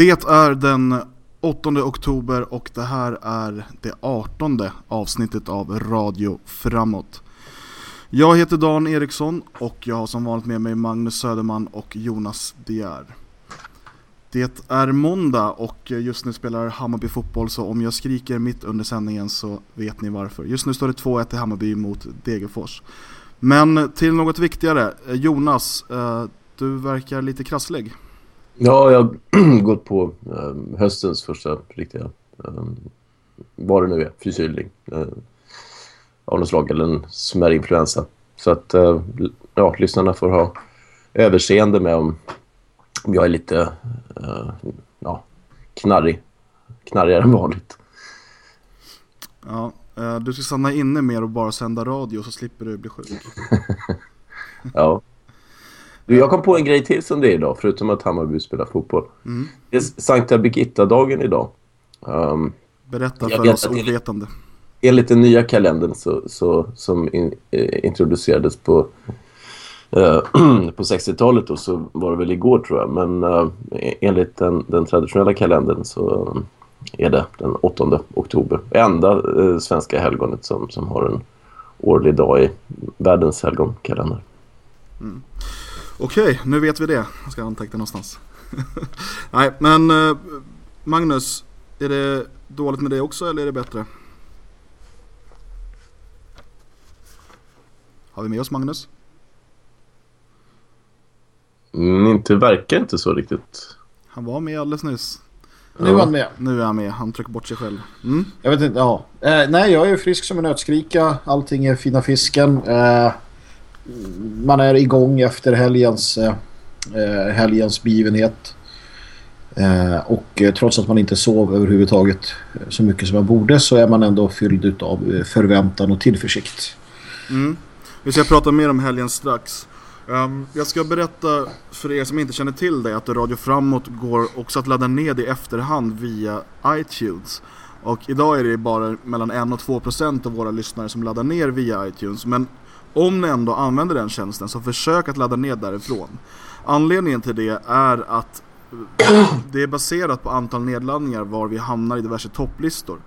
Det är den 8 oktober och det här är det 18 avsnittet av Radio Framåt. Jag heter Dan Eriksson och jag har som vanligt med mig Magnus Söderman och Jonas Dier. Det är måndag och just nu spelar Hammarby fotboll så om jag skriker mitt under sändningen så vet ni varför. Just nu står det 2-1 i Hammarby mot Degerfors. Men till något viktigare, Jonas, eh, du verkar lite krasslig. Ja, jag har gått på um, höstens första riktiga, um, vad det nu är, förkylning. Uh, av något slag, eller en smärre influensa. Så att, uh, ja, lyssnarna får ha överseende med om, om jag är lite, uh, ja, knarrig. Knarrigare än vanligt. Ja, du ska stanna inne mer och bara sända radio så slipper du bli sjuk. ja. Du, jag kom på en grej till som det är idag, förutom att Hammarby spelar fotboll. Mm. Det är Sankta Birgitta-dagen idag. Um, Berätta för oss ovetande. Enligt den nya kalendern så, så, som in, eh, introducerades på, eh, på 60-talet då, så var det väl igår tror jag. Men eh, enligt den, den traditionella kalendern så är det den 8 oktober. Enda eh, svenska helgonet som, som har en årlig dag i världens helgonkalender. Mm. Okej, nu vet vi det. Jag ska anteckna någonstans. Nej, men eh, Magnus, är det dåligt med det också eller är det bättre? Har vi med oss Magnus? Mm, inte verkar inte så riktigt. Han var med alldeles nyss. Nu är han med. Nu är han med. Han trycker bort sig själv. Mm. Jag vet inte, ja. Eh, nej, jag är frisk som en nötskrika. Allting är fina fisken. Eh, man är igång efter helgens, eh, eh helgens begivenhet. Eh, och eh, trots att man inte sov överhuvudtaget eh, så mycket som man borde så är man ändå fylld av förväntan och tillförsikt. Mm. Vi ska prata mer om helgen strax. Um, jag ska berätta för er som inte känner till det att Radio Framåt går också att ladda ned i efterhand via iTunes. Och idag är det bara mellan 1 och 2 procent av våra lyssnare som laddar ner via iTunes. Men om ni ändå använder den tjänsten så försök att ladda ner därifrån. Anledningen till det är att det är baserat på antal nedladdningar var vi hamnar i diverse topplistor.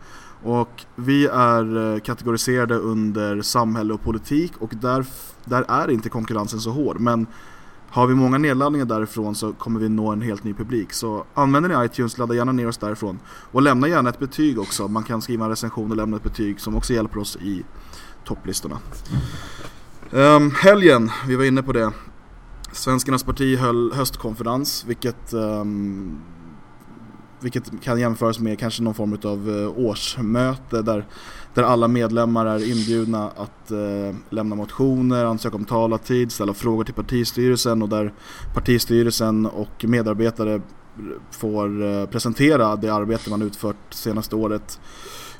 Och vi är eh, kategoriserade under samhälle och politik och där, där är inte konkurrensen så hård. Men har vi många nedladdningar därifrån så kommer vi nå en helt ny publik. Så använder ni iTunes, ladda gärna ner oss därifrån. Och lämna gärna ett betyg också. Man kan skriva en recension och lämna ett betyg som också hjälper oss i topplistorna. Um, helgen, vi var inne på det. Svenskarnas parti höll höstkonferens, vilket, um, vilket kan jämföras med kanske någon form av uh, eh, årsmöte där, där alla medlemmar är inbjudna att uh, lämna motioner, ansöka om talartid, ställa frågor till partistyrelsen och där partistyrelsen och medarbetare får uh, presentera det arbete man utfört senaste året.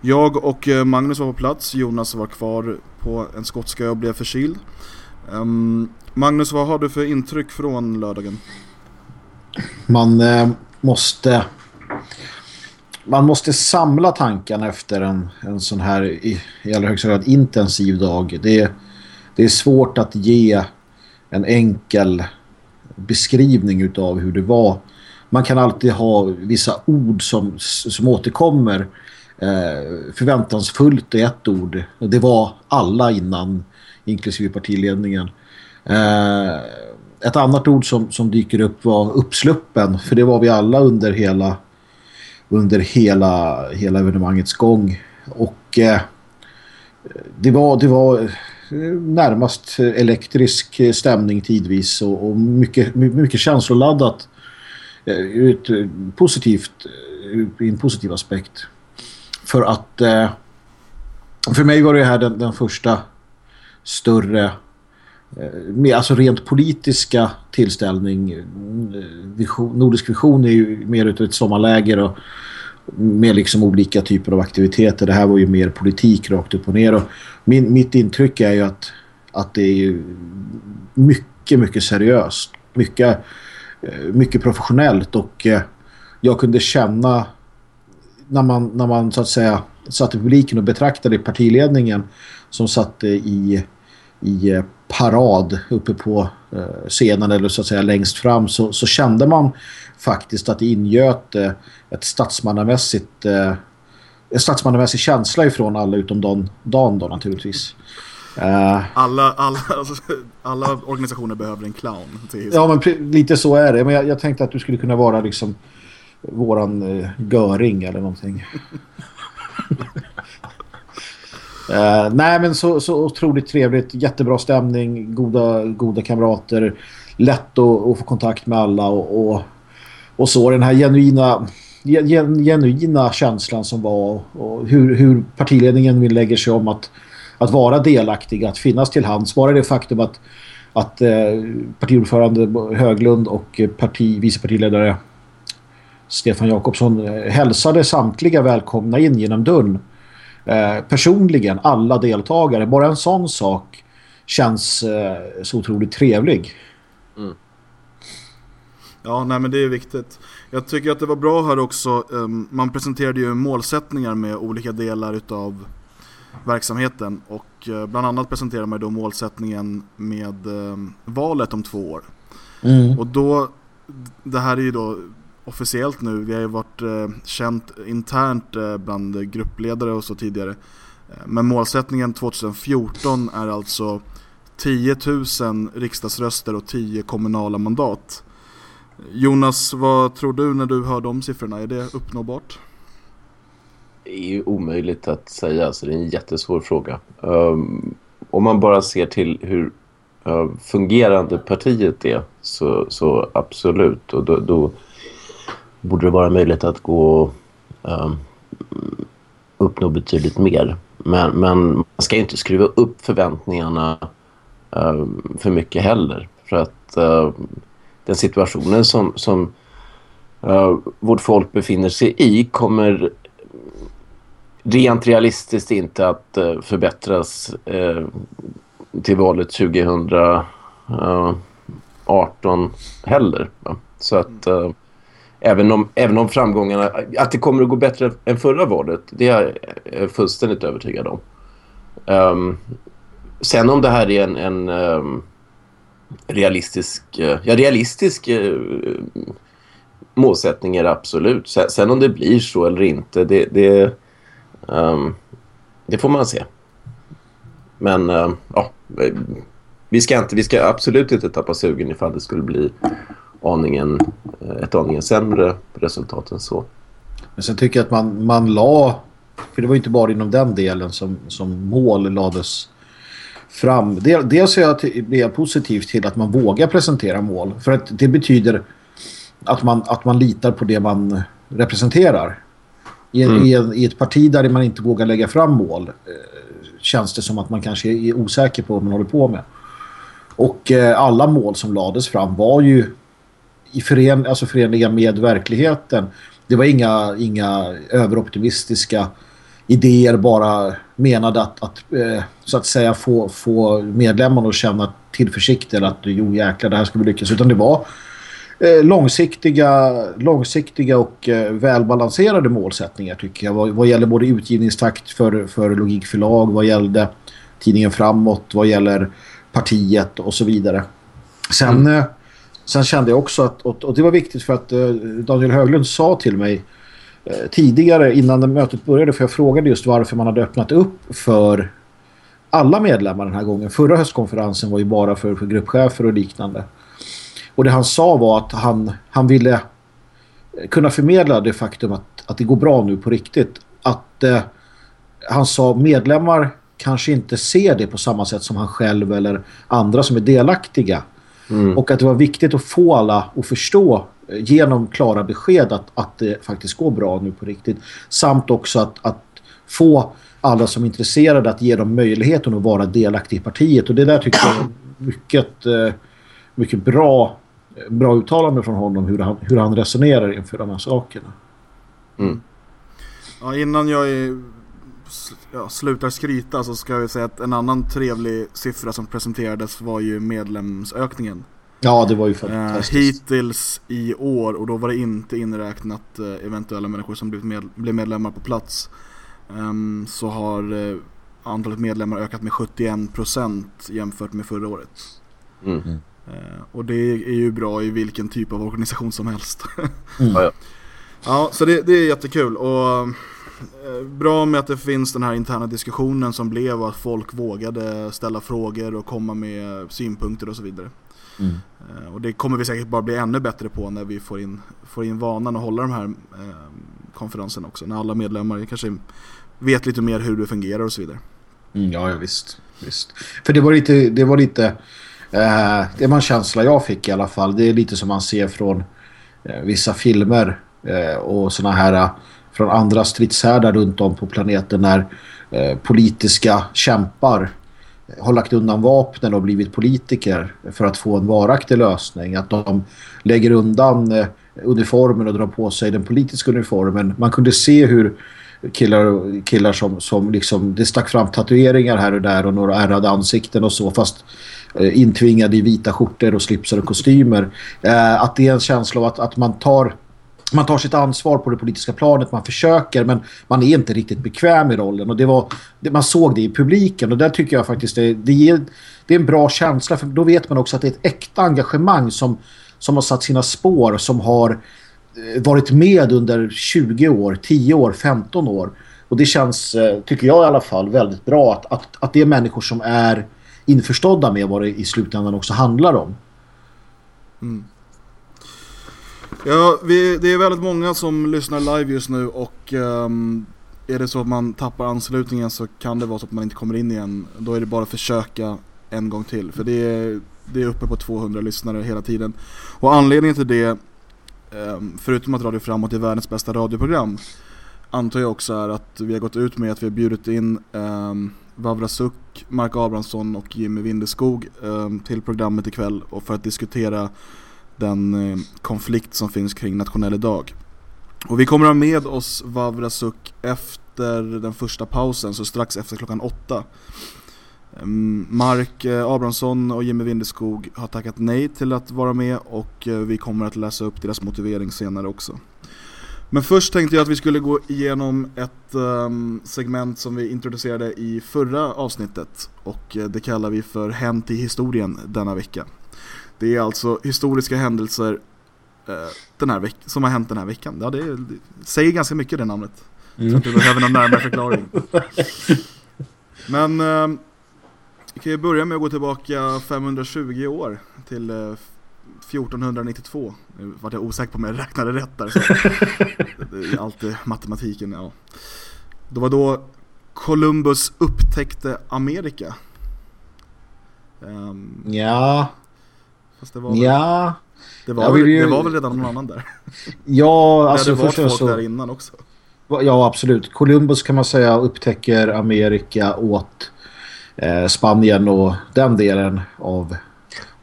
Jag och eh, Magnus var på plats, Jonas var kvar på en skotsk ö och blev förkyld. Um, Magnus, vad har du för intryck från lördagen? Man eh, måste man måste samla tankarna efter en, en sån här i, i allra högsta grad intensiv dag. Det, det är svårt att ge en enkel beskrivning utav hur det var. Man kan alltid ha vissa ord som, som återkommer Eh, förväntansfullt i ett ord. Det var alla innan, inklusive partiledningen. Eh, ett annat ord som, som dyker upp var uppsluppen. För det var vi alla under hela under hela, hela evenemangets gång. Och eh, det var, det var eh, närmast elektrisk stämning tidvis och, och mycket, mycket känsloladdat ut positivt i en positiv aspekt. För att eh, för mig var det här den, den första större eh, med alltså rent politiska tillställning eh, vision, Nordisk vision är ju mer utav ett sommarläger och med liksom olika typer av aktiviteter. Det här var ju mer politik rakt upp och ner. Och min, mitt intryck är ju att, att det är ju mycket, mycket seriöst. Mycket, eh, mycket professionellt och eh, jag kunde känna när man, när man så att säga satt i publiken och betraktade partiledningen som satt i, i parad uppe på eh, scenen eller så att säga längst fram så, så kände man faktiskt att det ingöt eh, ett statsmannamässigt eh, en statsmannamässig känsla ifrån alla utom Dan, Dan då naturligtvis. Alla, alla, alltså, alla organisationer behöver en clown. ja, men lite så är det. Men jag, jag, tänkte att du skulle kunna vara liksom våran uh, göring eller någonting. uh, nej, men så, så otroligt trevligt. Jättebra stämning, goda, goda kamrater. Lätt att, att få kontakt med alla och, och, och så den här genuina genuina känslan som var och hur, hur partiledningen vill lägga sig om att, att vara delaktig, att finnas till hands. Bara det faktum att, att eh, partiordförande Höglund och parti, vicepartiledare Stefan Jakobsson eh, hälsade samtliga välkomna in genom dörren. Eh, personligen, alla deltagare. Bara en sån sak känns eh, så otroligt trevlig. Mm. Ja, nej men det är viktigt. Jag tycker att det var bra här också. Ehm, man presenterade ju målsättningar med olika delar utav verksamheten och eh, bland annat presenterade man då målsättningen med ehm, valet om två år. Mm. Och då, det här är ju då officiellt nu, vi har ju varit eh, känt internt eh, bland gruppledare och så tidigare. Eh, men målsättningen 2014 är alltså 10 000 riksdagsröster och 10 kommunala mandat. Jonas, vad tror du när du hör de siffrorna? Är det uppnåbart? Det är ju omöjligt att säga, så det är en jättesvår fråga. Um, om man bara ser till hur uh, fungerande partiet är så, så absolut. Och då, då, borde det vara möjligt att gå um, uppnå betydligt mer. Men, men man ska inte skruva upp förväntningarna um, för mycket heller. För att uh, den situationen som, som uh, vårt folk befinner sig i kommer rent realistiskt inte att uh, förbättras uh, till valet 2018 heller. Så att även, om, även om framgångarna, att det kommer att gå bättre än förra valet, det är jag fullständigt övertygad om. Um, sen om det här är en, en um, realistisk, eh, ja, realistisk uh, målsättning är det absolut. Sen, om det blir så eller inte, det, det, um, det får man se. Men uh, ja, vi ska, inte, vi ska absolut inte tappa sugen ifall det skulle bli aningen, ett aningen sämre resultat än så. Men sen tycker jag att man, man la, för det var inte bara inom den delen som, som mål lades fram. Dels är jag, är jag positiv till att man vågar presentera mål. För att det betyder att man, att man litar på det man representerar. I, mm. i, I, ett parti där man inte vågar lägga fram mål eh, känns det som att man kanske är osäker på vad man håller på med. Och eh, alla mål som lades fram var ju i fören, alltså förenliga med verkligheten. Det var inga, inga överoptimistiska idéer bara menade att, att eh, så att säga få, få medlemmarna att känna tillförsikt eller att jo jäklar det här ska vi lyckas utan det var eh, långsiktiga, långsiktiga och eh, välbalanserade målsättningar tycker jag vad, vad gäller både utgivningstakt för, för logikförlag, vad gällde tidningen framåt, vad gäller partiet och så vidare. Sen, mm. Sen kände jag också att, och, och det var viktigt för att eh, Daniel Höglund sa till mig Eh, tidigare innan det mötet började för jag frågade just varför man hade öppnat upp för alla medlemmar den här gången. Förra höstkonferensen var ju bara för, för gruppchefer och liknande. Och det han sa var att han, han ville eh, kunna förmedla det faktum att, att det går bra nu på riktigt. Att eh, han sa medlemmar kanske inte ser det på samma sätt som han själv eller andra som är delaktiga. Mm. Och att det var viktigt att få alla att förstå genom klara besked att, att det faktiskt går bra nu på riktigt. Samt också att, att få alla som är intresserade att ge dem möjligheten att vara delaktiga i partiet. Och det där tycker jag är mycket, eh, mycket bra, bra uttalande från honom hur han, hur han resonerar inför de här sakerna. Mm. Ja, innan jag är, ja, slutar skryta så ska jag säga att en annan trevlig siffra som presenterades var ju medlemsökningen. Ja, det var ju fantastiskt. Eh, hittills i år, och då var det inte inräknat eh, eventuella människor som blivit med, blev medlemmar på plats. Um, så har eh, antalet medlemmar ökat med 71% jämfört med förra året. Mm. Eh, och det är ju bra i vilken typ av organisation som helst. Mm. Ja, så det, det är jättekul. Och eh, bra med att det finns den här interna diskussionen som blev att folk vågade ställa frågor och komma med synpunkter och så vidare. Mm. Eh, Och det kommer vi säkert bara bli ännu bättre på när vi får in, får in vanan att hålla de här eh, konferenserna också. När alla medlemmar kanske vet lite mer hur det fungerar och så vidare. Mm, ja, ja, visst. visst. För det var lite, det var lite eh, det var en känsla jag fick i alla fall. Det är lite som man ser från eh, vissa filmer eh, och såna här eh, från andra stridshärdar runt om på planeten när eh, politiska kämpar eh, har lagt undan vapnen och blivit politiker för att få en varaktig lösning. Att de lägger undan eh, uniformen och drar på sig den politiska uniformen. Man kunde se hur killar, killar som, som liksom, det stack fram tatueringar här och där och några ärrade ansikten och så fast eh, intvingade i vita skjortor och slipsar och kostymer. Eh, att det är en känsla av att, att man tar man tar sitt ansvar på det politiska planet, man försöker men man är inte riktigt bekväm i rollen. Och det var, det, man såg det i publiken. Och där tycker jag faktiskt det, det, ger, det är en bra känsla för då vet man också att det är ett äkta engagemang som, som har satt sina spår som har eh, varit med under 20 år, 10 år, 15 år. Och det känns, eh, tycker jag i alla fall, väldigt bra att, att, att det är människor som är införstådda med vad det i slutändan också handlar om. Mm. Ja, vi, det är väldigt många som lyssnar live just nu och um, är det så att man tappar anslutningen så kan det vara så att man inte kommer in igen. Då är det bara att försöka en gång till. För det är, det är uppe på 200 lyssnare hela tiden. Och anledningen till det, um, förutom att Radio Framåt är världens bästa radioprogram, antar jag också är att vi har gått ut med att vi har bjudit in um, Vavra Suk, Mark Abrahamsson och Jimmy Windeskog um, till programmet ikväll och för att diskutera den eh, konflikt som finns kring nationell dag. Och vi kommer ha med oss Vavrasuk efter den första pausen, så strax efter klockan åtta. Ehm, Mark eh, Abrahamsson och Jimmy Windeskog har tackat nej till att vara med och eh, vi kommer att läsa upp deras motivering senare också. Men först tänkte jag att vi skulle gå igenom ett ehm, segment som vi introducerade i förra avsnittet och eh, det kallar vi för Hänt i historien denna vecka. Det är alltså historiska händelser eh, den här veck- som har hänt den här veckan. Ja, det, är, det säger ganska mycket det namnet. Så att vi behöver någon närmare förklaring. Men eh, vi kan ju börja med att gå tillbaka 520 år till eh, 1492. Nu var jag osäker på om jag räknade rätt där. Så. Det är alltid matematiken, ja. Det var då Columbus upptäckte Amerika. Ehm, Ja, fast det var, väl, ja, det, var väl, ju- det var väl redan någon annan där. ja, det alltså varit först folk så... där innan också. Ja, absolut. Columbus kan man säga upptäcker Amerika åt eh, Spanien och den delen av,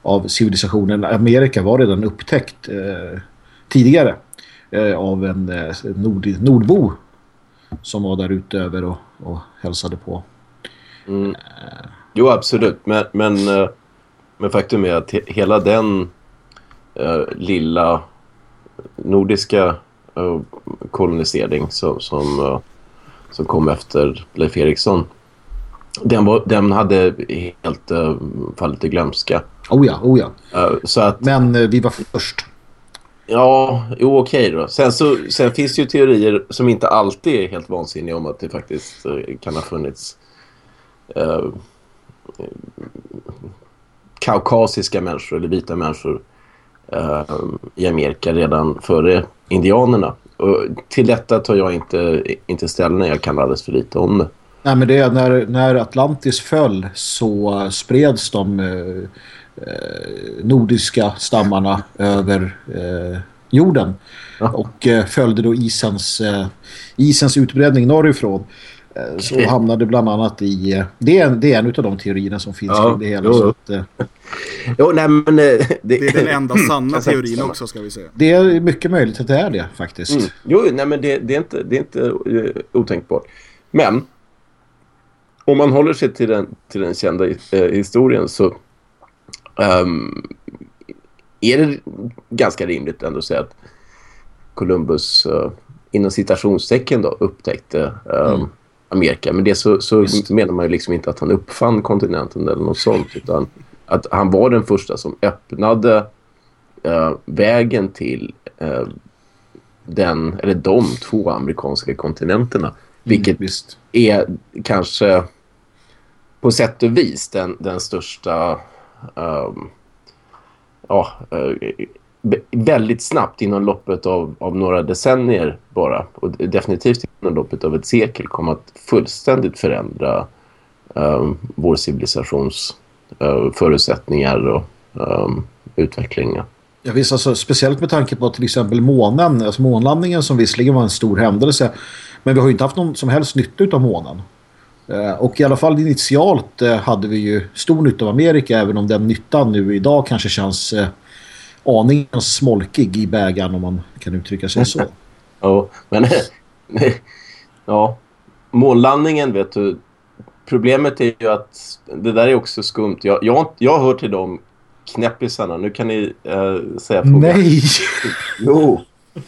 av civilisationen. Amerika var redan upptäckt eh, tidigare eh, av en eh, nord, nordbo som var där utöver och, och hälsade på. Mm. Jo, absolut. Men, men, eh, men faktum är att he- hela den eh, lilla nordiska eh, kolonisering som, som, eh, som kom efter Leif Eriksson den, var, den hade helt uh, fallit i glömska. Oh ja, oh ja. Eh, så att, Men eh, vi var först. ja, jo okej då. Sen, så, sen finns det ju teorier som inte alltid är helt vansinniga om att det faktiskt eh, kan ha funnits kaukasiska människor eller vita människor eh, i Amerika redan före indianerna. Och till detta tar jag inte, inte ställning. Jag kan alldeles för lite om det. Nej, men det är när, när Atlantis föll så spreds de eh, eh, nordiska stammarna över eh, jorden Ja. och eh, följde då isens, eh, isens utbredning norrifrån. Eh, så hamnade bland annat i... Eh, det, är en, det är en av de teorierna som finns Ja, kring det hela. jo, Så att, eh, Jo, nej men... Det, Det är den enda sanna teorin också ska vi säga. det är mycket möjligt att det är det faktiskt. Mm. Jo, nej men det, det är inte, det är inte otänkbart. Men om man håller sig till den, till den kända eh, historien så ehm, är det ganska rimligt ändå att säga att Columbus uh, inom citationstecken då upptäckte ehm, Mm. Amerika. Men det så, så menar man ju liksom inte att han uppfann kontinenten eller något sånt. Utan att han var den första som öppnade uh, vägen till uh, den, eller de två amerikanska kontinenterna. Mm, vilket mm, är kanske på sätt och vis den, den största um, ja, uh, väldigt snabbt inom loppet av, av några decennier bara och definitivt inom loppet av ett sekel kommer att fullständigt förändra um, vår civilisations uh, förutsättningar och um, utveckling. Ja, visst, alltså, speciellt med tanke på till exempel månen, alltså månlandningen som visserligen var en stor händelse men vi har ju inte haft någon som helst nytta av månen. Eh, och i alla fall initialt eh, hade vi ju stor nytta av Amerika även om den nyttan nu idag kanske känns aningen smolkig i bägaren om man kan uttrycka sig så. ja, men ja, månlandningen vet du, problemet är ju att det där är också skumt. Jag, jag, jag hör till de knäppisarna, nu kan ni äh, säga frågan. Nej! Jo,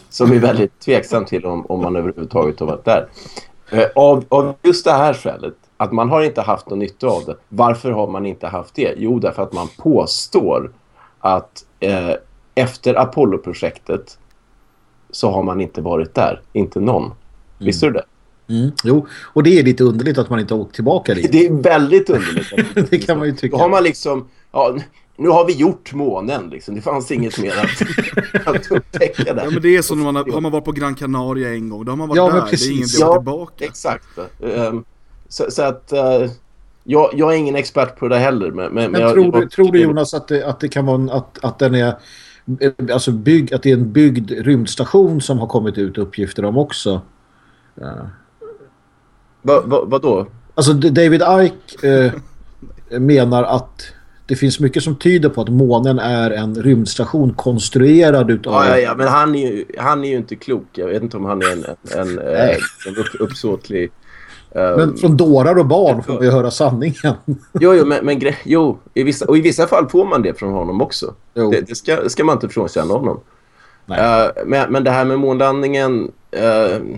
som är väldigt tveksam till om, om man överhuvudtaget har varit där. Äh, av, av just det här skälet, att man har inte haft någon nytta av det. Varför har man inte haft det? Jo, därför att man påstår att eh, efter Apollo-projektet så har man inte varit där. Inte någon. Mm. Visste du det? Mm. Jo, och det är lite underligt att man inte har åkt tillbaka dit. Det är väldigt underligt. det kan man ju tycka. Då har man liksom... Ja, nu har vi gjort månen liksom. Det fanns inget mer att, att upptäcka där. Ja, men det är som när man har, har man varit på Gran Canaria en gång. Då har man varit ja, där. Precis. Det är ingen ja, tillbaka. Exakt. Um, så, så, att... Uh, jag, jag är ingen expert på det heller. Men, men, men jag, tror, du, tror du Jonas att det, att det kan vara en, att, att den är alltså bygg, att det är en byggd rymdstation som har kommit ut uppgifter om också. Ja. Va, va, vad då? Alltså David Icke eh, menar att det finns mycket som tyder på att månen är en rymdstation konstruerad utav... Ja, ja, ja men han är, ju, han är ju inte klok. Jag vet inte om han är en, en, en, en upp, uppsåtlig men ehm, från dårar och barn får vi höra sanningen. Jo, jo, men, men jo i vissa, och i vissa fall får man det från honom också. Det, det, ska, ska man inte frånkänna honom. Uh, men, men det här med månlandningen... Uh,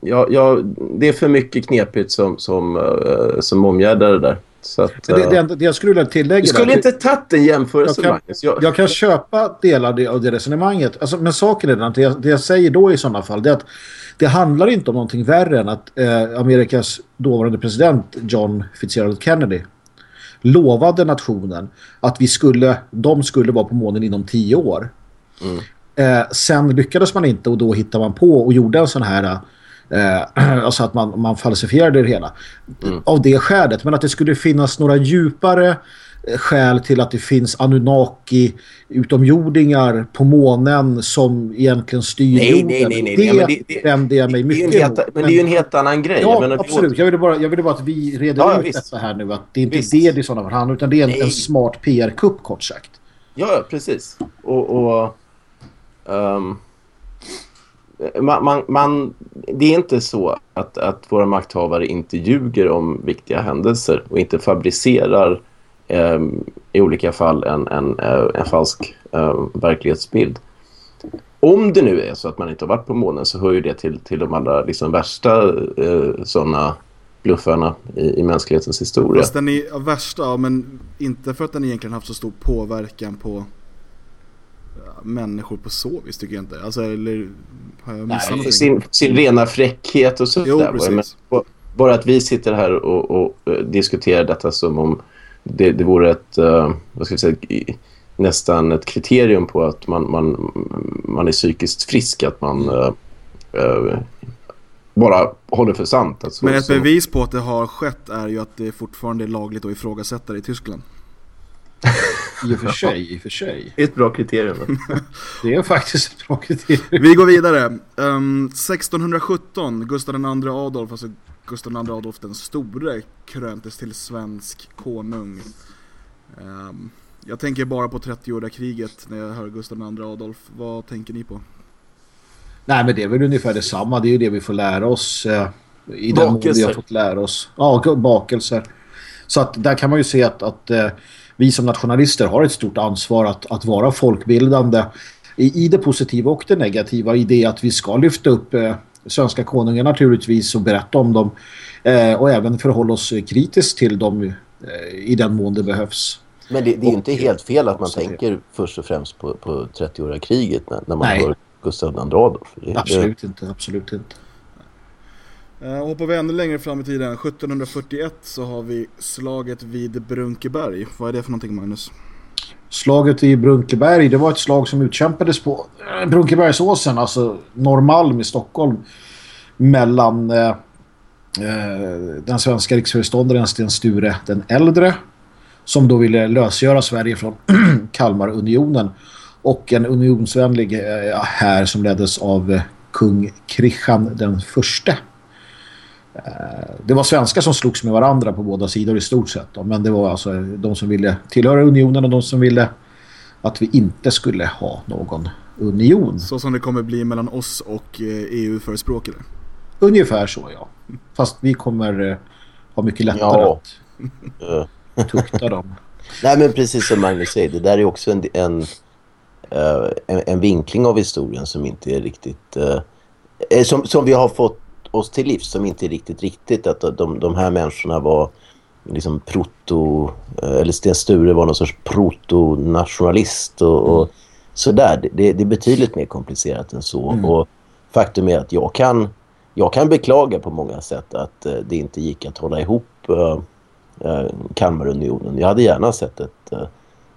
ja, ja, det är för mycket knepigt som, som, uh, som omgärdar det där. Att, det, det, det, jag skulle vilja tillägga... Du skulle där, inte tagit en jämförelse, jag kan, jag, jag kan köpa delar av det resonemanget. Alltså, men saken är att det, det jag säger då i sådana fall det är att det handlar inte om någonting värre än att eh, Amerikas dåvarande president John Fitzgerald Kennedy lovade nationen att vi skulle, de skulle vara på månen inom tio år. Mm. Eh, sen lyckades man inte och då hittade man på och gjorde en sån här eh, alltså att man, man falsifierade det hela. Mm. Av det skälet. Men att det skulle finnas några djupare skäl till att det finns Anunnaki utomjordingar på månen som egentligen styr nej, jorden. Nej, nej, nej. Det, ja, det, det vände jag mig mycket det helt, Men det är ju en helt annan grej. Ja, menar, absolut. Jag ville, bara, jag ville bara att vi reder ja, ut visst. detta här nu. Att det är inte visst. det det är sådana fall utan det är en, en smart PR-kupp kort sagt. Ja, precis. Och... och um, man, man, man, det är inte så att, att våra makthavare inte ljuger om viktiga händelser och inte fabricerar eh, i olika fall en, en, eh, en falsk eh, verklighetsbild. Om det nu är så att man inte har varit på månen så hör ju det till, till de allra liksom, värsta eh, sådana bluffarna i, i mänsklighetens historia. Fast den är värsta, men inte för att den egentligen haft så stor påverkan på människor på så vis tycker jag inte. Alltså, eller har jag missat Nej, sin, sin rena fräckhet och sådär. Bara att vi sitter här och, och, och, diskuterar detta som om det, det vore ett, uh, vad ska jag säga, nästan ett kriterium på att man, man, man är psykiskt frisk, att man uh, uh, bara håller för sant. Alltså, Men ett bevis på att det har skett är ju att det fortfarande är lagligt att ifrågasätta det i Tyskland. I och för sig, i och för sig. Ett bra kriterium. det är faktiskt ett bra kriterium. Vi går vidare. Um, 1617, Gustav II Adolf, alltså Gustav II Adolf den store, kröntes till svensk konung. Um, jag tänker bara på 30-åriga kriget när jag hör Gustav II Adolf. Vad tänker ni på? Nej, men det är väl ungefär detsamma. Det är ju det vi får lära oss eh, i den mån vi har fått lära oss. Ja, bakelser. Så att där kan man ju se att, att eh, vi som nationalister har ett stort ansvar att, att vara folkbildande i, i det positiva och det negativa i det att vi ska lyfta upp eh, svenska konungar naturligtvis och berätta om dem Eh, och även förhålla oss kritiskt till dem eh, i den mån det behövs. Men det, det är ju inte helt fel att man tänker först och främst på, på 30-åriga kriget när, när man Nej. hör Gustav II Adolf. Det, Absolut inte, absolut inte. Eh, och hoppar vi ännu längre fram i tiden, 1741 så har vi slaget vid Brunkeberg. Vad är det för någonting Magnus? Slaget i Brunkeberg, det var ett slag som utkämpades på eh, Brunkebergsåsen, alltså Norrmalm i Stockholm, mellan eh, eh, den svenska riksföreståndaren Sten Sture den äldre, som då ville lösgöra Sverige från Kalmarunionen, och en unionsvänlig eh, här som leddes av eh, kung Kristian den förste. Eh, Det var svenskar som slogs med varandra på båda sidor i stort sett. då. Men det var alltså de som ville tillhöra unionen och de som ville att vi inte skulle ha någon union. Så som det kommer bli mellan oss och eh, EU-förespråkare. Ungefär så, ja. Fast vi kommer eh, ha mycket lättare Ja. eh, att tukta dem. Nej men precis som Magnus säger, det där är också en, en, eh, en, en vinkling av historien som inte är riktigt... eh, eh, som, som vi har fått oss till livs, som inte är riktigt riktigt. Att de, de här människorna var liksom proto... Eller Sten Sture var någon sorts proto-nationalist och, och sådär. Det- Det, är betydligt mer komplicerat än så. Och faktum är att jag kan, jag kan beklaga på många sätt att eh, det inte gick att hålla ihop eh, Kalmarunionen. Jag hade gärna sett ett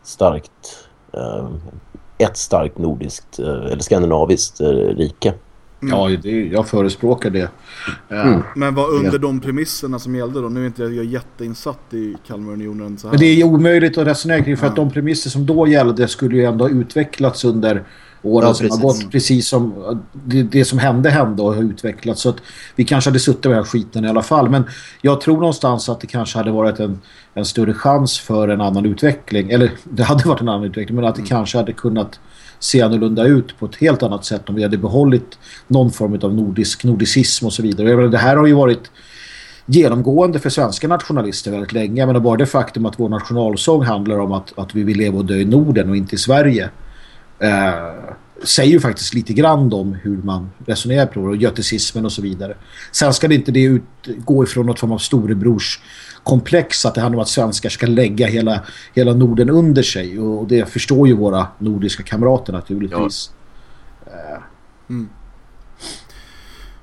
starkt ett starkt nordiskt eller skandinaviskt eh, rike. Ja, det, jag förespråkar det. Eh, Mm. Men vad under Ja. de premisserna som gällde då? Nu är inte jag jätteinsatt i Kalmarunionen så här. Men det är omöjligt att resonera kring för att de premisser som då gällde skulle ju ändå ha utvecklats under åren Ja, som har precis. gått. Precis som det, det som hände hände och har utvecklats. Så att vi kanske hade suttit med den här skiten i alla fall. Men jag tror någonstans att det kanske hade varit en, en större chans för en annan utveckling. Eller det hade varit en annan utveckling men att det kanske hade kunnat se annorlunda ut på ett helt annat sätt om vi hade behållit någon form av nordisk nordicism och så vidare. Det här har ju varit genomgående för svenska nationalister väldigt länge. Men bara det faktum att vår nationalsång handlar om att, att vi vill leva och dö i Norden och inte i Sverige eh, säger ju faktiskt lite grann om hur man resonerar på det och götesismen och så vidare. Sen ska det inte det ut, gå ifrån något form av storebrors komplex att det handlar om att svenskar ska lägga hela, hela Norden under sig och det förstår ju våra nordiska kamrater naturligtvis.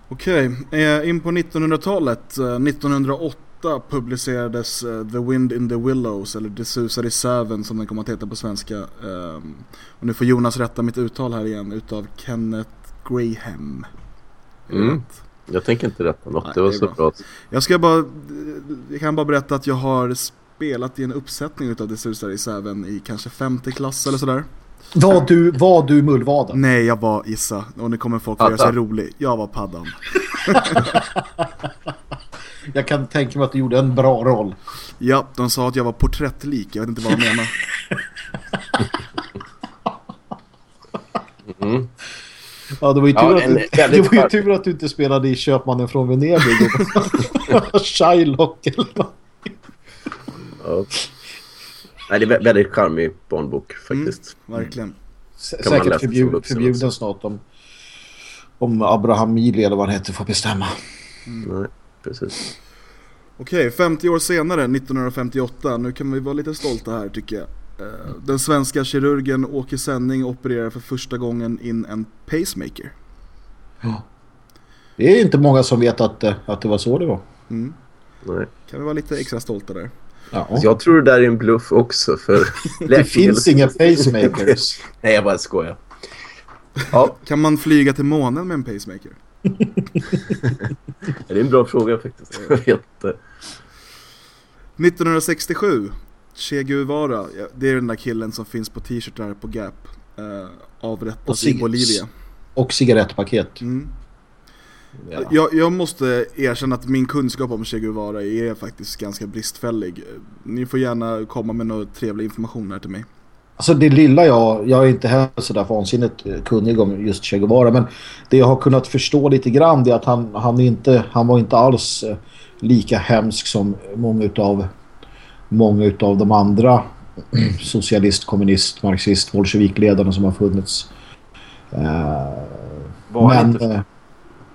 Okej, eh, in på 1900-talet. Eh, 1908 publicerades eh, The Wind in the Willows, eller Det susar i säven som den kommer att heta på svenska. Och nu får Jonas rätta mitt uttal här igen, utav Kenneth Graham. Mm. rätt? Jag tänker inte rätta något, Nej, det var det så bra. bra. Jag ska bara, jag kan bara berätta att jag har spelat i en uppsättning utav Det susar i säven i kanske femte klass eller sådär. Var du, var du mullvaden? Nej, jag var Issa. Och nu kommer folk att göra sig rolig. Jag var paddan. Jag kan tänka mig att du gjorde en bra roll. Ja, de sa att jag var porträttlik. Jag vet inte vad de menar. Mm. Ja, det var ju tur, Ja, att, du, det var ju tur att du inte spelade i Köpmannen från Venedig. Shylock eller vad. Ja. Nej, det är vä- väldigt charmig barnbok faktiskt. Verkligen. Sä- Kan Säkert förbjud, förbjuden snart om, om Abraham Mili eller vad han heter får bestämma. Nej, precis. Okej, 50 år senare, 1958. Nu kan vi vara lite stolta här tycker jag. Eh, Den svenska kirurgen Åke Senning opererar för första gången in en pacemaker. Det är inte många som vet att, eh, att det var så det var. Mm. Nej. Kan vi vara lite extra stolta där. Ja. Så jag tror det där är en bluff också för Det finns inga pacemakers. Nej, jag bara skojar. Ja, Kan man flyga till månen med en pacemaker? det är en bra fråga faktiskt. Jag vet inte. 1967. Che Guevara, det är den där killen som finns på t-shirtar på Gap. Eh, avrättas Och i Bolivia. Och cigarettpaket. Mm. Ja. Jag, jag måste erkänna att min kunskap om Che Guevara är faktiskt ganska bristfällig. Ni får gärna komma med någon trevlig information här till mig. Alltså det lilla jag, jag är inte heller sådär vansinnigt eh, kunnig om just Che Guevara men det jag har kunnat förstå lite grann är att han, han, inte, han var inte alls eh, lika hemsk som många utav många utav de andra socialist, kommunist, marxist, bolsjevikledarna som har funnits. Eh, Var men, inte... eh,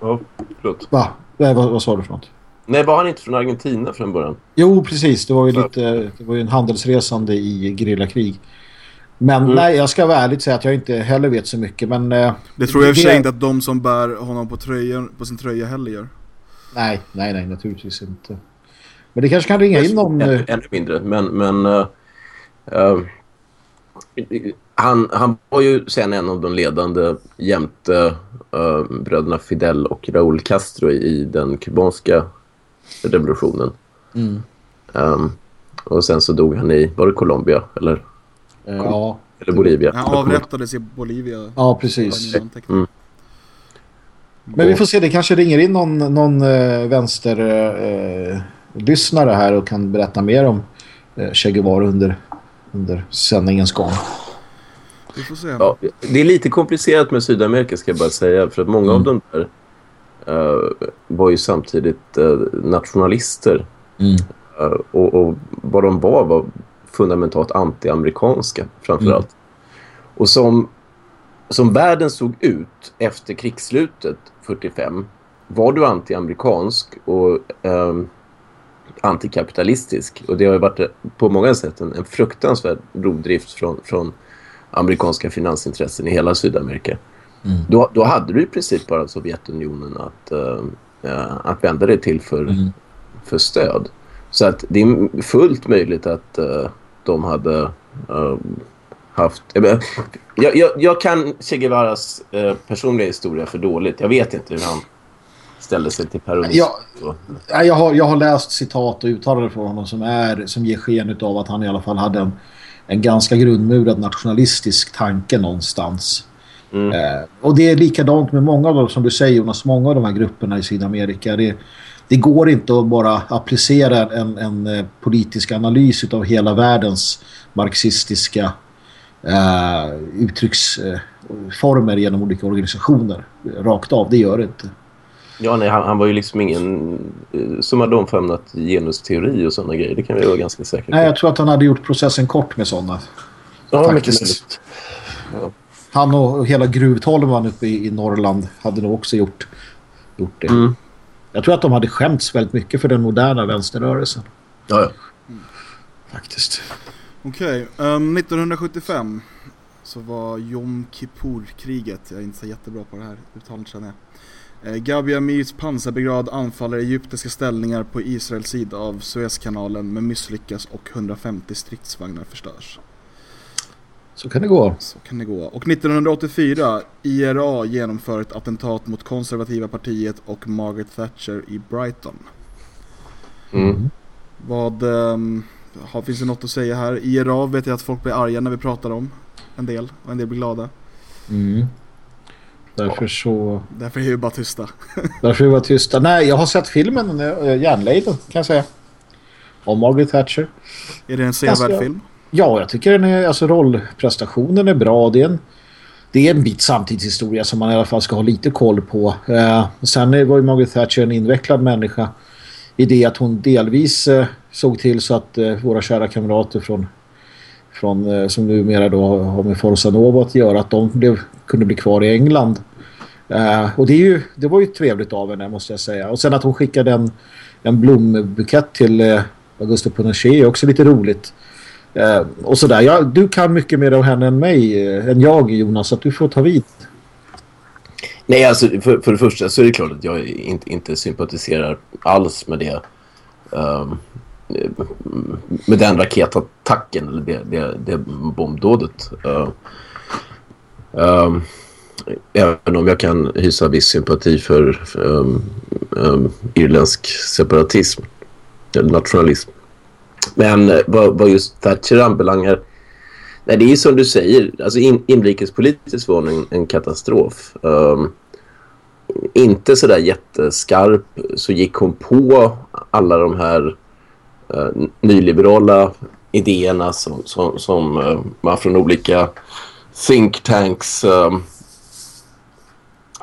Ja, förlåt. va? Nej, vad, vad sa du för något? Nej, var han inte från Argentina från början? Jo, precis. Det var ju, lite, det var ju en handelsresande i gerillakrig. Men mm. nej, jag ska vara ärligt säga att jag inte heller vet så mycket. Men, eh, det tror jag i och för sig inte att de som bär honom på, tröjan, på sin tröja heller gör. Nej, nej, nej, naturligtvis inte. Men det kanske kan ringa in någon... Ännu, ännu mindre, men... men uh, uh, han, han var ju sen en av de ledande jämte uh, bröderna Fidel och Raúl Castro i, i den kubanska revolutionen. Mm. Um, och sen så dog han i, var det Colombia? Eller, ja. eller Bolivia? Han avrättades i Bolivia. Ja, precis. Mm. Men vi får se, det kanske ringer in någon, någon uh, vänster uh, lyssnare här och kan berätta mer om uh, Che Guevara under, under sändningens gång. Ja, det är lite komplicerat med Sydamerika ska jag bara säga. För att många mm. av dem där uh, var ju samtidigt uh, nationalister. Mm. Uh, och, och, vad de var var fundamentalt anti-amerikanska framförallt. Mm. Och som, som världen såg ut efter krigsslutet 45 var du anti-amerikansk och um, antikapitalistisk. Och det har ju varit på många sätt en, en fruktansvärd rovdrift från, från amerikanska finansintressen i hela Sydamerika. Mm. Då, då hade du i princip bara Sovjetunionen att, uh, att vända dig till för, mm. för stöd. Så att det är fullt möjligt att uh, de hade uh, haft... Jag, jag, jag, kan Che Guevaras personliga historia för dåligt. Jag vet inte hur han ställde sig till peronism. Jag, jag, har, jag har läst citat och uttalanden från honom som, är, som ger sken av att han i alla fall hade en en ganska grundmurad nationalistisk tanke någonstans. Mm. Eh, och det är likadant med många av dem, som du säger Jonas, många av de här grupperna i Sydamerika. Det, det går inte att bara applicera en, en eh, politisk analys av hela världens marxistiska eh, uttrycksformer genom olika organisationer rakt av. Det gör det inte. Ja, nej, han, han, var ju liksom ingen eh, som hade omfamnat genusteori och sådana grejer. Det kan vi vara ganska säkra på. Nej, jag tror att han hade gjort processen kort med sådana. Ja, mycket möjligt. Ja. Han och hela gruvtolvan uppe i, i Norrland hade nog också gjort, gjort det. Mm. Jag tror att de hade skämts väldigt mycket för den moderna vänsterrörelsen. Ja, ja. Mm. Faktiskt. Okej, okay, um, 1975 så var Yom Kippur-kriget. Jag är inte så jättebra på det här uttalandet känner jag. Eh, Gabi Amirs pansarbrigad anfaller egyptiska ställningar på Israels sida av Suezkanalen men misslyckas och 150 stridsvagnar förstörs. Så kan det gå. Så kan det gå. Och 1984, IRA genomför ett attentat mot konservativa partiet och Margaret Thatcher i Brighton. Mm. Vad, um, finns det något att säga här? IRA vet jag att folk blir arga när vi pratar om. En del, och en del blir glada. Mm. Därför så... Därför är vi bara tysta. därför är vi bara tysta. Nej, jag har sett filmen äh, Järnlejden kan jag säga. Om Margaret Thatcher. Är det en sevärd alltså, film? Ja, jag tycker den är, alltså rollprestationen är bra. Det är en, det är en bit samtidshistoria som man i alla fall ska ha lite koll på. Eh, sen var ju Margaret Thatcher en invecklad människa i det att hon delvis eh, såg till så att eh, våra kära kamrater från, från eh, som numera då har med Forza Nova att göra att de blev, kunde bli kvar i England. Eh, och det, är ju, det var ju trevligt av henne måste jag säga. Och sen att hon skickade en, en blombukett till eh, Augusto Pinochet är också lite roligt. Eh, och sådär. Ja, du kan mycket mer om henne än mig, eh, än jag Jonas, så att du får ta vid. Nej, alltså för, för det första så är det klart att jag inte, inte sympatiserar alls med det. Um, Eh, med den raketattacken eller det, det, det bombdådet. Uh, även om jag kan hysa viss sympati för um, um, irländsk separatism eller nationalism. Men eh, vad, vad just Thatcher anbelangar Nej, det är som du säger. Alltså in, inrikespolitiskt var en, en katastrof. Um, inte sådär jätteskarp så gick hon på alla de här Eh, nyliberala idéerna som, som, som eh, man från olika think tanks eh,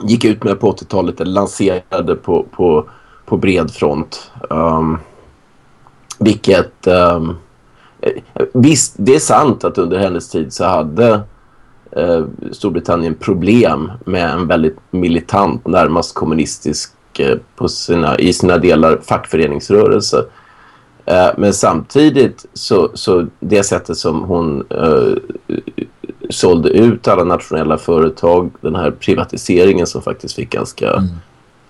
gick ut med på 80-talet eller lanserade på, på, på bred front. Um, vilket... Um, visst, det är sant att under hennes tid så hade uh, Storbritannien problem med en väldigt militant, närmast kommunistisk på sina, i sina delar fackföreningsrörelse. Eh, men samtidigt så, så det sättet som hon eh, sålde ut alla nationella företag, den här privatiseringen som faktiskt fick ganska mm.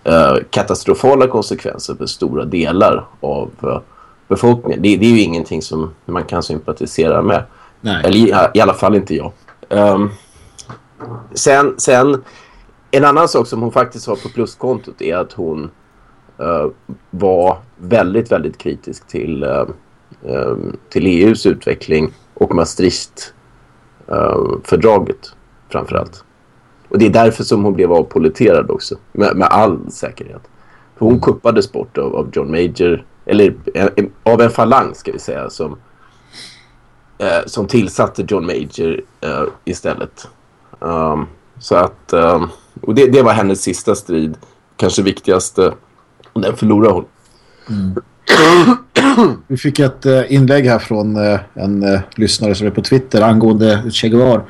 eh, katastrofala konsekvenser för stora delar av eh, befolkningen. Det, det, är ju ingenting som man kan sympatisera med. Nej. Eller i, i, alla fall inte jag. Um, sen, sen, en annan sak som hon faktiskt har på pluskontot är att hon Eh, var väldigt, väldigt kritisk till, uh, um, till EUs utveckling och Maastricht-fördraget uh, framförallt. Och det är därför som hon blev avpoliterad också, med, med all säkerhet. För hon kuppades bort av, av John Major, eller av en falang ska vi säga, som, eh, som tillsatte John Major eh, istället. Um, så att, um, och det, det var hennes sista strid, kanske viktigaste, och den förlorade hon. Mm. Vi fick ett uh, inlägg här från uh, en uh, lyssnare som är på Twitter angående Che Guevara.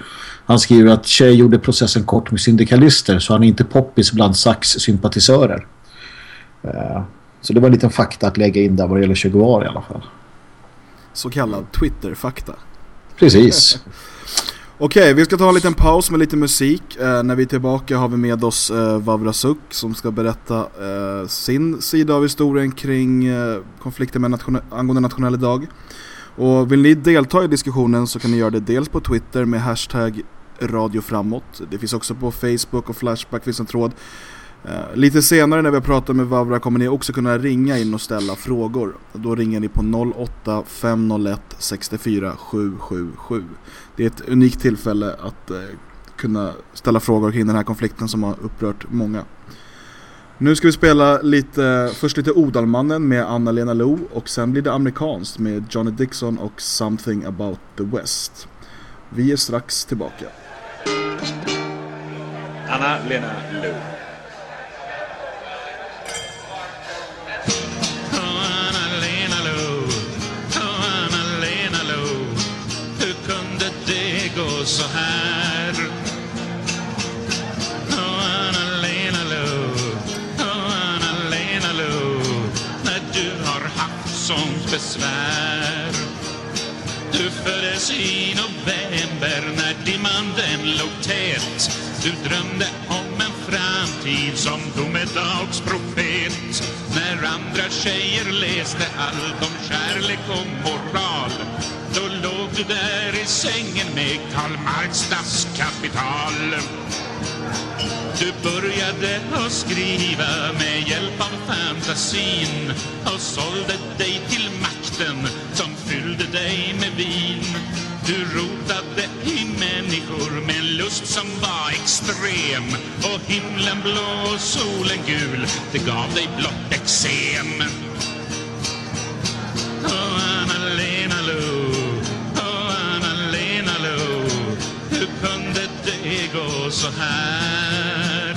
Han skriver att Che gjorde processen kort med syndikalister så han är inte poppis bland Sachs sympatisörer. Så det var en liten fakta att lägga in där vad det gäller Che Guevara i alla fall. Så kallad Twitter-fakta. Precis. Okej, okay, vi ska ta en liten paus med lite musik. Eh, när vi är tillbaka har vi med oss eh, Vavra Suk som ska berätta eh, sin sida av historien kring eh, konflikten med nation angående nationell dag. Och vill ni delta i diskussionen så kan ni göra det dels på Twitter med hashtag Radio Framåt. Det finns också på Facebook och Flashback finns en tråd. Eh, lite senare när vi pratar med Vavra kommer ni också kunna ringa in och ställa frågor. Då ringer ni på 08 501 64 777. Det är ett unikt tillfälle att eh, kunna ställa frågor kring den här konflikten som har upprört många. Nu ska vi spela lite, först lite Odalmannen med Anna-Lena Lo och sen blir det amerikanskt med Johnny Dixon och Something about the West. Vi är strax tillbaka. Anna-Lena Lo så här. Oh, Anna-Lena Lo, oh, Anna-Lena Lo, när du har haft sånt besvär. Du föddes i november när dimman den låg tät. Du drömde om en framtid som domedagsprofet. När andra tjejer läste allt om kärlek och moral då låg du där i sängen med Karl Marx Das Kapital. Du började att skriva med hjälp av fantasin och sålde dig till makten som fyllde dig med vin. Du rotade i människor med en lust som var extrem och himlen blå och solen gul, det gav dig blott eksem. Oh, Anna-Lena Hur kunde det gå så här?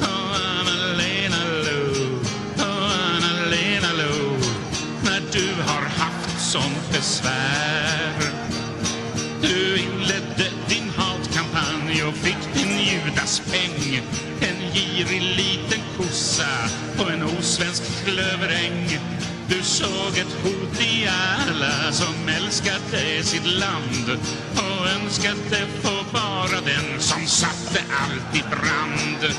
Oh, Anna-Lena Lo Oh, Anna-Lena Lo När du har haft sånt besvär. Du inledde din hatkampanj och fick din judaspeng En girig liten kossa på en osvensk klöveräng du såg ett hot i alla som älskade sitt land och önskade få vara den som satte allt i brand.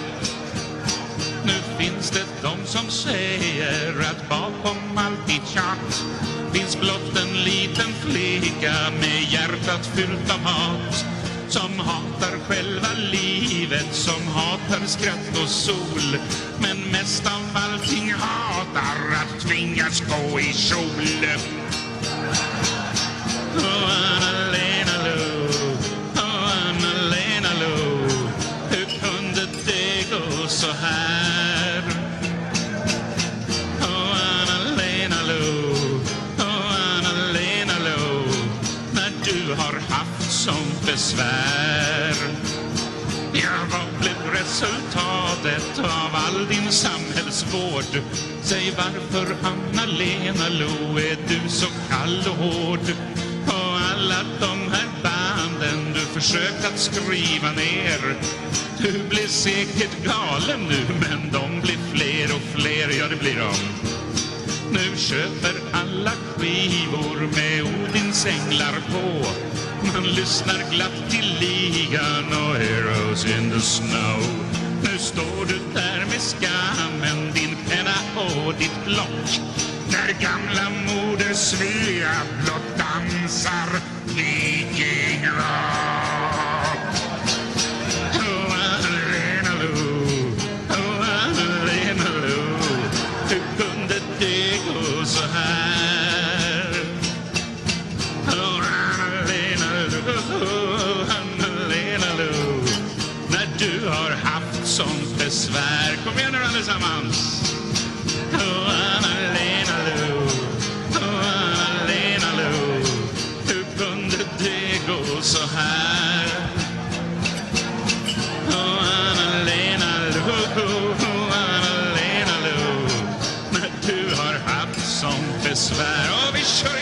Nu finns det de som säger att bakom allt ditt tjat finns blott en liten flicka med hjärtat fyllt av hat som hatar själva livet, som hatar skratt och sol men mest av allting hatar att tvingas gå i kjol. Oh, Anna-Lena Lo, oh, Anna-Lena Lo hur kunde det gå så här? besvär. Ja, vad blev resultatet av all din samhällsvård? Säg varför, Anna-Lena Lo, är du så kall och hård? Och alla de här banden du försökt att skriva ner. Du blir säkert galen nu, men de blir fler och fler, ja, det blir de nu köper alla skivor med Odins änglar på. Man lyssnar glatt till ligan och Heroes in the snow. Nu står du där med skammen, din penna och ditt block. där gamla moder Svea blott dansar vikingrock. sånt besvär. Kom igen nu allesammans! Oh, Anna-Lena Lo, oh, Anna-Lena Lo Hur kunde det gå så här? Oh, Anna-Lena Lo, oh, Anna-Lena Lo När du har haft sånt besvär. Och vi kör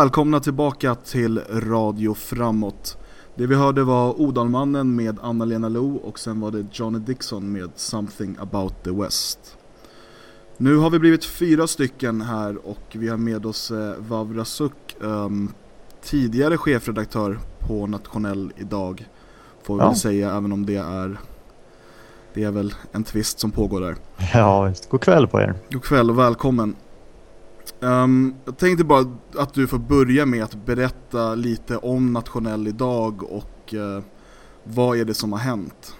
Välkomna tillbaka till Radio Framåt. Det vi hörde var Odalmannen med Anna-Lena Lo och sen var det Johnny Dixon med Something about the West. Nu har vi blivit fyra stycken här och vi har med oss eh, Vavra Suk, um, tidigare chefredaktör på Nationell idag. Får vi Ja. väl säga även om det är det är väl en twist som pågår där. Ja. God kväll på er. God kväll och välkommen. Um, jag tänkte bara att du får börja med att berätta lite om Nationell idag och uh, vad är det som har hänt?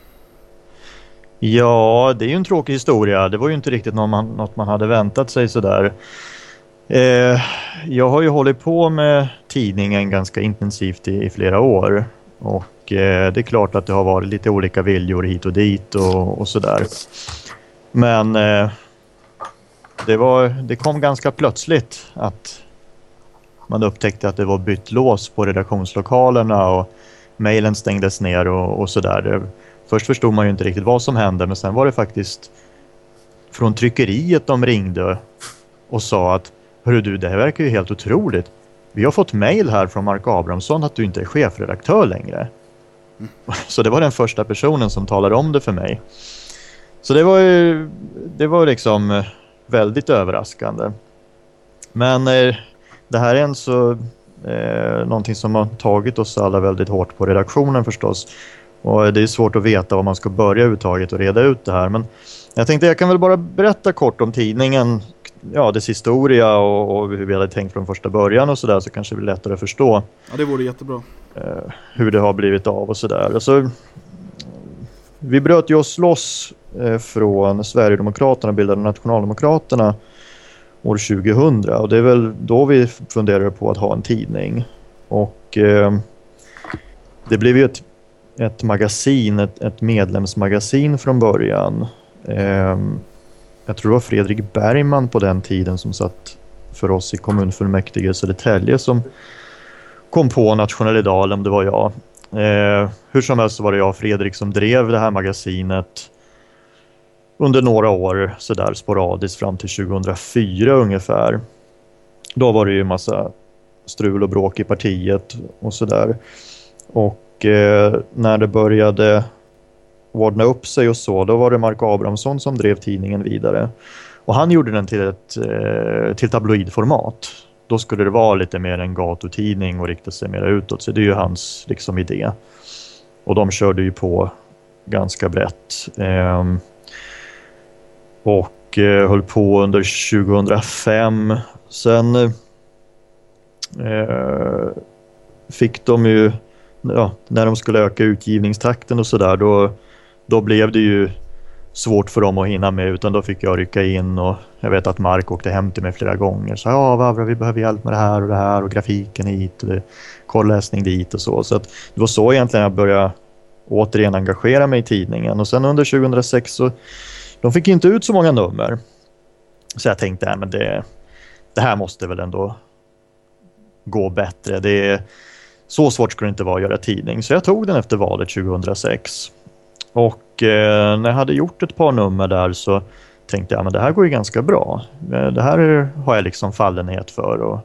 Ja, det är ju en tråkig historia. Det var ju inte riktigt något man, något man hade väntat sig sådär. Eh, jag har ju hållit på med tidningen ganska intensivt i, i flera år. Och eh, det är klart att det har varit lite olika viljor hit och dit och, och sådär. Men eh, det, var, det kom ganska plötsligt att man upptäckte att det var bytt lås på redaktionslokalerna och mejlen stängdes ner och, och sådär. Först förstod man ju inte riktigt vad som hände men sen var det faktiskt från tryckeriet de ringde och sa att Hörru du, det här verkar ju helt otroligt. Vi har fått mejl här från Mark Abrahamsson att du inte är chefredaktör längre. Så det var den första personen som talade om det för mig. Så det var ju det var liksom eh, väldigt överraskande. Men eh, det här är en så eh, någonting som har tagit oss alla väldigt hårt på redaktionen förstås. Och det är svårt att veta var man ska börja överhuvudtaget och reda ut det här. Men jag tänkte jag kan väl bara berätta kort om tidningen, ja dess historia och, och hur vi hade tänkt från första början och sådär så kanske det blir lättare att förstå Ja, det vore jättebra. eh, hur det har blivit av och sådär. Alltså, vi bröt ju oss loss Eh, från Sverigedemokraterna bildade Nationaldemokraterna år 2000 och det är väl då vi funderade på att ha en tidning. Och eh, det blev ju ett, ett magasin, ett, ett medlemsmagasin från början. Eh, jag tror det var Fredrik Bergman på den tiden som satt för oss i kommunfullmäktige i Södertälje som kom på Nationell Idag, eller om det var jag. Eh, hur som helst var det jag och Fredrik som drev det här magasinet under några år sådär sporadiskt fram till 2004 ungefär. Då var det ju massa strul och bråk i partiet och sådär. Och eh, när det började ordna upp sig och så, då var det Mark Abrahamsson som drev tidningen vidare. Och han gjorde den till ett eh, till tabloidformat. Då skulle det vara lite mer en gatutidning och rikta sig mer utåt. Så det är ju hans liksom, idé. Och de körde ju på ganska brett. Eh, och eh, höll på under 2005. Sen eh, fick de ju, ja, när de skulle öka utgivningstakten och sådär, då, då blev det ju svårt för dem att hinna med utan då fick jag rycka in och jag vet att Mark åkte hem till mig flera gånger. Så ja, Vavra, vi behöver hjälp med det här och det här och grafiken hit och det, dit och så. Så att det var så egentligen jag började återigen engagera mig i tidningen och sen under 2006 så de fick inte ut så många nummer. Så jag tänkte, äh, men det, det här måste väl ändå gå bättre. Det är, så svårt skulle det inte vara att göra tidning. Så jag tog den efter valet 2006. Och eh, när jag hade gjort ett par nummer där så tänkte jag men det här går ju ganska bra. Eh, det här har jag liksom fallenhet för och,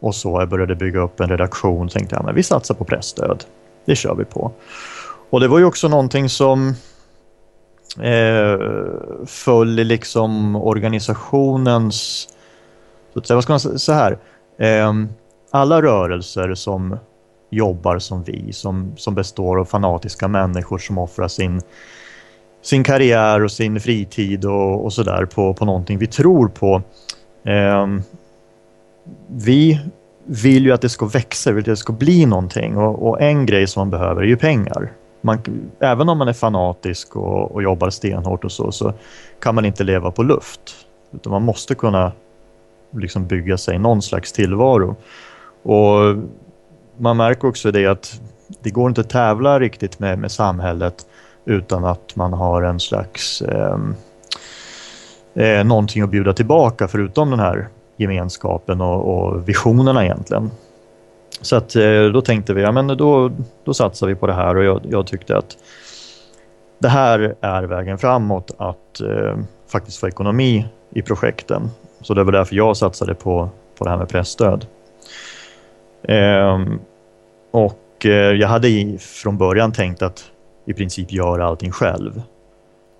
och så. Jag började bygga upp en redaktion tänkte jag men vi satsar på pressstöd. Det kör vi på. Och det var ju också någonting som eh, föll liksom organisationens, så att säga, vad ska man säga, så här. Eh, alla rörelser som jobbar som vi, som, som består av fanatiska människor som offrar sin, sin karriär och sin fritid och, och sådär på, på någonting vi tror på. Eh, vi vill ju att det ska växa, vill att det ska bli någonting och, och en grej som man behöver är ju pengar. Man, även om man är fanatisk och, och jobbar stenhårt och så, så kan man inte leva på luft. Utan man måste kunna liksom bygga sig någon slags tillvaro. Och man märker också det att det går inte att tävla riktigt med, med samhället utan att man har en slags eh, eh, någonting att bjuda tillbaka förutom den här gemenskapen och, och visionerna egentligen. Så att eh, då tänkte vi, ja men då, då satsar vi på det här och jag, jag tyckte att det här är vägen framåt att eh, faktiskt få ekonomi i projekten. Så det var därför jag satsade på, på det här med pressstöd. Eh, och eh, jag hade i, från början tänkt att i princip göra allting själv.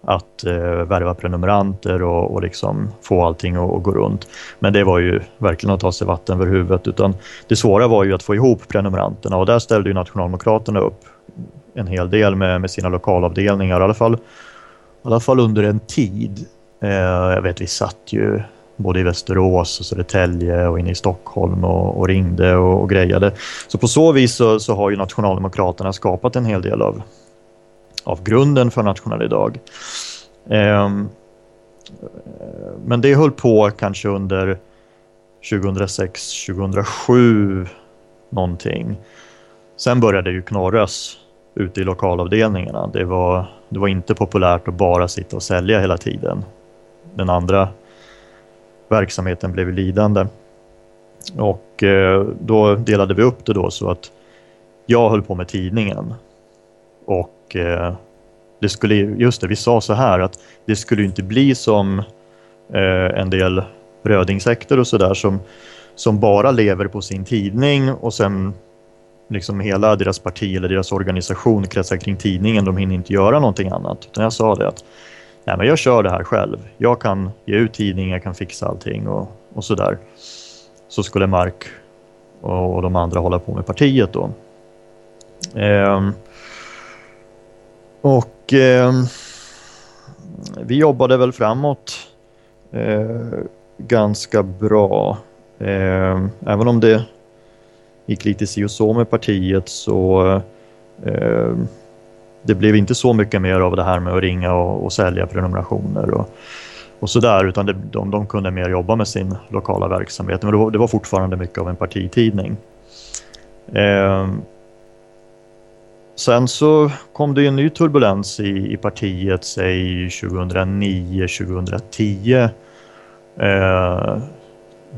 Att eh, värva prenumeranter och, och liksom få allting att, att gå runt. Men det var ju verkligen att ta sig vatten över huvudet. Utan det svåra var ju att få ihop prenumeranterna och där ställde ju Nationaldemokraterna upp en hel del med, med sina lokalavdelningar. I alla fall, i alla fall under en tid. Eh, jag vet vi satt ju både i Västerås och Södertälje och inne i Stockholm och, och ringde och, och grejade. Så på så vis så, så, har ju Nationaldemokraterna skapat en hel del av, av grunden för Nationell idag. Ehm, men det höll på kanske under 2006, 2007 någonting. Sen började det ju knorras ute i lokalavdelningarna. Det var, det var inte populärt att bara sitta och sälja hela tiden. Den andra verksamheten blev lidande. Och eh, då delade vi upp det då så att jag höll på med tidningen. Och eh, det skulle, just det, vi sa så här att det skulle inte bli som eh, en del rödingsekter och sådär som, som bara lever på sin tidning och sen liksom hela deras parti eller deras organisation kretsar kring tidningen. De hinner inte göra någonting annat. Utan jag sa det att Nej, men jag kör det här själv. Jag kan ge ut tidningar, jag kan fixa allting och, och sådär. Så skulle Mark och, och de andra hålla på med partiet då. Ehm, och eh, vi jobbade väl framåt eh, ganska bra. Eh, även om det gick lite si och så med partiet så eh, det blev inte så mycket mer av det här med att ringa och, och sälja prenumerationer och, och sådär utan det, de, de kunde mer jobba med sin lokala verksamhet. Men det var, det var fortfarande mycket av en partitidning. Ehm, Sen så kom det en ny turbulens i, i partiet, säg 2009-2010 eh,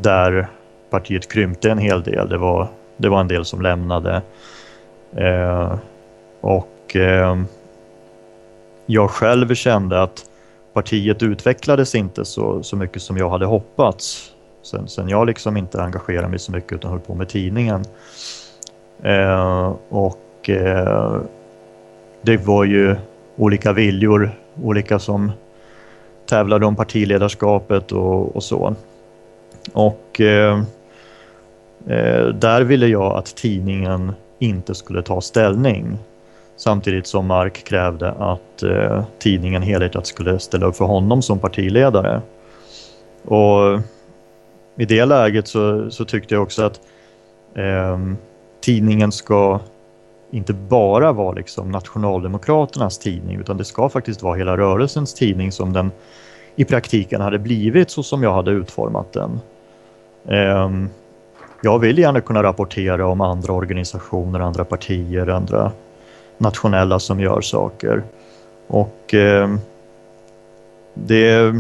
där partiet krympte en hel del. Det var, det var en del som lämnade. Eh, och eh, jag själv kände att partiet utvecklades inte så, så mycket som jag hade hoppats. Sen, sen jag liksom inte engagerade mig så mycket utan höll på med tidningen. Eh, och eh, det var ju olika viljor, olika som tävlade om partiledarskapet och, och så. Och eh, eh där ville jag att tidningen inte skulle ta ställning. Samtidigt som Mark krävde att eh, tidningen helhjärtat skulle ställa upp för honom som partiledare. Och i det läget så, så tyckte jag också att eh, tidningen ska inte bara vara liksom Nationaldemokraternas tidning utan det ska faktiskt vara hela rörelsens tidning som den i praktiken hade blivit så som jag hade utformat den. Ehm, jag vill gärna kunna rapportera om andra organisationer, andra partier, andra nationella som gör saker. Och eh, det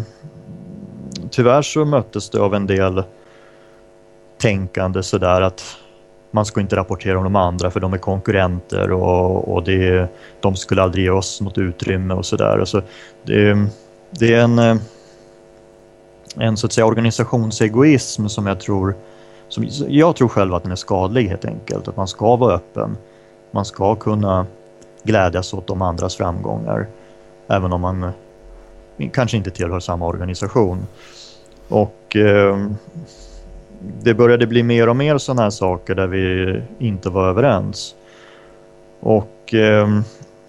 tyvärr så möttes det av en del tänkande sådär att man ska inte rapportera om de andra för de är konkurrenter och, och det, de skulle aldrig ge oss något utrymme och sådär. Alltså, det, det är en, eh, en så att säga organisationsegoism som jag tror som, jag tror själv att den är skadlig helt enkelt. Att man ska vara öppen. Man ska kunna glädjas åt de andras framgångar. Även om man eh, kanske inte tillhör samma organisation. Och eh, det började bli mer och mer sådana här saker där vi inte var överens. Och eh,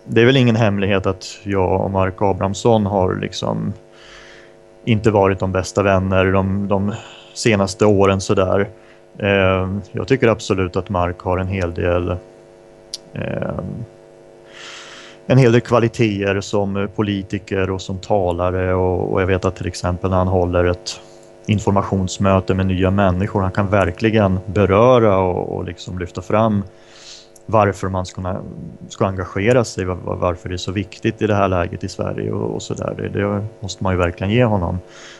det är väl ingen hemlighet att jag och Mark Abrahamsson har liksom inte varit de bästa vänner de, de senaste åren sådär. Eh, jag tycker absolut att Mark har en hel del eh, en hel del kvaliteter som politiker och som talare och, och jag vet att till exempel när han håller ett informationsmöte med nya människor, han kan verkligen beröra och, och liksom lyfta fram varför man ska, ska engagera sig, var, varför det är så viktigt i det här läget i Sverige och, och sådär. Det, det, måste man ju verkligen ge honom.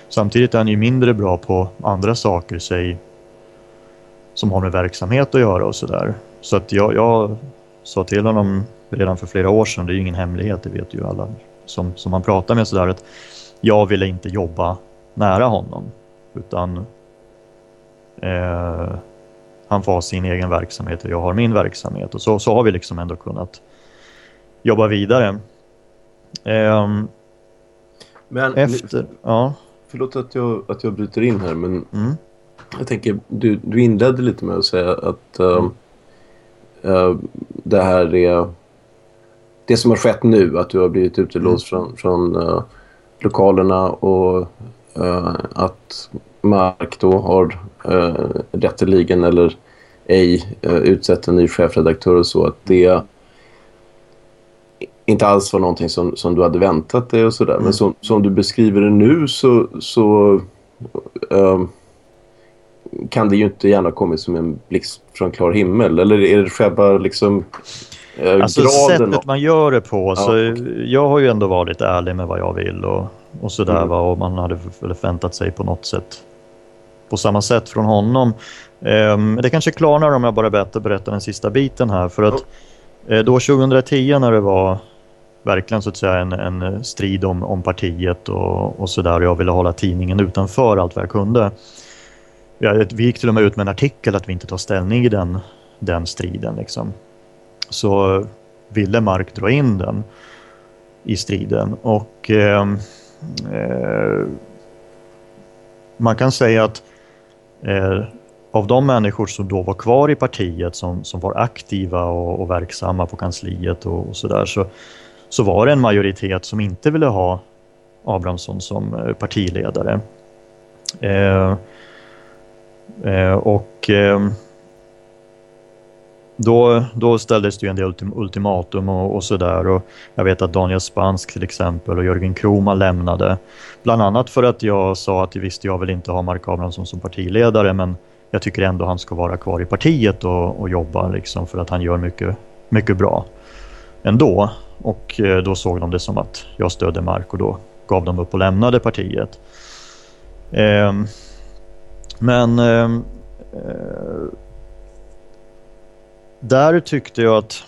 Samtidigt är han ju mindre bra på andra saker, säg som har med verksamhet att göra och sådär. Så att jag, jag sa till honom redan för flera år sedan, det är ju ingen hemlighet, det vet ju alla som, som man pratar med sådär att jag ville inte jobba nära honom utan eh, han får ha sin egen verksamhet och jag har min verksamhet. Och så, så har vi liksom ändå kunnat jobba vidare. Ehm, Men, efter, ja. Förlåt att jag, att jag bryter in här, men Mm. jag tänker, du, du inledde lite med att säga att ehm, eh, det här är det som har skett nu, att du har blivit utelåst från, från eh, lokalerna och eh, att Mark då har uh, rätteligen eller ej uh, utsett en ny chefredaktör och så, att det inte alls var någonting som, som du hade väntat dig och sådär. Men som, som du beskriver det nu så, så ehm, kan det ju inte gärna kommit som en blixt från klar himmel. Eller är det själva liksom eh, Alltså graden? sättet man gör det på. Så okej. Jag har ju ändå varit ärlig med vad jag vill och, och sådär. Mm. Va? Och man hade förväntat sig på något sätt på samma sätt från honom. Ehm, det kanske klarnar om jag bara berättar, berättar den sista biten här. För att eh, då 2010 när det var verkligen så att säga en, en strid om, om partiet och, och sådär. Jag ville hålla tidningen utanför allt vad jag kunde. Ja, vi gick till och med ut med en artikel att vi inte tar ställning i den, den striden. Liksom. Så ville Mark dra in den i striden. Och ehm, eh, man kan säga att eh, av de människor som då var kvar i partiet som, som var aktiva och, och verksamma på kansliet och, och sådär så, så var det en majoritet som inte ville ha Abrahamsson som eh, partiledare. Eh, eh, och eh, då, då ställdes det ju en del ultim ultimatum och, och sådär. Jag vet att Daniel Spansk till exempel och Jörgen Kroman lämnade. Bland annat för att jag sa att visst, jag vill inte ha Mark Abrahamsson som partiledare men jag tycker ändå han ska vara kvar i partiet och, och jobba liksom för att han gör mycket, mycket bra ändå. Och eh, då såg de det som att jag stödde Mark och då gav de upp och lämnade partiet. Ehm, ehm, eh, men eh, där tyckte jag att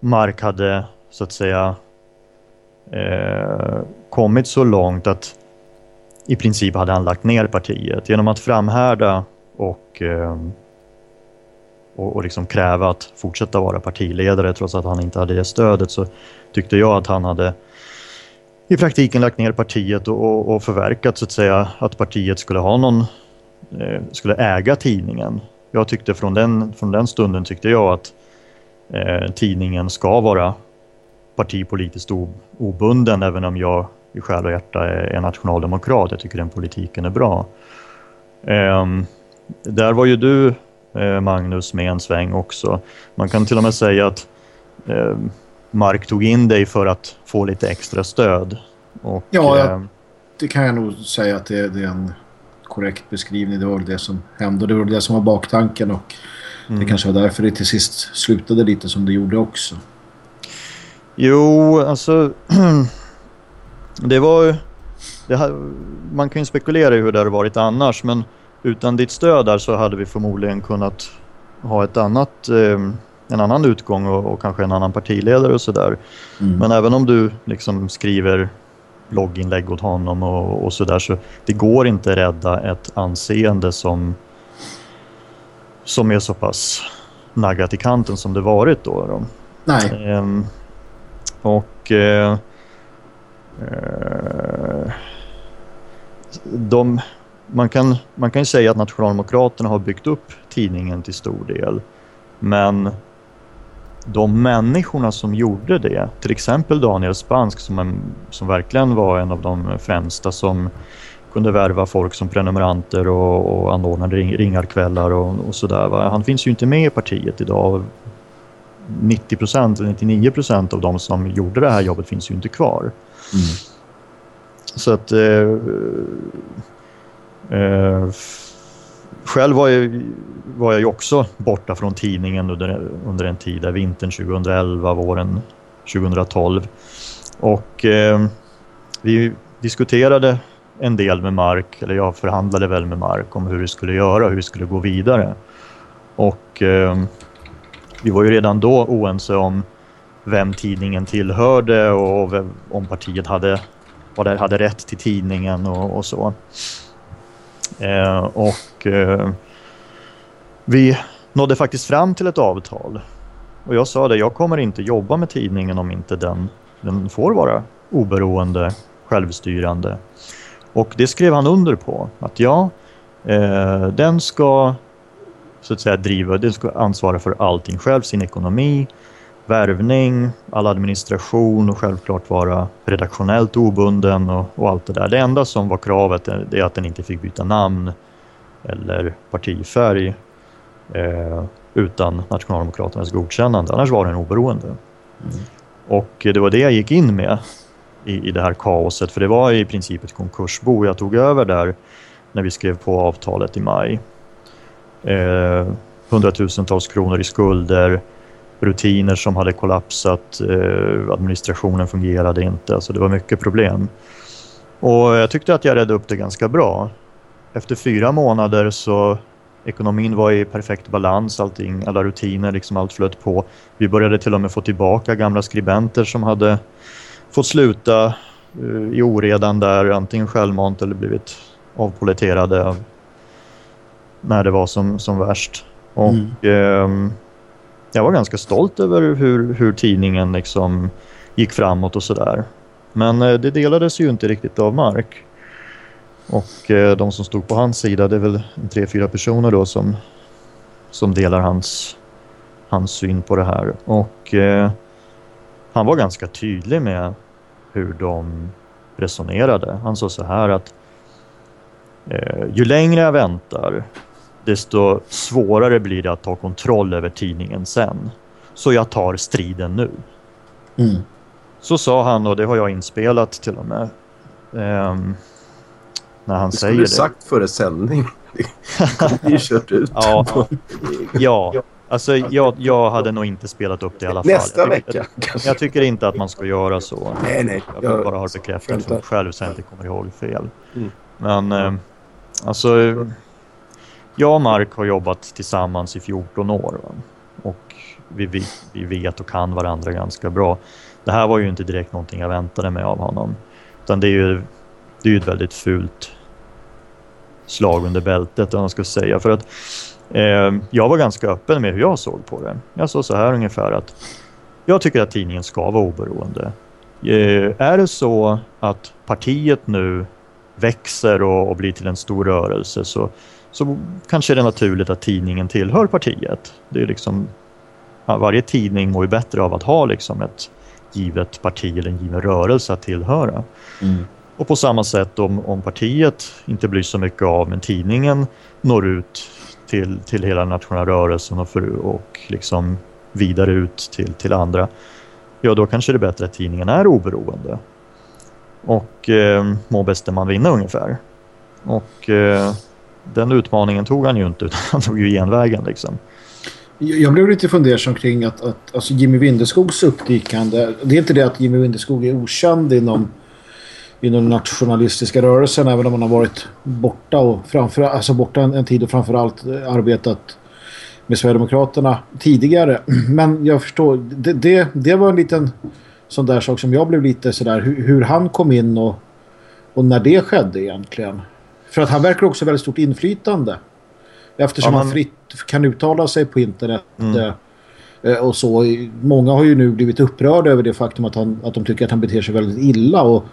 Mark hade så att säga eh, kommit så långt att i princip hade han lagt ner partiet genom att framhärda och, eh, och, och liksom kräva att fortsätta vara partiledare trots att han inte hade det stödet så tyckte jag att han hade i praktiken lagt ner partiet och, och, och förverkat så att säga att partiet skulle ha någon eh, skulle äga tidningen. Jag tyckte från den, från den stunden tyckte jag att eh, tidningen ska vara partipolitiskt obunden även om jag i själ och hjärta är, nationaldemokrat. Jag tycker den politiken är bra. Ehm, där var ju du eh, Magnus med en sväng också. Man kan till och med säga att eh, Mark tog in dig för att få lite extra stöd. Och, Ja, jag- eh, Det kan jag nog säga att det, det är en korrekt beskrivning. Det var det som hände och det var det som var baktanken och Mm. det kanske var därför det till sist slutade lite som det gjorde också. Jo, alltså... det var. Det ha, man kan ju spekulera i hur det hade varit annars, men utan ditt stöd där så hade vi förmodligen kunnat ha ett annat, eh, en annan utgång och, och kanske en annan partiledare och sådär. Mm. Men även om du liksom skriver blogginlägg åt honom och, och sådär så det går inte rädda ett anseende som som är så pass naggat i kanten som det varit då. då. Nej, Ehm, och eh, eh, de, man, kan, man kan säga att Nationaldemokraterna har byggt upp tidningen till stor del. Men de människorna som gjorde det, till exempel Daniel Spansk som, en, som verkligen var en av de främsta som kunde värva folk som prenumeranter och, och anordnade ring, ringarkvällar och, och sådär. Han finns ju inte med i partiet idag 90 procent, 99 procent av de som gjorde det här jobbet finns ju inte kvar. Så att... Eh, eh, själv var jag, var jag ju också borta från tidningen under, under en tid, där vintern 2011, våren 2012. Och eh, vi diskuterade en del med Mark, eller jag förhandlade väl med Mark om hur vi skulle göra, hur vi skulle gå vidare. Och eh, vi var ju redan då oense om vem tidningen tillhörde och vem, om partiet hade, vad det hade rätt till tidningen och, och så. Eh, och eh, vi nådde faktiskt fram till ett avtal. Och jag sa det, jag kommer inte jobba med tidningen om inte den, den får vara oberoende, självstyrande. Och det skrev han under på. Att ja, eh, den ska så att säga driva, den ska ansvara för allting själv, sin ekonomi, värvning, all administration och självklart vara redaktionellt obunden och, och allt det där. Det enda som var kravet är, det är att den inte fick byta namn eller partifärg eh, utan Nationaldemokraternas godkännande. Annars var den oberoende. Och det var det jag gick in med i, i det här kaoset. För det var i princip ett konkursbo. Jag tog över där när vi skrev på avtalet i maj. Eh, hundratusentals kronor i skulder, rutiner som hade kollapsat, eh, administrationen fungerade inte. Alltså det var mycket problem. Och jag tyckte att jag redde upp det ganska bra. Efter fyra månader så ekonomin var i perfekt balans, allting, alla rutiner, liksom allt flöt på. Vi började till och med få tillbaka gamla skribenter som hade fått sluta eh, i oredan där, antingen självmant eller blivit avpoliterade av, när det var som, som värst. Och ehm, jag var ganska stolt över hur, hur tidningen liksom gick framåt och sådär. Men eh, det delades ju inte riktigt av Mark. Och eh, de som stod på hans sida, det är väl tre, fyra personer då som, som delar hans, hans syn på det här. Och eh, han var ganska tydlig med hur de resonerade. Han sa så här att eh, ju längre jag väntar desto svårare blir det att ta kontroll över tidningen sen. Så jag tar striden nu. Mm. Så sa han och det har jag inspelat till och med. Ehm, när han Det säger skulle du det. sagt före sändning. Det är kört ut. Ja, ja. Alltså jag, jag hade nog inte spelat upp det i alla fall. Nästa jag, tycker- vecka. Jag, jag tycker inte att man ska göra så. Nej, nej. Jag Jag- bara har bekräftat själv så jag inte kommer ihåg fel. Mm. Men eh, alltså, eh, jag och Mark har jobbat tillsammans i 14 år. Va? Och vi, vi, vi vet och kan varandra ganska bra. Det här var ju inte direkt någonting jag väntade mig av honom. Utan det är ju, det är ju ett väldigt fult slag under bältet om man ska säga. För att eh, jag var ganska öppen med hur jag såg på det. Jag sa så här ungefär att jag tycker att tidningen ska vara oberoende. Eh, är det så att partiet nu växer och, och blir till en stor rörelse så, så kanske det är naturligt att tidningen tillhör partiet. Det är liksom, varje tidning mår ju bättre av att ha liksom ett givet parti eller en given rörelse att tillhöra. Mm. Och på samma sätt om, om partiet inte blir så mycket av men tidningen når ut till, till hela nationella rörelsen och, för, och liksom vidare ut till, till andra. Ja, då kanske det är bättre att tidningen är oberoende. Och eh, må bäste man vinna ungefär. Och eh, den utmaningen tog han ju inte utan han tog ju genvägen liksom. Jag blev lite fundersam kring att, att alltså Jimmy Windeskogs uppdykande. Det är inte det att Jimmy Windeskog är okänd inom, inom den nationalistiska rörelsen även om han har varit borta och framför, alltså borta en, en tid och framförallt eh, arbetat med Sverigedemokraterna tidigare. Men jag förstår, det, det, det var en liten sån där sak som jag blev lite sådär hur, hur han kom in och, och när det skedde egentligen. För att han verkar också väldigt stort inflytande. Eftersom Ja, han man- fritt kan uttala sig på internet Mm. eh, eh, och så. Många har ju nu blivit upprörda över det faktum att, han, att de tycker att han beter sig väldigt illa. Och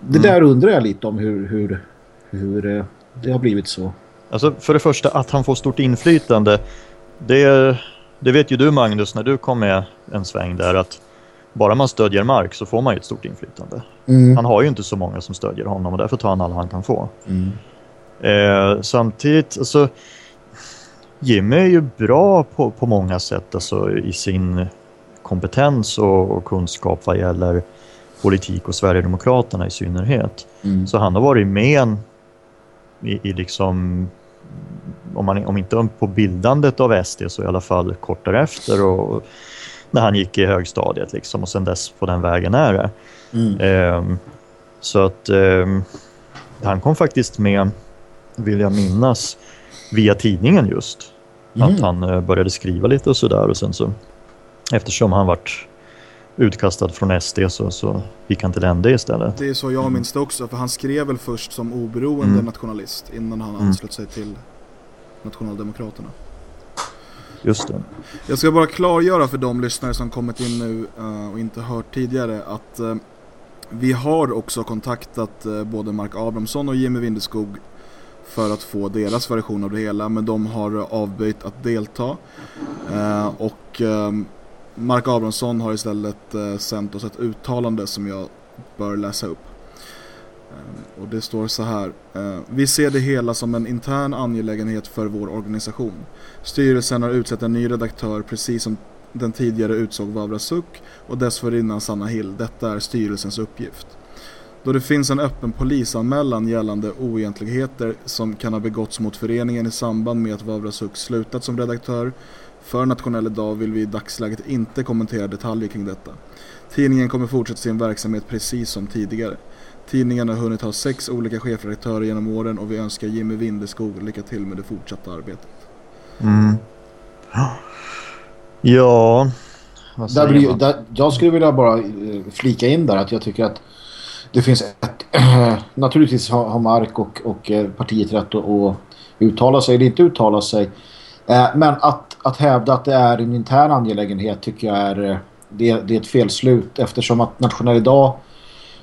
det Mm. där undrar jag lite om hur, hur, hur eh, det har blivit så. Alltså för det första att han får stort inflytande. Det, det vet ju du Magnus när du kom med en sväng där att bara man stödjer Mark så får man ju ett stort inflytande. Mm. Han har ju inte så många som stödjer honom och därför tar han alla han kan få. Mm. Eh, samtidigt, alltså Jimmy är ju bra på, på många sätt alltså, i sin kompetens och, och kunskap vad gäller politik och Sverigedemokraterna i synnerhet. Mm. Så han har varit med i, i liksom, om, man, om inte på bildandet av SD så i alla fall kort därefter och när han gick i högstadiet liksom och sen dess på den vägen är det. Mm. Ehm, så att ehm, han kom faktiskt med, vill jag minnas, via tidningen just. Mm. Att han eh, började skriva lite och sådär och sen så eftersom han vart utkastad från SD så, så gick han till ND istället. Det är så jag minns det också, för han skrev väl först som oberoende Mm. nationalist innan han Mm. anslöt sig till Nationaldemokraterna. Just det. Jag ska bara klargöra för de lyssnare som kommit in nu eh, och inte hört tidigare att eh, vi har också kontaktat både Mark Abrahamsson och Jimmy Windeskog för att få deras version av det hela men de har avböjt att delta. Eh, och eh, Mark Abrahamsson har istället eh, sänt oss ett uttalande som jag bör läsa upp. Eh, Och det står så här. eh, Vi ser det hela som en intern angelägenhet för vår organisation. Styrelsen har utsett en ny redaktör precis som den tidigare utsåg Vavra Suk och dessförinnan Sanna Hill. Detta är styrelsens uppgift. Då det finns en öppen polisanmälan gällande oegentligheter som kan ha begåtts mot föreningen i samband med att Vavra Suk slutat som redaktör för Nationell Idag vill vi i dagsläget inte kommentera detaljer kring detta. Tidningen kommer fortsätta sin verksamhet precis som tidigare. Tidningen har hunnit ha sex olika chefredaktörer genom åren och vi önskar Jimmy Windeskog lycka till med det fortsatta arbetet. Mm. Ja, vad Där blir, man? där, jag skulle vilja bara eh, flika in där att jag tycker att det finns ett... naturligtvis har, Mark och, och eh, partiet rätt att, att uttala sig eller inte uttala sig. Eh, men att, att hävda att det är en intern angelägenhet tycker jag är, eh, det, det är ett felslut eftersom att Nationell Idag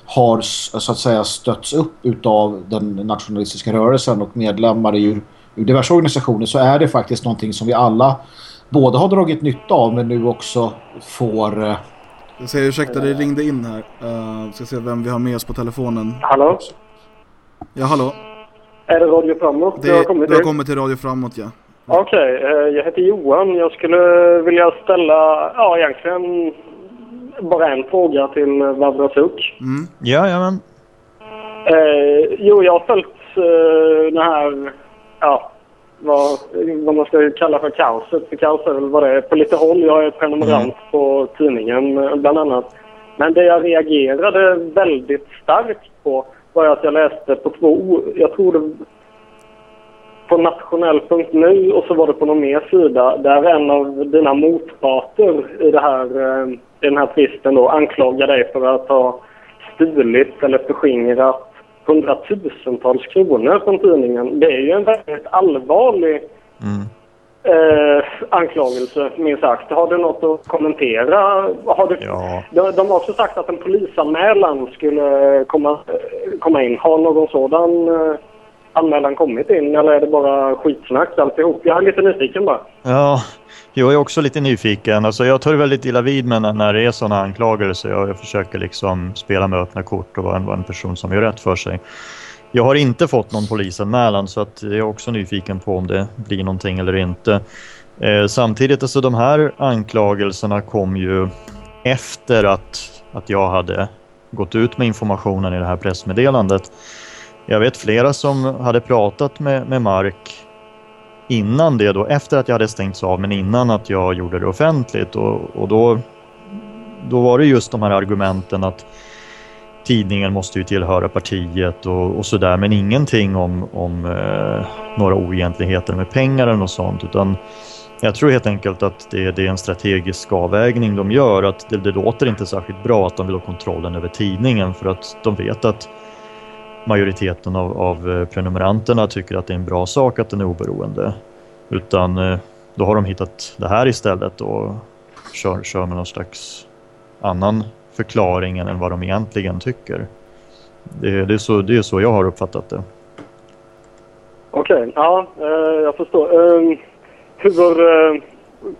har så att säga stötts upp utav den nationalistiska rörelsen och medlemmar i ur diverse organisationer så är det faktiskt någonting som vi alla både har dragit nytta av men nu också får jag säger ursäkta, det ringde in här. Uh, ska se vem vi har med oss på telefonen. Hallå? Ja, hallå. Är det Radio Framåt Det, du har kommit du har till? kommit till Radio Framåt, ja. Okej, eh, jag heter Johan. Jag skulle vilja ställa, ja egentligen bara en fråga till Vavra Suk. Mm. Ja, ja, men. Eh, jo, jag har följt eh, den här, ja, vad, vad man ska kalla för kaoset. För kaos är väl vad det är på lite håll. Jag är prenumerant på tidningen eh, bland annat. Men det jag reagerade väldigt starkt på var att jag läste på två, jag tror det på nationell.nu och så var det på någon mer sida där en av dina motparter i, det här, eh, i den här tvisten då anklagar dig för att ha stulit eller förskingrat hundratusentals kronor från tidningen. Det är ju en väldigt allvarlig Mm. eh, anklagelse, minst sagt. Har du något att kommentera? Har du, Ja. de, de har också sagt att en polisanmälan skulle komma, komma in. Har någon sådan eh, anmälan kommit in eller är det bara skitsnack alltihop? Jag är lite nyfiken bara. Ja, jag är också lite nyfiken. Alltså, jag tar väldigt illa vid mig när, när det är sådana anklagelser. Jag, jag försöker liksom spela med öppna kort och vara en, vara en person som gör rätt för sig. Jag har inte fått någon polisanmälan så att jag är också nyfiken på om det blir någonting eller inte. Eh, samtidigt, alltså de här anklagelserna kom ju efter att, att jag hade gått ut med informationen i det här pressmeddelandet. Jag vet flera som hade pratat med, med Mark innan det då, efter att jag hade stängts av men innan att jag gjorde det offentligt. Och, och då, då var det just de här argumenten att tidningen måste ju tillhöra partiet och, och sådär men ingenting om, om eh, några oegentligheter med pengar eller något sånt utan jag tror helt enkelt att det, det är en strategisk avvägning de gör att det, det låter inte särskilt bra att de vill ha kontrollen över tidningen för att de vet att majoriteten av, av eh, prenumeranterna tycker att det är en bra sak att den är oberoende. Utan eh, då har de hittat det här istället och kör, kör med någon slags annan förklaring än vad de egentligen tycker. Det, det, är, så, det är så jag har uppfattat det. Okej, ja, eh, jag förstår. Ehm, hur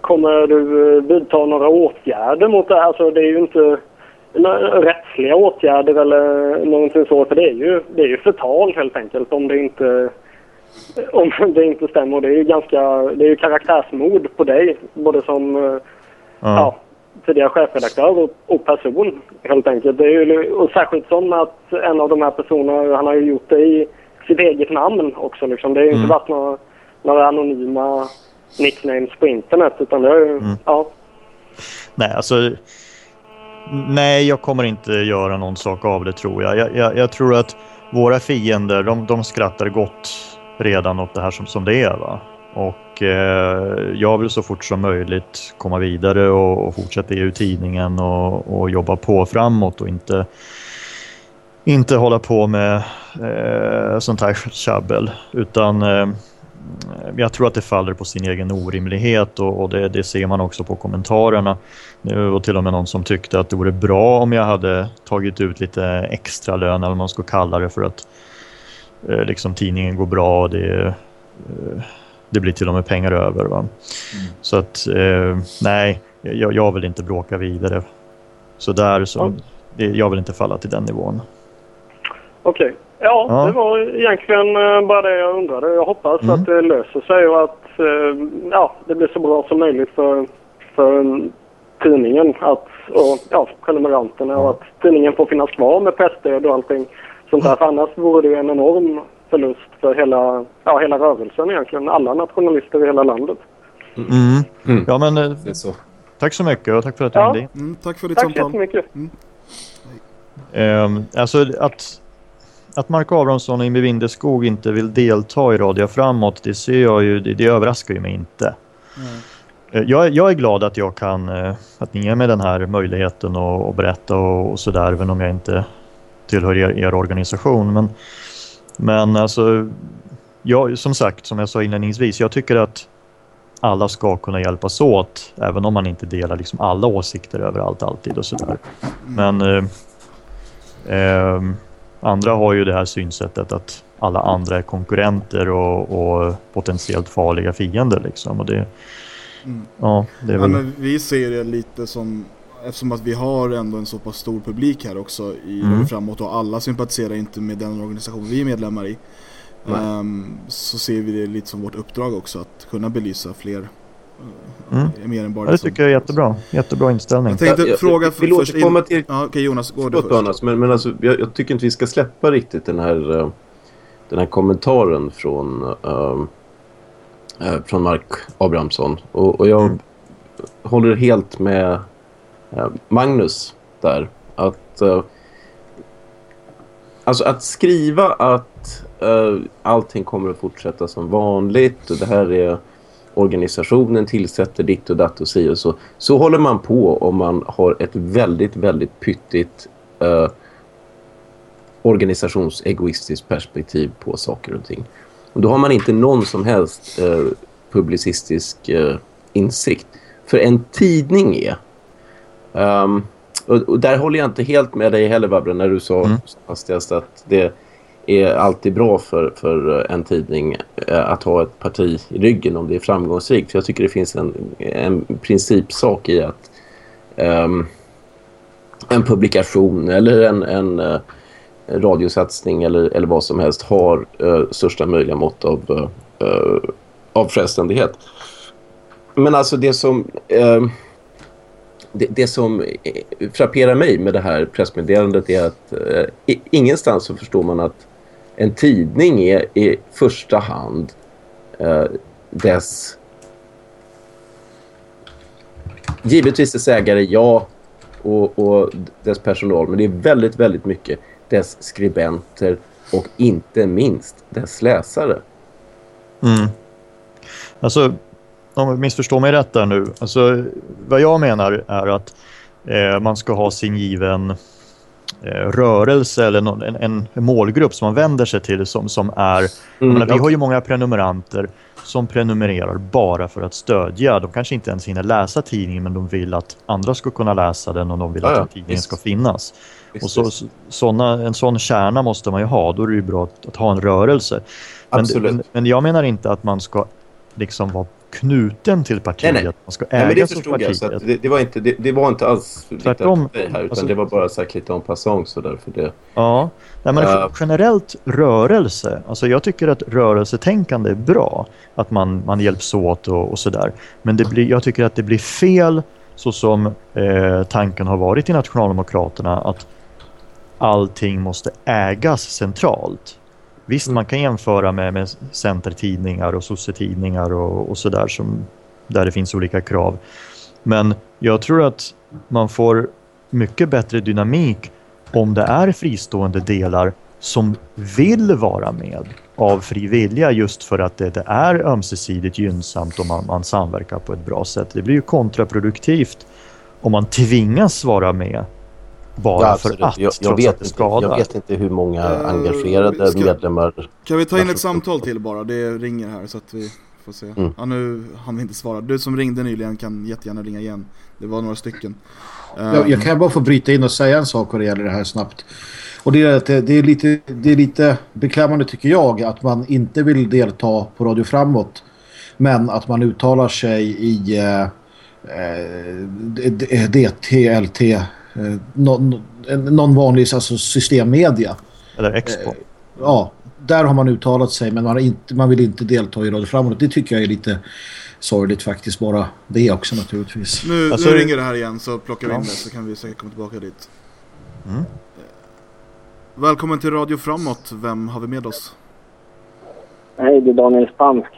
kommer du vidta några åtgärder mot det här? Alltså, det är ju inte rättsliga åtgärder eller någonting så. För det är ju, det är ju förtal helt enkelt om det inte om det inte stämmer. Det är ju ganska, det är ju karaktärsmord på dig. Både som eh, ja, tidigare chefredaktör och, och person helt enkelt. Det är ju, och särskilt som att en av de här personerna, han har ju gjort det i sitt eget namn också. Liksom. Det har ju inte varit några, några anonyma nicknames på internet utan det är ju, ja. Nej, alltså... Nej, jag kommer inte göra någon sak av det tror jag. Jag, jag, jag tror att våra fiender, de, de skrattar gott redan åt det här som, som det är. Va? Och eh, jag vill så fort som möjligt komma vidare och, och fortsätta ge ut tidningen och, och jobba på framåt och inte, inte hålla på med eh, sånt här tjabbel. Utan eh, jag tror att det faller på sin egen orimlighet och, och det, det, ser man också på kommentarerna. Det var till och med någon som tyckte att det vore bra om jag hade tagit ut lite extra lön eller vad man ska kalla det för att eh, liksom tidningen går bra och det, eh, det blir till och med pengar över. Mm. Så att eh, nej, jag, jag vill inte bråka vidare. Så där så, ja. det, jag vill inte falla till den nivån. Okej. Okay. Ja, ja, det var egentligen eh, bara det jag undrade. Jag hoppas mm. att det löser sig och att eh, ja, det blir så bra som möjligt för, för tidningen att, och ja, prenumeranterna och att tidningen får finnas kvar med pressstöd och allting sånt där. För annars vore det en enorm förlust för hela, ja, hela rörelsen egentligen. Alla nationalister i hela landet. Mm. Mm. Ja, men eh, så. tack så mycket och tack för att du ja. ringde mm, Tack för ditt tack samtal. Tack så mycket. Um, alltså att att Mark Abrahamsson och Imre Windeskog inte vill delta i Radio Framåt, det ser jag ju, det, det överraskar ju mig inte. Mm. Jag, jag, är glad att jag kan, eh, att ni ger mig den här möjligheten att, att berätta och, och sådär, även om jag inte tillhör er, er organisation. Men, men alltså, jag, som sagt, som jag sa inledningsvis, jag tycker att alla ska kunna hjälpas åt, även om man inte delar liksom alla åsikter överallt alltid och sådär. Men eh, eh, Andra har ju det här synsättet att alla andra är konkurrenter och, och potentiellt farliga fiender liksom. Och det, mm. ja, det är väl... men vi ser det lite som eftersom att vi har ändå en så pass stor publik här också i mm. framåt och alla sympatiserar inte med den organisation vi är medlemmar i. Um, så ser vi det lite som vårt uppdrag också att kunna belysa fler Mm. Mer än bara ja, det tycker jag är jättebra. Jättebra inställning. Jag tänkte jag, fråga jag, vill först. In... Till... Ja, okej Jonas, går du först. Jonas, men, men alltså, jag, jag, tycker inte vi ska släppa riktigt den här, uh, den här kommentaren från, uh, från Mark Abrahamsson. Och, och jag mm. håller helt med Magnus där. Att, alltså att skriva att allting kommer att fortsätta som vanligt och det här är organisationen tillsätter ditt och datt och si och så. Så håller man på om man har ett väldigt, väldigt pyttigt uh, organisationsegoistiskt perspektiv på saker och ting. Och då har man inte någon som helst uh, publicistisk uh, insikt. För en tidning är... Um, och, och, där håller jag inte helt med dig heller, Barbara, när du sa mm. att det är alltid bra för, för en tidning eh, att ha ett parti i ryggen om det är framgångsrikt. För jag tycker det finns en, en principsak i att um, en publikation eller en, en uh, radiosatsning eller, eller vad som helst har uh, största möjliga mått av, uh, av självständighet. Men alltså det som... Ehm, det, det, som frapperar mig med det här pressmeddelandet är att eh, ingenstans så förstår man att en tidning är i första hand eh, dess givetvis dess ägare, ja och, och, dess personal men det är väldigt, väldigt mycket dess skribenter och inte minst dess läsare. Mm. Alltså, om jag missförstår mig rätt där nu. Alltså, vad jag menar är att eh, man ska ha sin given rörelse eller någon, en, en, målgrupp som man vänder sig till som, som är... Mm, menar, vi har ju många prenumeranter som prenumererar bara för att stödja. De kanske inte ens hinner läsa tidningen men de vill att andra ska kunna läsa den och de vill ja, att tidningen visst. ska finnas. Visst, och så, såna, en sån kärna måste man ju ha. Då är det ju bra att, att ha en rörelse. Men, men, men jag menar inte att man ska liksom vara knuten till partiet. Nej, nej. Man ska äga nej, men det förstod jag. Så det, det, var inte, det, det, var inte alls Tvärtom, här, utan alltså, det var bara sagt lite om passant så därför det. Ja, nej, men uh, generellt rörelse. Alltså jag tycker att rörelsetänkande är bra. Att man, man hjälps åt och, och sådär. Men det blir, jag tycker att det blir fel så som eh, tanken har varit i Nationaldemokraterna att allting måste ägas centralt. Visst, mm. man kan jämföra med, med centertidningar och sossetidningar och, och sådär där det finns olika krav. Men jag tror att man får mycket bättre dynamik om det är fristående delar som vill vara med av fri vilja just för att det, det är ömsesidigt gynnsamt om man, man samverkar på ett bra sätt. Det blir ju kontraproduktivt om man tvingas vara med bara Ja, för att, jag, jag, att vet det inte, skadar. jag vet inte hur många Eh, engagerade ska- medlemmar... Kan vi ta in ett samtal till bara? Det ringer här så att vi får se. Mm. Ja, nu han vi inte svara. Du som ringde nyligen kan jättegärna ringa igen. Det var några stycken. Jag, jag kan bara få bryta in och säga en sak vad det gäller det här snabbt. Och det är att det, det, är lite, det är lite beklämmande tycker jag att man inte vill delta på Radio Framåt. Men att man uttalar sig i eh, eh, DTLT, eh, någon, någon vanlig alltså, systemmedia. Eller Expo. Eh, Ja, där har man uttalat sig men man, har inte, man vill inte delta i Radio Framåt. Det tycker jag är lite sorgligt faktiskt bara. Det också naturligtvis. Nu, Alltså- nu ringer det här igen så plockar vi in det så kan vi säkert komma tillbaka dit. Mm. Eh, Välkommen till Radio Framåt. Vem har vi med oss? Hej, det är Daniel Spansk.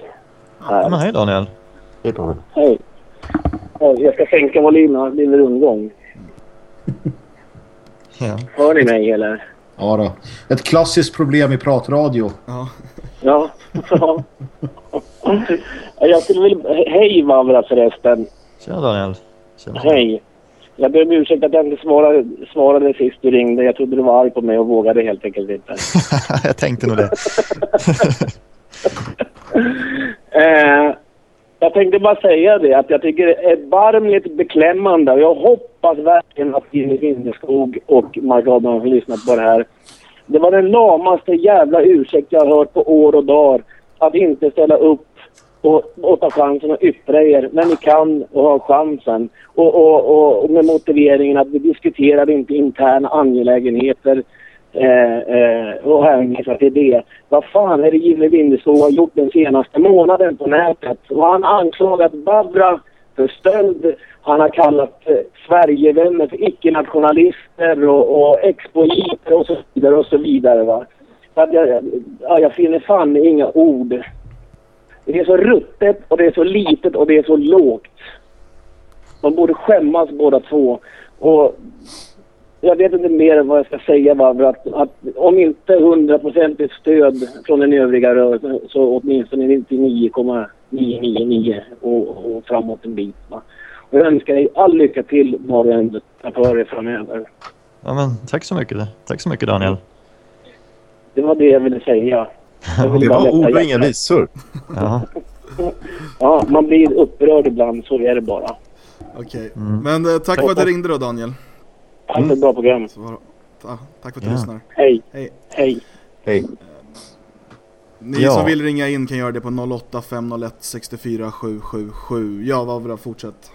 Ja, men hej Daniel. Hej, Daniel. Hej. Ja, Jag ska sänka volymen, det blir rundgång. Ja. Hör ni mig eller? Ja då. Ett klassiskt problem i pratradio. Ja. Ja. ja. Jag skulle vilja... Hej Vavra förresten. Tjena Daniel. Tjena. Hej. Jag ber om ursäkt att jag inte svarade, svarade sist du ringde. Jag trodde du var arg på mig och vågade helt enkelt inte. jag tänkte nog det. Jag tänkte bara säga det att jag tycker det är varmligt beklämmande och jag hoppas verkligen att Jimmy Lindeskog och Mark Abrahamsson har lyssnat på det här. Det var den lamaste jävla ursäkt jag har hört på år och dagar att inte ställa upp och, och ta chansen och yttra er när ni kan och har chansen. Och, och, och, och med motiveringen att vi diskuterar inte interna angelägenheter eh, eh, och hänvisar till det. Vad fan är det Jimmy Lindeskog har gjort den senaste månaden på nätet? Och han har anklagat Babra för stöld. Han har kallat eh, Sverigevänner för icke-nationalister och, och expojiter och så vidare och så vidare. Va? Så att jag, ja, jag finner fan inga ord. Det är så ruttet och det är så litet och det är så lågt. De borde skämmas båda två. Och jag vet inte mer vad jag ska säga bara för att, att om inte hundraprocentigt stöd från den övriga rörelsen så åtminstone 99,999 och, och framåt en bit. Va? Och jag önskar dig all lycka till var och en för er framöver. Ja, men, tack så mycket. Tack så mycket Daniel. Det var det jag ville säga. Jag ville Det var ord och inga visor. Ja. Ja, man blir upprörd ibland, så är det bara. Okej. Mm. Men eh, tack för att du ringde då Daniel. Tack för ett bra program. Så var, ta, tack för att du Ja. lyssnar. Hej. Hej. Hej. Hej. Ni Ja. som vill ringa in kan göra det på 08 501 64 777. Ja, vad bra, fortsätt.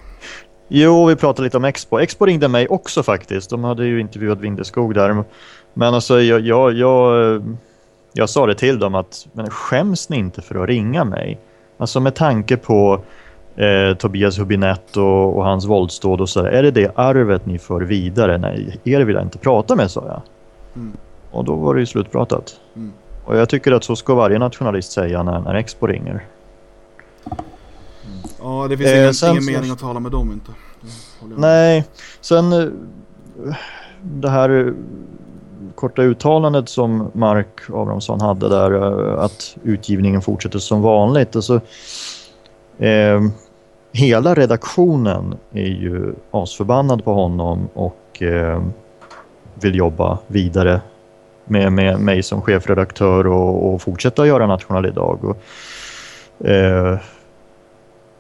Jo, vi pratade lite om Expo. Expo ringde mig också faktiskt. De hade ju intervjuat Vindeskog där. Men alltså, jag, jag, jag, jag sa det till dem att men skäms ni inte för att ringa mig? Alltså med tanke på eh, Tobias Hubinett och, och hans våldsdåd och så där. Är det det arvet ni för vidare? Nej, er vill jag inte prata med, sa jag. Mm. Och då var det ju slutpratat. Mm. Och jag tycker att så ska varje nationalist säga när, när Expo ringer. Ja, det finns Eh, ingen, sen ingen mening att tala med dem inte. Nej, sen eh, det här eh, korta uttalandet som Mark Abrahamsson hade där eh, att utgivningen fortsätter som vanligt. Alltså, eh, hela redaktionen är ju asförbannad på honom och eh, vill jobba vidare med, med mig som chefredaktör och, och fortsätta göra National idag. Och, eh,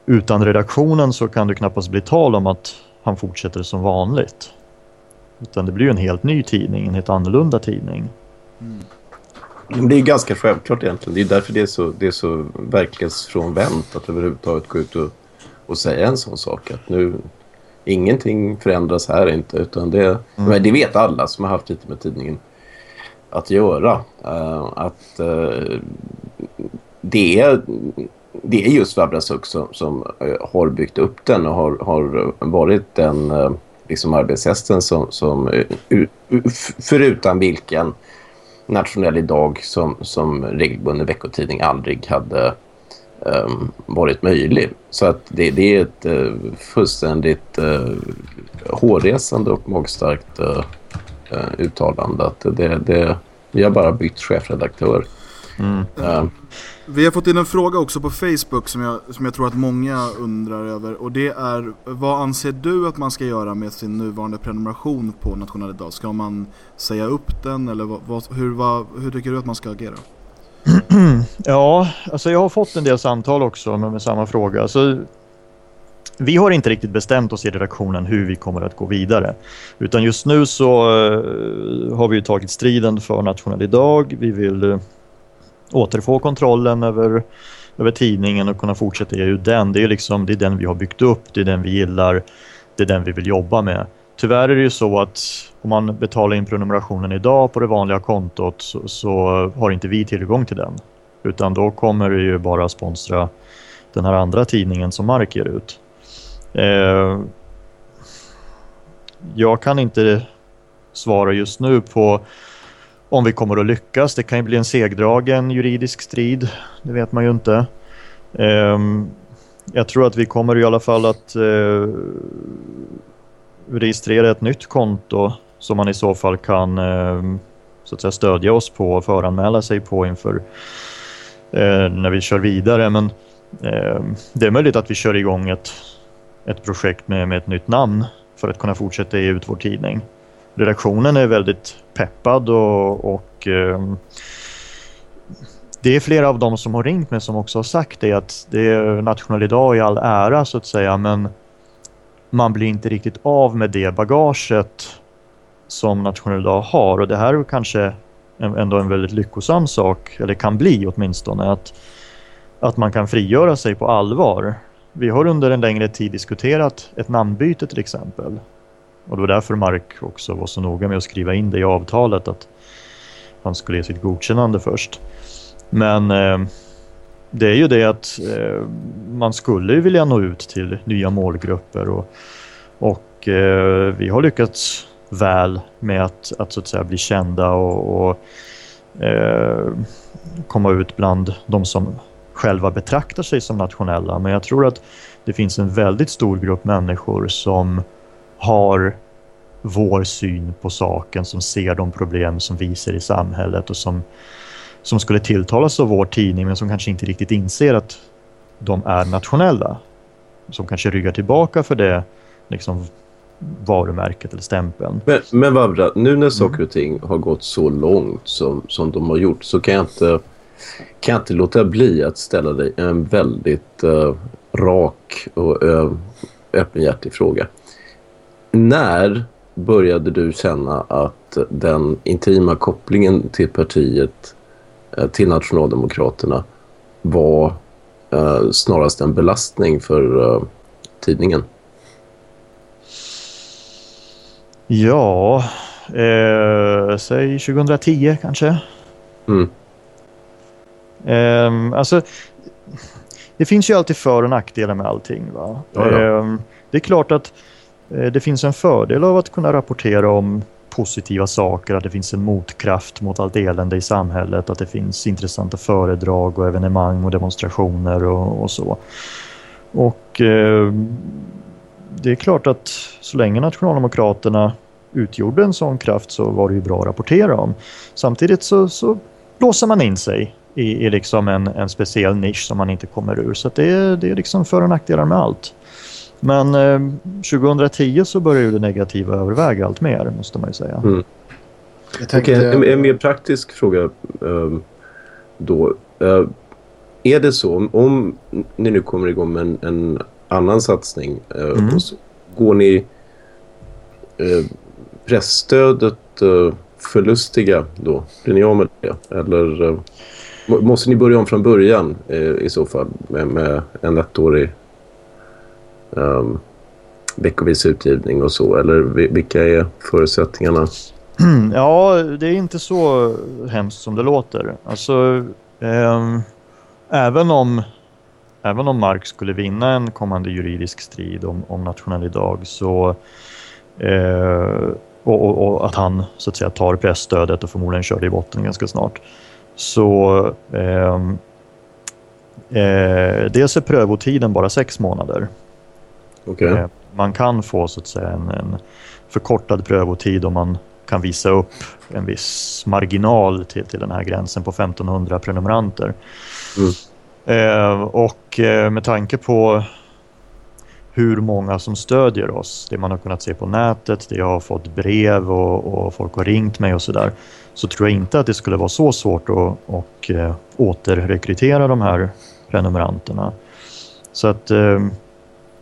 utan redaktionen så kan det knappast bli tal om att han fortsätter som vanligt. Utan det blir ju en helt ny tidning, en helt annorlunda tidning. Mm. det är ju ganska självklart egentligen. Det är därför det är så, det är så verklighetsfrånvänt att överhuvudtaget gå ut och, och säga en sån sak. Att nu, ingenting förändras här inte. Utan det, men det vet alla som har haft lite med tidningen att göra. Eh, att eh, det, är, det är just Fabrasuk som, som eh, har byggt upp den och har, har varit den liksom arbetshästen som, som förutan vilken nationell idag som, som regelbunden veckotidning aldrig hade varit möjlig. Så att det, det är ett uh, fullständigt uh, hårresande och magstarkt uh, uttalande. Att det, det, vi har bara bytt chefredaktör. Mm. Eh, Vi har fått in en fråga också på Facebook som jag, som jag tror att många undrar över och det är vad anser du att man ska göra med sin nuvarande prenumeration på Nationell Idag? Ska man säga upp den eller vad, vad, hur, vad, hur tycker du att man ska agera? Ja, alltså jag har fått en del samtal också med, med samma fråga. Alltså, vi har inte riktigt bestämt oss i redaktionen hur vi kommer att gå vidare. Utan just nu så eh, har vi ju tagit striden för Nationell Idag. Vi vill eh, återfå kontrollen över, över tidningen och kunna fortsätta ge ut den. Det är, liksom, det är den vi har byggt upp, det är den vi gillar, det är den vi vill jobba med. Tyvärr är det ju så att om man betalar in prenumerationen idag på det vanliga kontot så, så har inte vi tillgång till den. Utan då kommer det ju bara sponsra den här andra tidningen som Mark ger ut. Eh, jag kan inte svara just nu på om vi kommer att lyckas. Det kan ju bli en segdragen juridisk strid. Det vet man ju inte. Eh, jag tror att vi kommer i alla fall att eh, registrera ett nytt konto som man i så fall kan eh, så att säga stödja oss på och föranmäla sig på inför eh, när vi kör vidare. Men eh, det är möjligt att vi kör igång ett, ett projekt med, med ett nytt namn för att kunna fortsätta ge ut vår tidning. Redaktionen är väldigt peppad och, och eh, det är flera av dem som har ringt mig som också har sagt det att det är National idag i all ära så att säga men man blir inte riktigt av med det bagaget som nationell idag har och det här är kanske ändå en väldigt lyckosam sak eller kan bli åtminstone att, att man kan frigöra sig på allvar. Vi har under en längre tid diskuterat ett namnbyte till exempel. Och det var därför Mark också var så noga med att skriva in det i avtalet att han skulle ge sitt godkännande först. Men eh, det är ju det att eh, man skulle ju vilja nå ut till nya målgrupper och, och eh, vi har lyckats väl med att, att så att säga bli kända och, och eh, komma ut bland de som själva betraktar sig som nationella. Men jag tror att det finns en väldigt stor grupp människor som har vår syn på saken, som ser de problem som vi ser i samhället och som, som skulle tilltalas av vår tidning men som kanske inte riktigt inser att de är nationella. Som kanske ryggar tillbaka för det liksom, varumärket eller stämpeln. Men, men Vavra, nu när saker och ting har gått så långt som, som de har gjort så kan jag inte, kan jag inte låta bli att ställa dig en väldigt eh, rak och uh, öppenhjärtig fråga. När började du känna att den intima kopplingen till partiet, till Nationaldemokraterna, var eh, snarast en belastning för eh, tidningen? Ja, eh, säg 2010 kanske. Mm. Eh, alltså, det finns ju alltid för- och nackdelar med allting. Va? Ja, ja. Eh, det är klart att eh, det finns en fördel av att kunna rapportera om positiva saker, att det finns en motkraft mot allt elände i samhället, att det finns intressanta föredrag och evenemang och demonstrationer och, och så. Och eh, det är klart att så länge Nationaldemokraterna utgjorde en sån kraft så var det ju bra att rapportera om. Samtidigt så, så låser man in sig i, i liksom en, en speciell nisch som man inte kommer ur. Så att det, är, det är liksom för och nackdelar med allt. Men eh, 2010 så börjar ju det negativa överväga allt mer måste man ju säga. Mm. Jag Okej, tänkte, en, en mer praktisk fråga ehm, då. Eh, är det så, om- om ni nu kommer igång med en, en annan satsning, eh, Mm. och så går ni eh, pressstödet eh, förlustiga då? Blir ni av med det? Eller eh, må- måste ni börja om från början eh, i så fall med, med en ettårig um, veckovis utgivning och så? Eller vilka är förutsättningarna? Mm, ja, det är inte så hemskt som det låter. Alltså, ehm, även om även om Mark skulle vinna en kommande juridisk strid om, om nationell idag så eh, och, och, och att han så att säga tar pressstödet och förmodligen kör det i botten ganska snart. Så ehm, eh, dels är prövotiden bara sex månader. Okej. Eh, Man kan få så att säga en, en förkortad prövotid om man kan visa upp en viss marginal till, till den här gränsen på 1500 prenumeranter. Mm. Eh, och eh, med tanke på hur många som stödjer oss, det man har kunnat se på nätet, det jag har fått brev och, och folk har ringt mig och sådär, så tror jag inte att det skulle vara så svårt att och, eh, återrekrytera de här prenumeranterna. Så att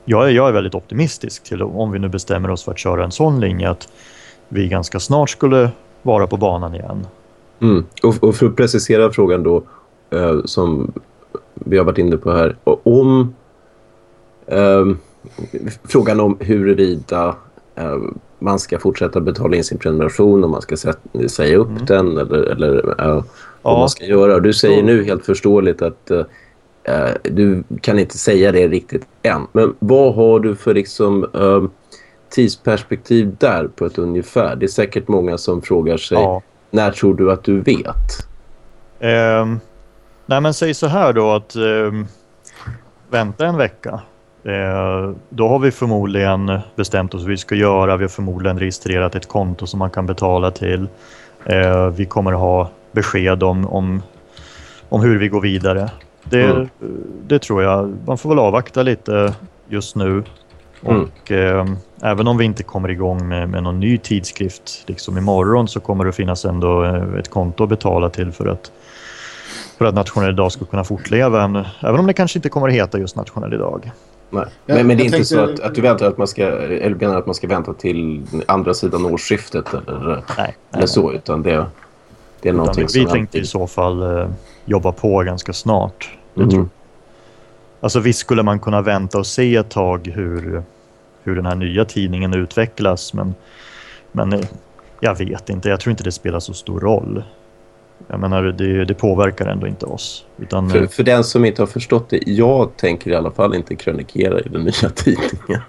jag, är, jag är väldigt optimistisk till om vi nu bestämmer oss för att köra en sån linje att vi ganska snart skulle vara på banan igen. Mm. Och, och för att precisera frågan då, eh, som vi har varit inne på här. Om ehm, frågan om huruvida eh, man ska fortsätta betala in sin prenumeration, om man ska sä- säga upp Mm. den eller, eller eh, vad Ja. man ska göra. Du säger nu helt förståeligt att eh, eh, du kan inte säga det riktigt än. Men vad har du för liksom, eh, tidsperspektiv där på ett ungefär? Det är säkert många som frågar sig Ja. när tror du att du vet? Ehm, nej men säg så här då att ehm, vänta en vecka. Eh, då har vi förmodligen bestämt oss vad vi ska göra. Vi har förmodligen registrerat ett konto som man kan betala till. Eh, vi kommer ha besked om, om, om hur vi går vidare. Det, Mm. det tror jag. Man får väl avvakta lite just nu. Mm. Och ehm, även om vi inte kommer igång med, med någon ny tidskrift liksom imorgon så kommer det finnas ändå eh, ett konto att betala till för att för att nationell dag ska kunna fortleva. även- Även om det kanske inte kommer att heta just nationell idag. Nej. Ja, men, men det är inte så tänkte- att, att du väntar att man ska, eller menar att man ska vänta till andra sidan årsskiftet eller, Nej, nej, eller så, utan det, det är Utan någonting vi, som tänkte i alltid- så fall eh, jobba på ganska snart. Det Mhm. tror- Alltså visst skulle man kunna vänta och se ett tag hur, hur den här nya tidningen utvecklas men, men eh, jag vet inte, jag tror inte det spelar så stor roll. Jag menar, det, det påverkar ändå inte oss. Utan, För, eh, för den som inte har förstått det, jag tänker i alla fall inte krönikera i den nya tidningen.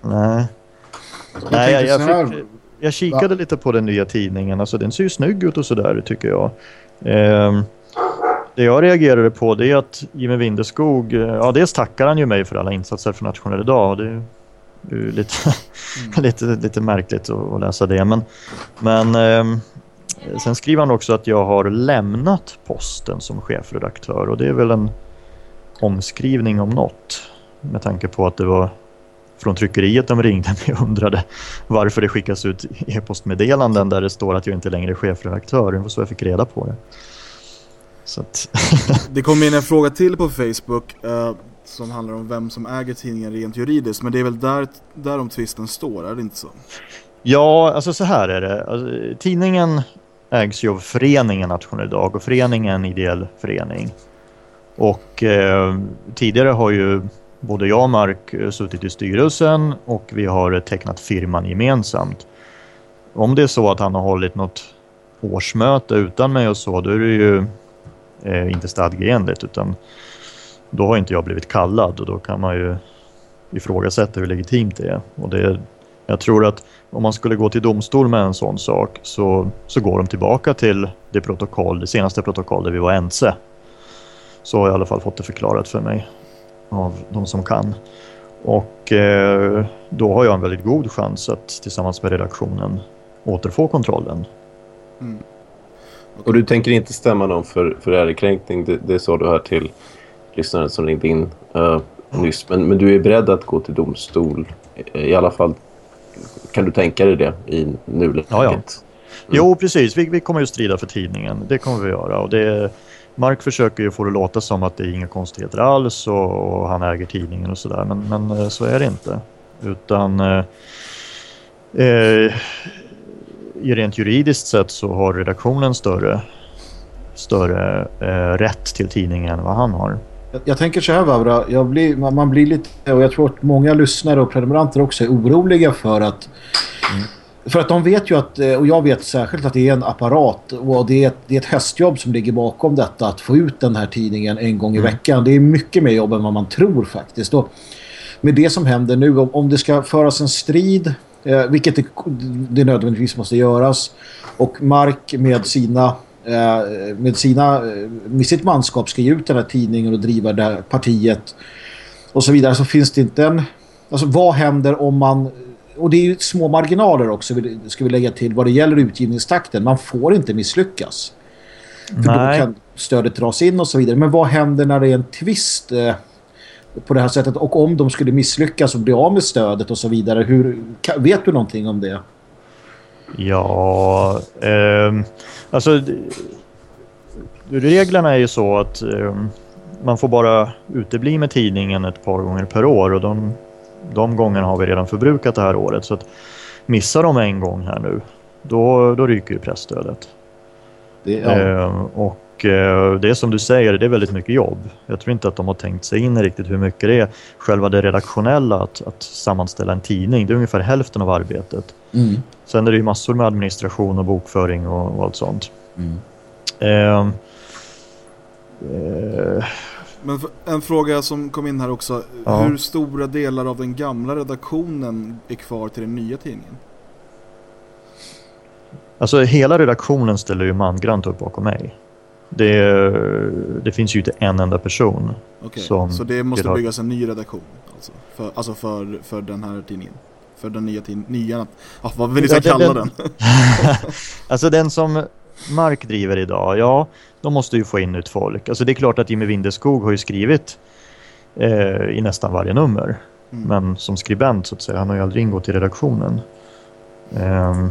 nej. Jag Nej, jag, tänkte jag, så här- fick, jag kikade lite på den nya tidningen. Alltså, den ser ju snygg ut och sådär tycker jag. Ehm, det jag reagerade på det är att Jimmy Windeskog, eh, ja dels tackar han ju mig för alla insatser för nationell idag. Det är ju lite, lite, lite märkligt att, att läsa det. Men, men ehm, sen skriver han också att jag har lämnat posten som chefredaktör och det är väl en omskrivning om något. Med tanke på att det var från tryckeriet de ringde mig och undrade varför det skickas ut e-postmeddelanden där det står att jag inte längre är chefredaktör. Det var så jag fick reda på det. Så att, Det kom in en fråga till på Facebook eh, som handlar om vem som äger tidningen rent juridiskt. Men det är väl där, där om tvisten står, är det inte så? ja, alltså så här är det. Alltså, tidningen ägs ju av föreningen Nationell Dag och föreningen är en ideell förening. Och eh, tidigare har ju både jag och Mark eh, suttit i styrelsen och vi har tecknat firman gemensamt. Om det är så att han har hållit något årsmöte utan mig och så, då är det ju eh, inte stadgeenligt utan då har inte jag blivit kallad och då kan man ju ifrågasätta hur legitimt det är. Och det, jag tror att om man skulle gå till domstol med en sån sak så, så går de tillbaka till det protokoll, det senaste protokoll där vi var ense. Så har jag i alla fall fått det förklarat för mig av de som kan. Och eh, då har jag en väldigt god chans att tillsammans med redaktionen återfå kontrollen. Och du tänker inte stämma någon för, för ärekränkning, det, det sa du här till lyssnaren som ringde in uh, nyss. Men, men du är beredd att gå till domstol, i, alla fall kan du tänka dig det i nuläget? Ja, ja. Jo, precis. Vi, vi kommer ju strida för tidningen. Det kommer vi göra. Och det, Mark försöker ju få det låta som att det är inga konstigheter alls och, och han äger tidningen och sådär. Men, men eh, så är det inte. Utan eh, eh, i rent juridiskt sett så har redaktionen större, större eh, rätt till tidningen än vad han har. Jag, jag tänker så här jag blir, man, man blir lite, och jag tror att många lyssnare och prenumeranter också är oroliga för att för att de vet ju att, eh, och jag vet särskilt att det är en apparat och det är, ett, det är ett hästjobb som ligger bakom detta att få ut den här tidningen en gång i veckan. Det är mycket mer jobb än vad man tror faktiskt. Och med det som händer nu, om, om det ska föras en strid, eh, vilket det, det nödvändigtvis måste göras, och Mark med sina eh, med, sina, eh, med sitt manskap ska ge ut den här tidningen och driva det här partiet och så vidare så finns det inte en... Alltså vad händer om man och det är ju små marginaler också ska vi lägga till vad det gäller utgivningstakten. Man får inte misslyckas. För då kan stödet dras in och så vidare. Men vad händer när det är en twist eh, på det här sättet? Och om de skulle misslyckas och bli av med stödet och så vidare. Hur, vet du någonting om det? Ja, ehm, alltså reglerna är ju så att ehm, man får bara utebli med tidningen ett par gånger per år och de, de gångerna har vi redan förbrukat det här året så att missar de en gång här nu då, då ryker ju pressstödet. det ja. Ehm, och eh, det är som du säger, det är väldigt mycket jobb. Jag tror inte att de har tänkt sig in riktigt hur mycket det är. Själva det redaktionella, att, att sammanställa en tidning, det är ungefär hälften av arbetet. Mm. Sen är det ju massor med administration och bokföring och, och allt sånt. Mm. Ehm, eh, Men en fråga som kom in här också. Ja. Hur stora delar av den gamla redaktionen är kvar till den nya tidningen? alltså hela redaktionen ställer ju mangrant upp bakom mig. Det, det finns ju inte en enda person. Okej, Som så det måste tillhör- byggas en ny redaktion? Alltså för, alltså för, för den här tidningen? För den nya tidningen? Nya? Ah, vad vill ni Ja, kalla den- den? Alltså den som Mark driver idag, ja, de måste ju få in ut folk. Alltså det är klart att Jimmy Windeskog har ju skrivit eh, i nästan varje nummer. Mm. Men som skribent så att säga, han har ju aldrig ingått i redaktionen. Ehm,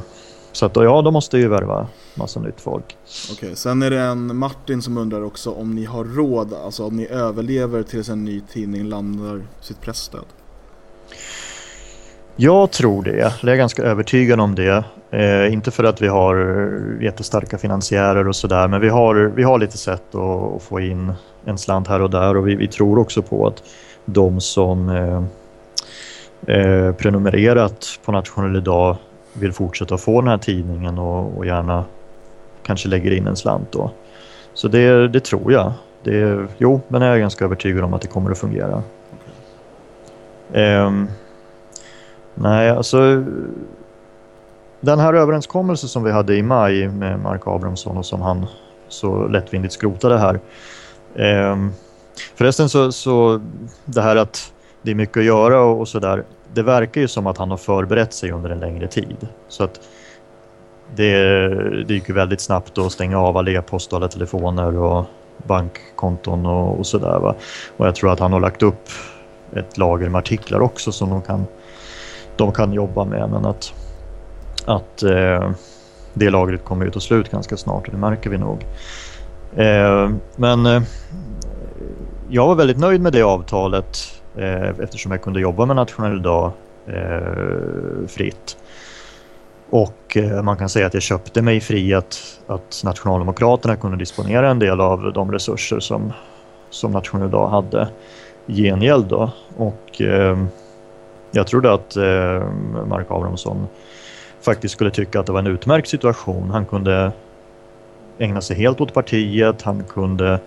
så att ja, de måste ju värva massa nytt folk. Okej, sen är det en Martin som undrar också om ni har råd, alltså om ni överlever tills en ny tidning landar sitt pressstöd. Jag tror det. Jag är ganska övertygad om det. Eh, inte för att vi har jättestarka finansiärer och sådär, men vi har, vi har lite sätt att, att få in en slant här och där och vi, vi tror också på att de som eh, eh, prenumererat på Nationell Idag vill fortsätta få den här tidningen och, och gärna kanske lägger in en slant då. Så det, det tror jag. Det, jo, men jag är ganska övertygad om att det kommer att fungera. Ehm, nej, alltså den här överenskommelsen som vi hade i maj med Mark Abrahamsson och som han så lättvindigt skrotade här. Ehm, förresten så, så det här att det är mycket att göra och, och sådär. Det verkar ju som att han har förberett sig under en längre tid. Så att det, det gick ju väldigt snabbt att stänga av alla e-post och alla telefoner och bankkonton och, och sådär. Va? Och jag tror att han har lagt upp ett lager med artiklar också som de kan, de kan jobba med. Men att, att eh, det lagret kommer ju ta slut ganska snart och det märker vi nog. Eh, men eh, jag var väldigt nöjd med det avtalet eh, eftersom jag kunde jobba med Nationell Dag eh, fritt. Och eh, man kan säga att jag köpte mig fri att, att Nationaldemokraterna kunde disponera en del av de resurser som, som Nationell Dag hade i gengäld. Då. Och eh, jag trodde att eh, Mark Abrahamsson faktiskt skulle tycka att det var en utmärkt situation. Han kunde ägna sig helt åt partiet, han kunde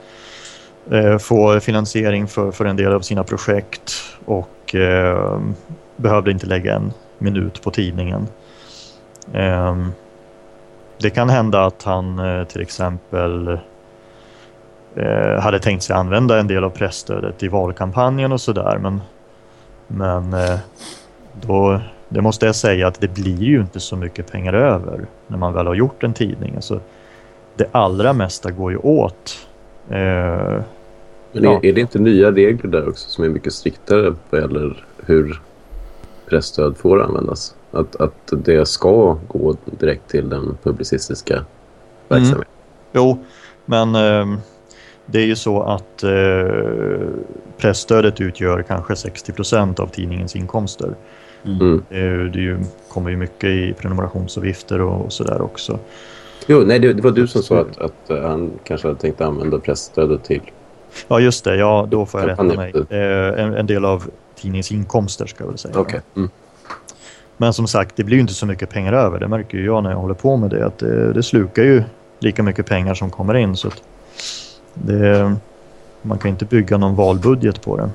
eh, få finansiering för, för en del av sina projekt och eh, behövde inte lägga en minut på tidningen. Eh, det kan hända att han eh, till exempel eh, hade tänkt sig använda en del av pressstödet i valkampanjen och sådär men, men eh, då, det måste jag säga att det blir ju inte så mycket pengar över när man väl har gjort en tidning. Alltså, det allra mesta går ju åt. Eh, Men Ja. är, är det inte nya regler där också som är mycket striktare vad gäller hur pressstöd får användas? Att, att det ska gå direkt till den publicistiska verksamheten. Jo, men eh, det är ju så att eh, pressstödet utgör kanske 60% av tidningens inkomster. Mm. Eh, det är ju, kommer ju mycket i prenumerationsavgifter och, och sådär också. Jo, nej, det, det var du som sa att, att eh, han kanske hade tänkt använda pressstödet till. Ja, just det. Ja, då får jag rätta mig. Eh, en, en del av tidningens inkomster ska jag väl säga. Okej. Mm. Men som sagt, det blir ju inte så mycket pengar över. Det märker ju jag när jag håller på med det. Att det, det slukar ju lika mycket pengar som kommer in. Så att det, man kan inte bygga någon valbudget på det.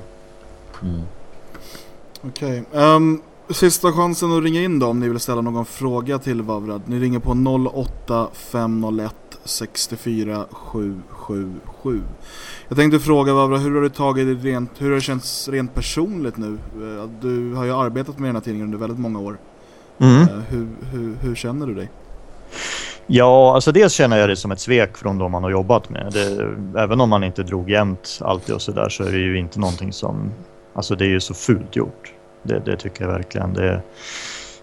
Okej. ehm, sista chansen att ringa in då om ni vill ställa någon fråga till Vavrad. Ni ringer på 08 501 64 777. Jag tänkte fråga Vavrad, hur har du tagit det rent, hur har det känts rent personligt nu? Eh, Du har ju arbetat med den här tidningen under väldigt många år. Mm. Eh, hur, hur, hur känner du dig? Ja, alltså dels känner jag det som ett svek från de man har jobbat med. Det, även om man inte drog jämnt alltid och sådär så är det ju inte någonting som... Alltså det är ju så fult gjort. Det, det tycker jag verkligen. Det,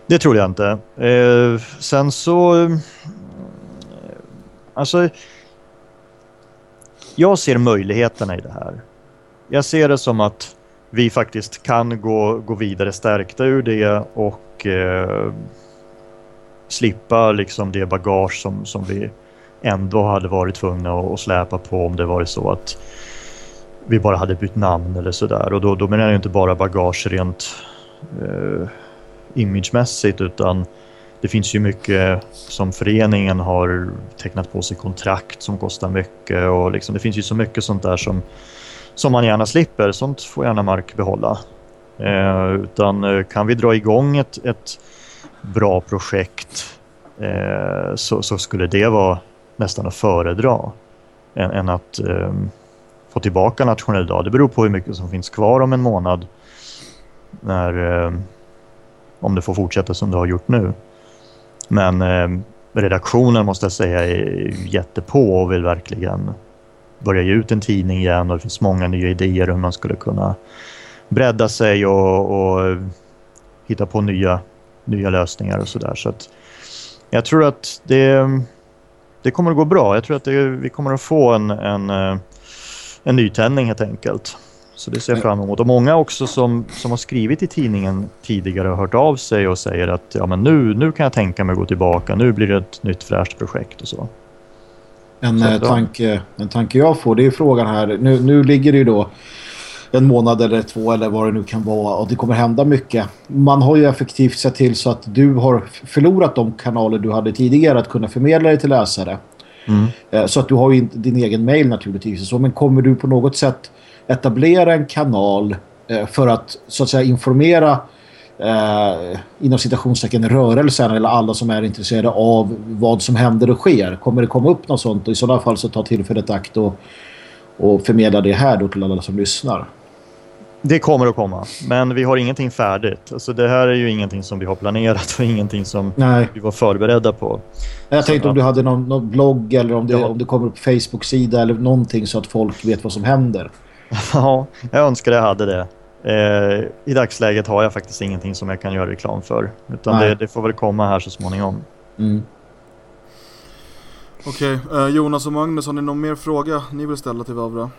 det tror jag inte. Eh, sen så... Eh, alltså... Jag ser möjligheterna i det här. Jag ser det som att vi faktiskt kan gå, gå vidare stärkta ur det och eh, slippa liksom det bagage som, som vi ändå hade varit tvungna att, att släpa på om det varit så att vi bara hade bytt namn eller sådär. Och då, då menar jag inte bara bagage rent eh, imagemässigt utan det finns ju mycket som föreningen har tecknat på sig kontrakt som kostar mycket och liksom, det finns ju så mycket sånt där som, som man gärna slipper. Sånt får gärna Mark behålla. Eh, utan eh, kan vi dra igång ett, ett bra projekt eh, så, så skulle det vara nästan att föredra än, än att eh, få tillbaka nationell dag. Det beror på hur mycket som finns kvar om en månad när, eh, om det får fortsätta som det har gjort nu. Men eh, redaktionen måste jag säga är jättepå och vill verkligen börja ge ut en tidning igen och det finns många nya idéer hur man skulle kunna bredda sig och, och eh, hitta på nya, nya lösningar och sådär. Så att jag tror att det, det kommer att gå bra. Jag tror att det, vi kommer att få en, en, eh, en nytändning helt enkelt. Så det ser jag fram emot. Och många också som, som har skrivit i tidningen tidigare har hört av sig och säger att ja, men nu, nu kan jag tänka mig att gå tillbaka. Nu blir det ett nytt fräscht projekt och så. En, Så eh, tanke, en tanke jag får, det är frågan här. Nu, nu ligger det ju då en månad eller två eller vad det nu kan vara och det kommer hända mycket. Man har ju effektivt sett till så att du har förlorat de kanaler du hade tidigare att kunna förmedla dig till läsare. Mm. Eh, Så att du har ju inte din egen mail naturligtvis. Så, men kommer du på något sätt etablera en kanal eh, för att så att säga informera eh, inom citationstecken rörelsen eller alla som är intresserade av vad som händer och sker. Kommer det komma upp något sånt och i sådana fall så ta tillfället akt och, och förmedla det här då till alla som lyssnar. Det kommer att komma, men vi har ingenting färdigt. Alltså det här är ju ingenting som vi har planerat och ingenting som Nej. vi var förberedda på. Jag tänkte om du hade någon, någon blogg eller om det, Ja. om det kommer upp Facebook-sida eller någonting så att folk vet vad som händer. Ja, jag önskar jag hade det. Eh, I dagsläget har jag faktiskt ingenting som jag kan göra reklam för. Utan det, det får väl komma här så småningom. Mm. Okej, eh, Jonas och Magnus, har ni någon mer fråga ni vill ställa till Vavra?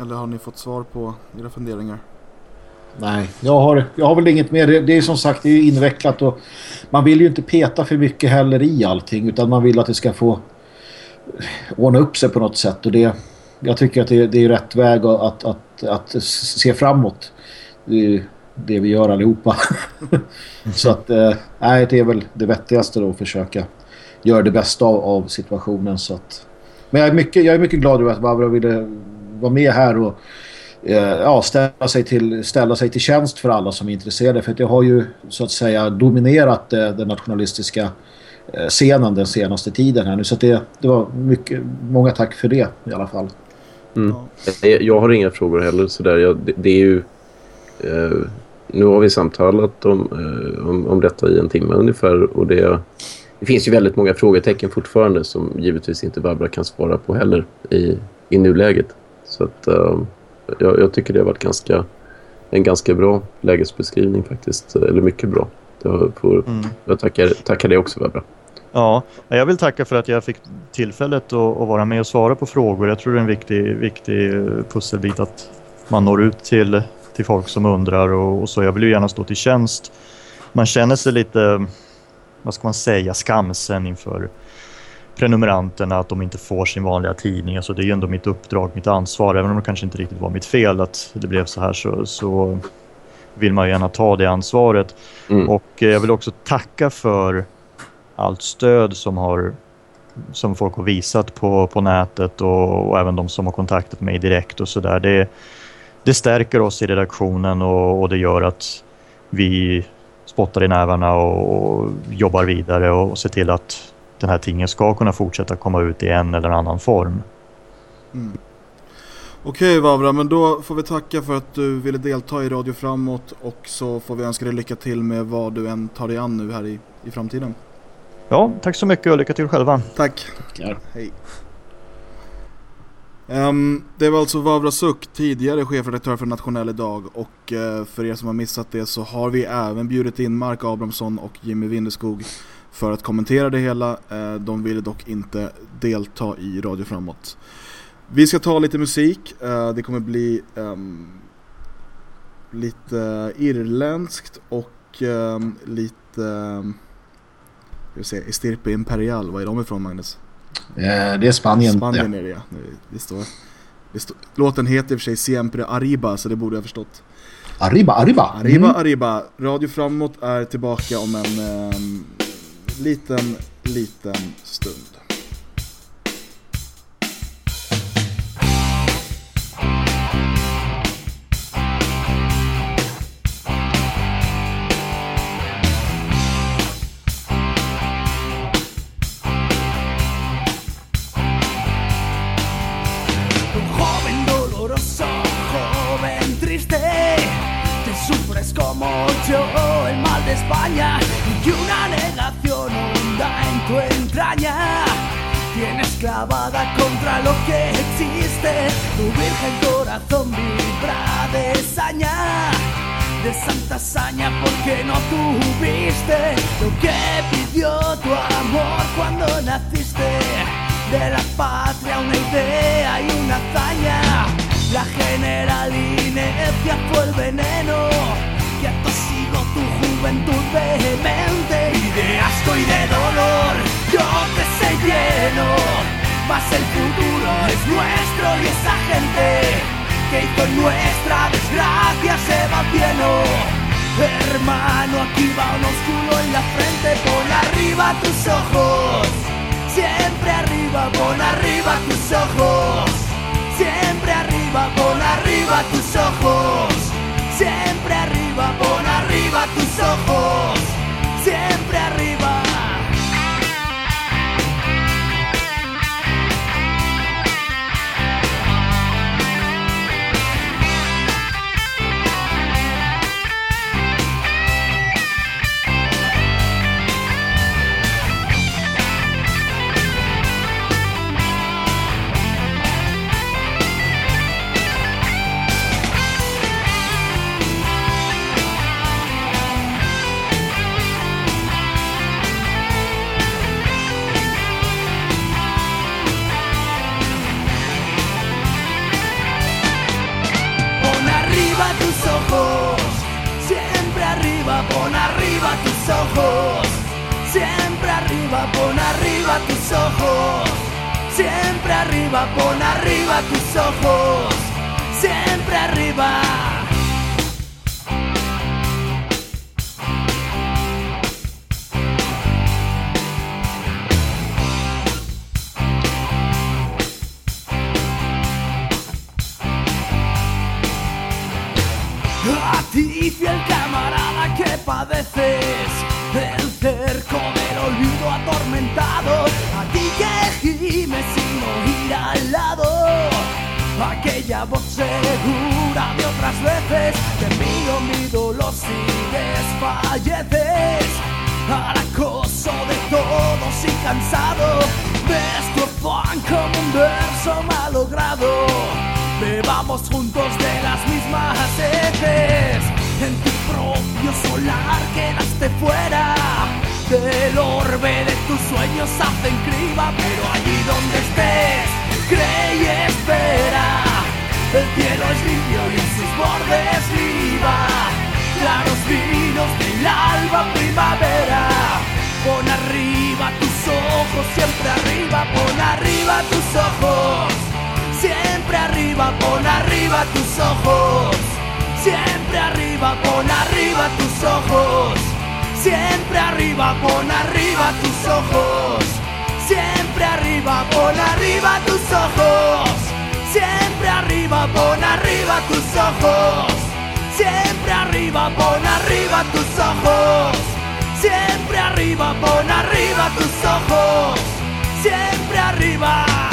Eller har ni fått svar på era funderingar? Nej, jag har, jag har väl inget mer. Det är som sagt det är ju invecklat och man vill ju inte peta för mycket heller i allting utan man vill att det ska få ordna upp sig på något sätt och det jag tycker att det, det är rätt väg att, att, att se framåt. Det är ju det vi gör allihopa. Så att eh, nej, det är väl det vettigaste då att försöka göra det bästa av, av situationen så att men jag är mycket, jag är mycket glad över att Barbara ville vara med här och eh, ja, ställa, sig till, ställa sig till tjänst för alla som är intresserade. För att jag har ju så att säga dominerat eh, den nationalistiska eh, scenen den senaste tiden här nu. Så att det, det var mycket, många tack för det i alla fall. Mm. Jag, jag har inga frågor heller. Så där. Jag, det, det är ju... Eh, nu har vi samtalat om, eh, om, om detta i en timme ungefär. Och det, det finns ju väldigt många frågetecken fortfarande som givetvis inte Barbara kan svara på heller i, i nuläget. Så att, eh, jag, jag tycker det har varit ganska, en ganska bra lägesbeskrivning faktiskt. Eller mycket bra. Jag, får, Mm. jag tackar, tackar dig också Barbara. Ja, jag vill tacka för att jag fick tillfället att, att vara med och svara på frågor. Jag tror det är en viktig, viktig pusselbit att man når ut till, till folk som undrar och, och så. Jag vill ju gärna stå till tjänst. Man känner sig lite, vad ska man säga, skamsen inför prenumeranterna att de inte får sin vanliga tidning. Alltså det är ju ändå mitt uppdrag, mitt ansvar. Även om det kanske inte riktigt var mitt fel att det blev så här så, så vill man gärna ta det ansvaret. Mm. Och eh, jag vill också tacka för allt stöd som, har, som folk har visat på, på nätet och, och även de som har kontaktat mig direkt och sådär. Det, det stärker oss i redaktionen och, och det gör att vi spottar i nävarna och, och jobbar vidare och, ser till att den här tingen ska kunna fortsätta komma ut i en eller annan form. Okej Vavra, men då får vi tacka för att du ville delta i Radio Framåt och så får vi önska dig lycka till med vad du än tar dig an nu här i, i framtiden. Ja, tack så mycket och lycka till själva. Tack! Tackar. Hej. Ehm, det var alltså Vavra Suk, tidigare chefredaktör för Nationell idag och eh, för er som har missat det så har vi även bjudit in Mark Abrahamsson och Jimmy Windeskog för att kommentera det hela. Eh, de ville dock inte delta i Radio Framåt. Vi ska ta lite musik, eh, det kommer bli ehm, lite irländskt och ehm, lite um, se, Estirpe Imperial, var är de ifrån Magnus? Eh, det är Spanien. Spanien är det ja. Det står, det står, låten heter i och för sig Siempre Arriba så det borde jag ha förstått. Arriba, arriba. Arriba Mm. Arriba, Radio Framåt är tillbaka om en ehm, liten, liten stund. Tu virgen corazón vibra de saña, de santa saña porque no tuviste lo que pidió tu amor cuando naciste de la patria una idea y una hazaña. La general inercia fue el veneno que atosigo tu juventud vehemente y de asco y de dolor. Yo te sé lleno, mas el futuro es nuestro y esa gente que hizo nuestra desgracia se va lleno. Hermano, aquí va un oscuro en la frente, pon arriba tus ojos. Siempre arriba, pon arriba tus ojos. Siempre arriba, pon arriba tus ojos. Siempre arriba, pon arriba tus ojos. Siempre arriba. Arriba tus ojos, siempre arriba, pon arriba tus ojos, siempre arriba. A ti, fiel camarada que padeces A ti que gimes sin oír al lado aquella voz segura de otras veces. De mí mi dolor si desfalleces. Al acoso de todos y cansado, afán como un verso malogrado. Bebamos juntos de las mismas heces. En tu propio solar quedaste fuera. Del orbe de tus sueños hacen criba, pero allí donde estés, cree y espera. El cielo es limpio y en sus bordes viva. Claros vinos del alba primavera. Pon arriba tus ojos, siempre arriba, pon arriba tus ojos. Siempre arriba, pon arriba tus ojos. Siempre arriba, pon arriba tus ojos. Siempre arriba, pon arriba tus ojos. Siempre arriba, pon arriba tus ojos. Siempre arriba, pon arriba tus ojos. Siempre arriba, pon arriba tus ojos. Siempre arriba, pon arriba tus ojos. Siempre arriba.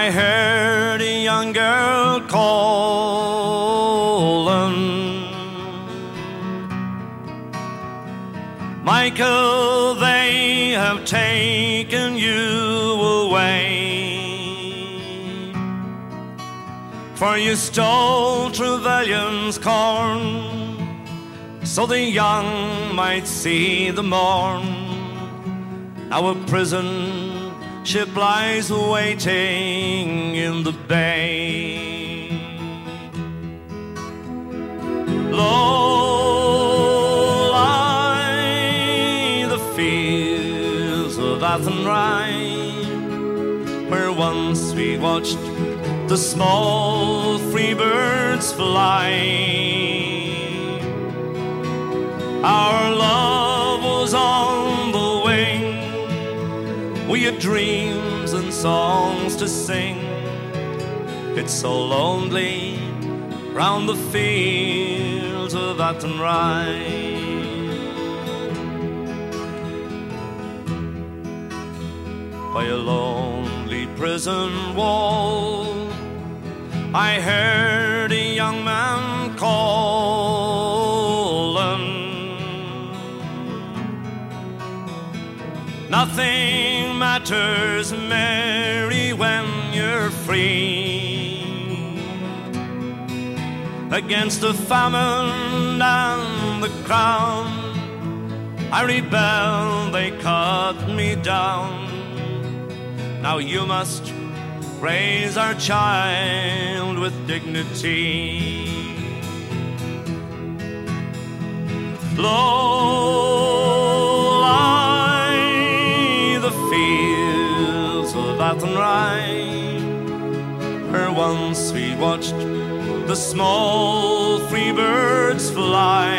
I heard a young girl calling. Michael, they have taken you away. For you stole Trevelyan's corn, so the young might see the morn. Our prison ship lies waiting in the bay. Low lie the fields of Athenry, where once we watched the small free birds fly. Our love was on. We had dreams and songs to sing. It's so lonely round the fields of Athenry. By a lonely prison wall, I heard a young man calling. Nothing matters, Mary, when you're free. Against the famine and the crown, I rebelled, they cut me down. Now you must raise our child with dignity. Low Where once we watched the small free birds fly.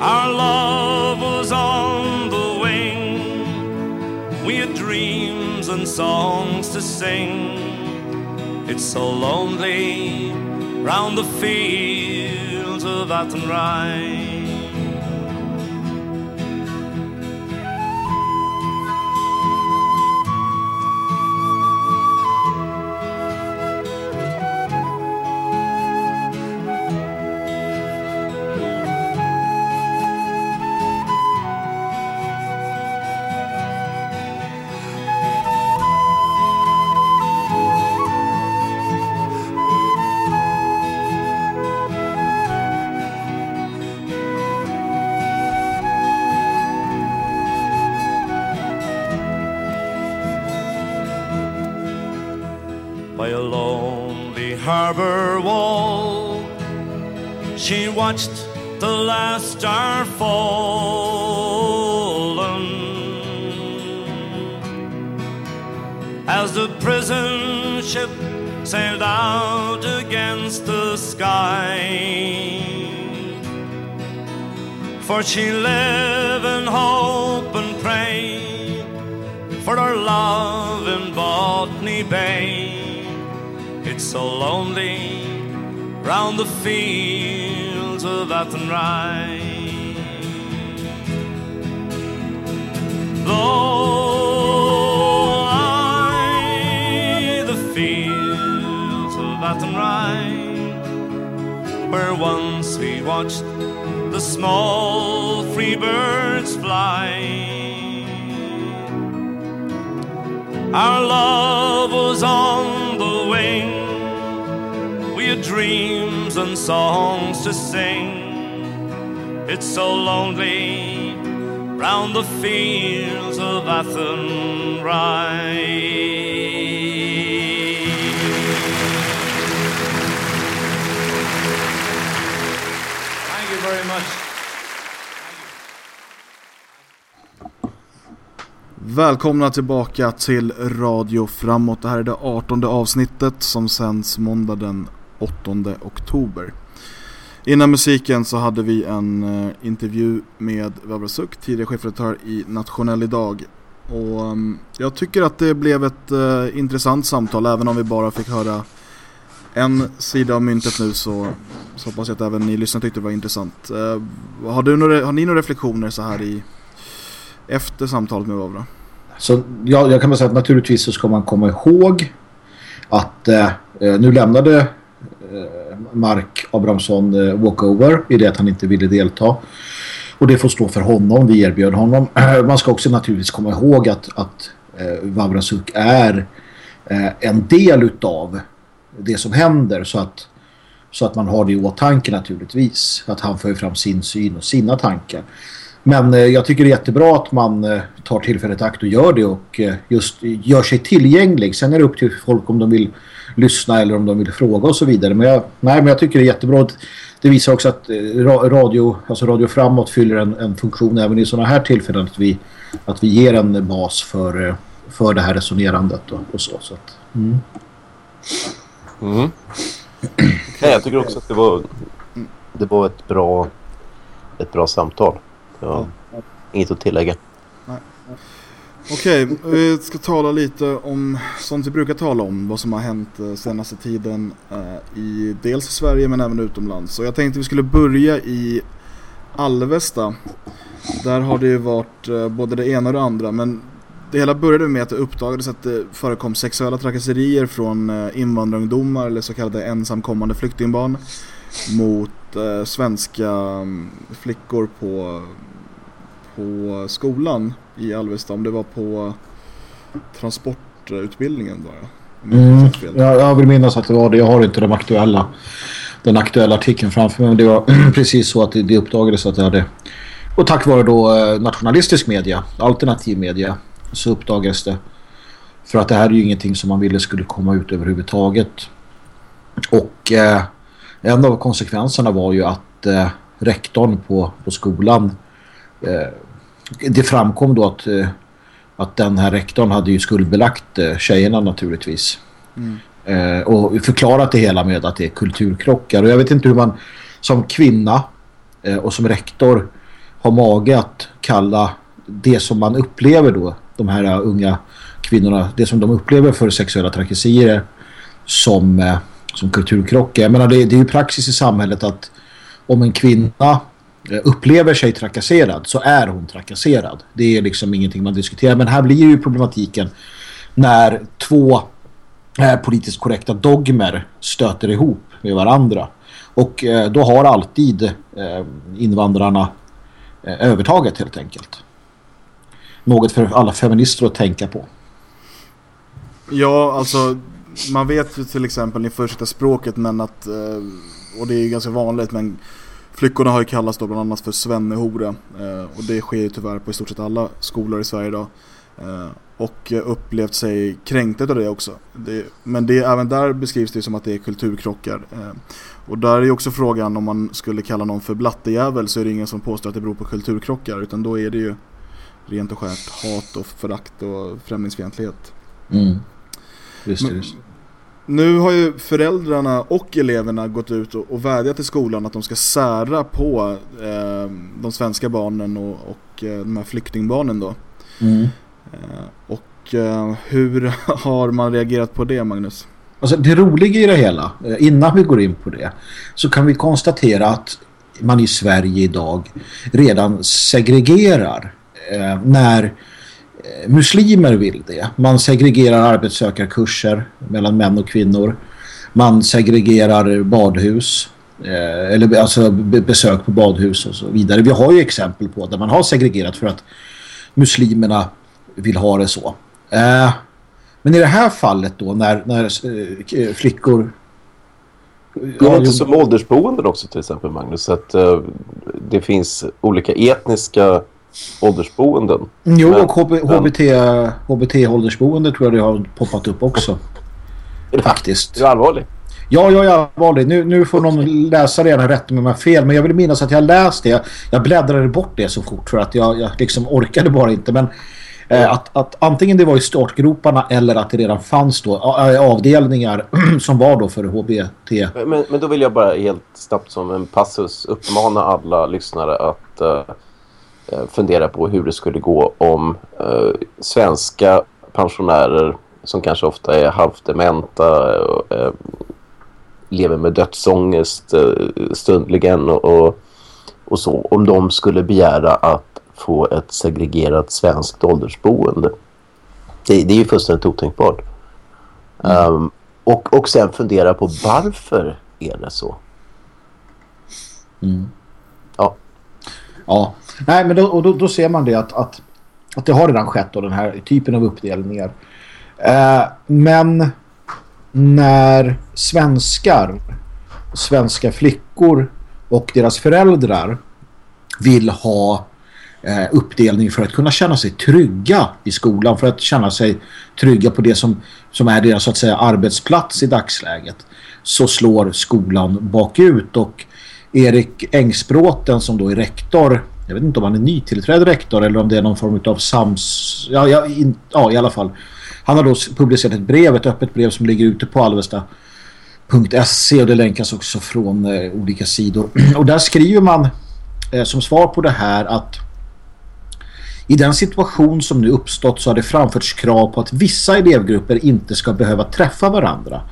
Our love was on the wing. We had dreams and songs to sing. It's so lonely round the fields of Athenry. For she lived in hope and pray for her love in Botany Bay. It's so lonely round the fields of Athenry. Though I the fields of Athenry, where once we watched the small free birds fly. Our love was on the wing. We had dreams and songs to sing. It's so lonely round the fields of Athenry. Välkomna tillbaka till Radio Framåt. Det här är det 18 avsnittet som sänds måndag den 8 oktober. Innan musiken så hade vi en eh, intervju med Vavra Suk, tidigare chefredaktör i Nationell idag. Och mm, jag tycker att det blev ett eh, intressant samtal även om vi bara fick höra en sida av myntet nu så, så hoppas jag att även ni lyssnare tyckte det var intressant. Eh, har, du några, har ni några reflektioner så här i efter samtalet med Vavra? Så ja, jag kan bara säga att naturligtvis så ska man komma ihåg att eh, nu lämnade eh, Mark Abrahamsson eh, walkover i det att han inte ville delta. Och det får stå för honom, vi erbjöd honom. Man ska också naturligtvis komma ihåg att, att eh, Vavrasuk är eh, en del utav det som händer så att, så att man har det i åtanke naturligtvis. Att han för fram sin syn och sina tankar. Men eh, jag tycker det är jättebra att man eh, tar tillfället i akt och gör det och eh, just gör sig tillgänglig. Sen är det upp till folk om de vill lyssna eller om de vill fråga och så vidare. Men jag, nej, men jag tycker det är jättebra. Det visar också att eh, ra- radio, alltså radio framåt fyller en, en funktion även i sådana här tillfällen att vi, att vi ger en bas för, för det här resonerandet och, och så. så att, mm. Mm. Nej, jag tycker också att det var, det var ett bra, ett bra samtal. Ja, Inget att tillägga. Okej, vi ska tala lite om sånt vi brukar tala om. Vad som har hänt eh, senaste tiden eh, i dels Sverige men även utomlands. Så jag tänkte vi skulle börja i Alvesta. Där har det ju varit eh, både det ena och det andra. Men det hela började med att det uppdagades att det förekom sexuella trakasserier från invandrarungdomar eller så kallade ensamkommande flyktingbarn mot svenska mm, flickor på, på skolan i Alvesta. Om det var på transportutbildningen bara. Mm. Jag, jag vill minnas att det var det. Jag har inte de aktuella, den aktuella artikeln framför mig. Men det var precis så att det, det uppdagades att det hade... Och tack vare då eh, nationalistisk media, alternativ media, så uppdagades det. För att det här är ju ingenting som man ville skulle komma ut överhuvudtaget. Och eh, en av konsekvenserna var ju att eh, rektorn på, på skolan eh, det framkom då att, eh, att den här rektorn hade ju skuldbelagt eh, tjejerna naturligtvis. Eh, och förklarat det hela med att det är kulturkrockar. Och jag vet inte hur man som kvinna eh, och som rektor har mage att kalla det som man upplever då, de här unga kvinnorna, det som de upplever för sexuella trakasserier som, eh, som kulturkrockar. Jag menar, det, det är ju praxis i samhället att om en kvinna Eh, upplever sig trakasserad så är hon trakasserad. Det är liksom ingenting man diskuterar. Men här blir ju problematiken när två eh, politiskt korrekta dogmer stöter ihop med varandra. Och eh, då har alltid eh, invandrarna eh, övertaget helt enkelt. Något för alla feminister att tänka på. Ja, alltså man vet ju till exempel i första språket men att, eh, och det är ju ganska vanligt men flickorna har ju kallats då bland annat för svennehora eh, och det sker ju tyvärr på i stort sett alla skolor i Sverige idag. Eh, och upplevt sig kränkta av det också. Det, men det, även där beskrivs det som att det är kulturkrockar. Eh, och där är ju också frågan om man skulle kalla någon för blattejävel så är det ingen som påstår att det beror på kulturkrockar utan då är det ju rent och skärt hat och förakt och främlingsfientlighet. Mm. Just det, Men- just. Nu har ju föräldrarna och eleverna gått ut och, och vädjat till skolan att de ska sära på eh, de svenska barnen och, och eh, de här flyktingbarnen då. Mm. Eh, och eh, hur har man reagerat på det Magnus? Alltså det roliga i det hela, eh, innan vi går in på det, så kan vi konstatera att man i Sverige idag redan segregerar eh, när muslimer vill det. Man segregerar arbetssökarkurser mellan män och kvinnor. Man segregerar badhus, eh, eller alltså be- besök på badhus och så vidare. Vi har ju exempel på där man har segregerat för att muslimerna vill ha det så. Eh, men i det här fallet då när, när eh, flickor... Det är inte som åldersboenden också till exempel Magnus. Att eh, det finns olika etniska åldersboenden. Jo, Men- och HB, HBT, HBT-åldersboende tror jag det har poppat upp också. Faktiskt. Det är allvarligt. Ja, jag är allvarlig. Nu, nu får någon läsa det gärna rätta mig fel. Men jag vill minnas att jag läste det. Jag bläddrade bort det så fort för att jag, jag liksom orkade bara inte. Men eh, att, att antingen det var i startgroparna eller att det redan fanns då avdelningar som var då för HBT. Men, men då vill jag bara helt snabbt som en passus uppmana alla lyssnare att eh, fundera på hur det skulle gå om eh, svenska pensionärer som kanske ofta är halvt dementa eh, lever med dödsångest eh, stundligen och, och, så. Om de skulle begära att få ett segregerat svenskt åldersboende. Det, det är ju fullständigt otänkbart. Um, och, och sen fundera på varför är det så? Ja, Ja, nej men då, och då, då ser man det att, att, att det har redan skett och den här typen av uppdelningar. Eh, men när svenskar, svenska flickor och deras föräldrar vill ha eh, uppdelning för att kunna känna sig trygga i skolan, för att känna sig trygga på det som, som är deras så att säga arbetsplats i dagsläget så slår skolan bakut och Erik Engsbråten som då är rektor jag vet inte om han är nytillträdd rektor eller om det är någon form av sams... Ja, ja, in, ja, i alla fall. Han har då publicerat ett brev, ett öppet brev som ligger ute på alvesta.se och det länkas också från eh, olika sidor. Och där skriver man eh, som svar på det här att i den situation som nu uppstått så har det framförts krav på att vissa elevgrupper inte ska behöva träffa varandra.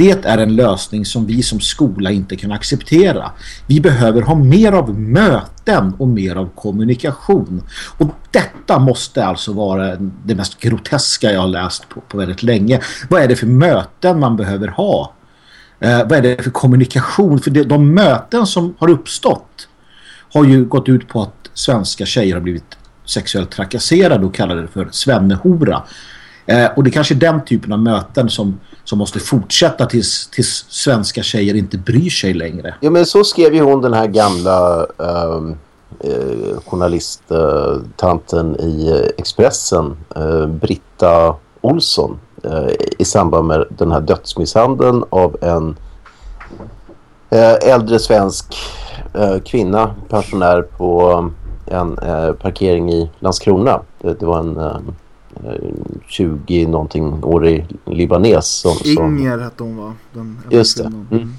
Det är en lösning som vi som skola inte kan acceptera. Vi behöver ha mer av möten och mer av kommunikation. Och detta måste alltså vara det mest groteska jag har läst på, på väldigt länge. Vad är det för möten man behöver ha? Eh, vad är det för kommunikation? För det, de möten som har uppstått har ju gått ut på att svenska tjejer har blivit sexuellt trakasserade och kallade det för svennehora. Eh, och det är kanske är den typen av möten som, som måste fortsätta tills, tills svenska tjejer inte bryr sig längre. Ja, men så skrev ju hon den här gamla ehm, eh, journalisttanten i Expressen, eh, Britta Olsson, eh, i samband med den här dödsmisshandeln av en eh, äldre svensk eh, kvinna, pensionär på en eh, parkering i Landskrona. Det, det var en eh, 20 någonting årig libanes som, som Inger hette hon va? Den Just det. kvinnan. Mm.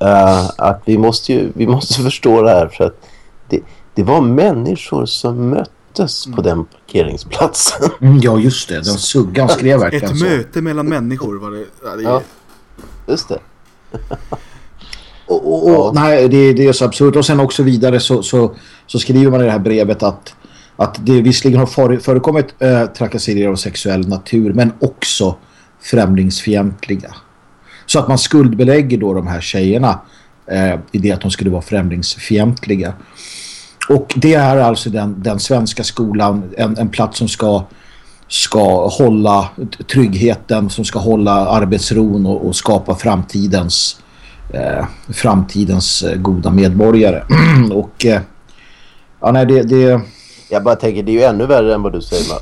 Eh, att vi måste ju vi måste förstå det här för att det, det var människor som möttes på den parkeringsplatsen. Mm, ja, just det. Den suggan skrev verkligen Ett så. möte mellan människor var det. Ja, det Ja. Just det. Och, och, och, Nej, det, det är så absurt. Och sen också vidare så, så, så skriver man i det här brevet att, att det visserligen har förekommit eh, trakasserier av sexuell natur men också främlingsfientliga. Så att man skuldbelägger då de här tjejerna eh, i det att de skulle vara främlingsfientliga. Och det är alltså den, den svenska skolan, en, en plats som ska, ska hålla tryggheten, som ska hålla arbetsron och, och skapa framtidens eh, framtidens eh, goda medborgare. och eh, ja, nej, det, det jag bara tänker, det är ju ännu värre än vad du säger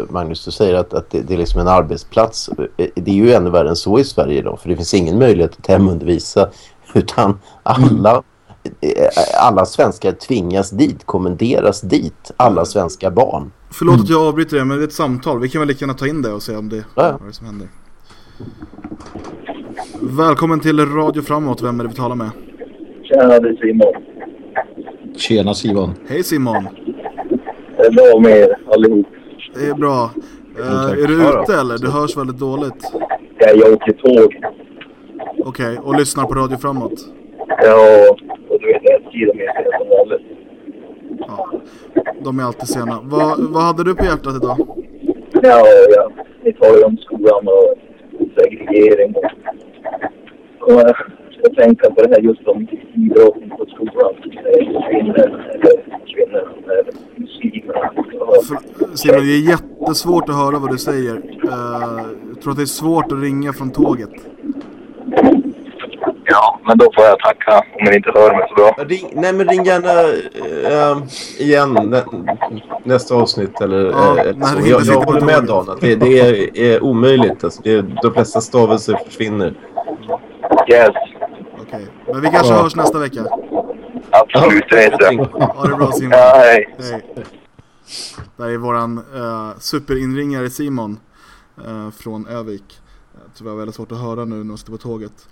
eh, Magnus. Du säger att, att det, det är liksom en arbetsplats. Eh, Det är ju ännu värre än så i Sverige idag. För det finns ingen möjlighet att hemundervisa. Utan alla, eh, alla svenskar tvingas dit, kommenderas dit. Alla svenska barn. Förlåt att jag avbryter det men det är ett samtal. Vi kan väl lika gärna ta in det och se om det Ja, vad det som händer. Välkommen till Radio Framåt. Vem är det vi talar med? Tjena, det är Simon. tjena Simon. Hej Simon. Det är bra med er allihop. Det är bra. Eh, är du ute eller? Du hörs väldigt dåligt. Jag åker tåg. Okej, och lyssnar på Radio Framåt. Ja, och du vet, en kilometer som vanligt. Ja. De är alltid sena. Vad, vad hade du på hjärtat idag? Ja, ja. Ni talar ju om skolan och segregering. Och, och ska tänka på det här just om idrotten på skolan. Eh, Kvinnor, eller kvinnor, eller muslimer. Och- För, Simon, det är jättesvårt att höra vad du säger. Eh, jag tror att det är svårt att ringa från tåget. Ja, men då får jag tacka om ni inte hör mig så bra. Ring, nej men ring gärna eh, igen nä, nästa avsnitt eller Ja, eh, det inte Jag, jag håller med. Dan att det, det är, är omöjligt. Alltså, det, de flesta stavelser försvinner. Yes, Okej, men vi kanske hörs nästa vecka. absolut. Det vet jag. Ha det bra Simon. Ja, hej. Hej. Där är våran uh, superinringare Simon eh, från Övik. Uh, tyvärr väldigt svårt att höra nu när de sitter på tåget.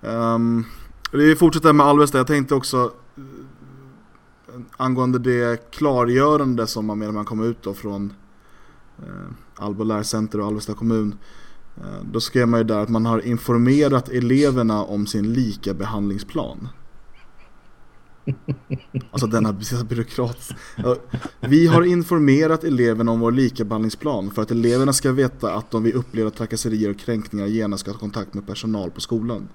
Um, vi fortsätter med Alvesta. Jag tänkte också eh, angående det klargörande som man menar man kom ut då från uh, Albo lärcenter och Alvesta kommun. Eh, då skrev man ju där att man har informerat eleverna om sin lika behandlingsplan. Alltså denna byråkrat. Vi har informerat eleverna om vår likabehandlingsplan för att eleverna ska veta att de vid upplevda trakasserier och kränkningar genast ska ha kontakt med personal på skolan.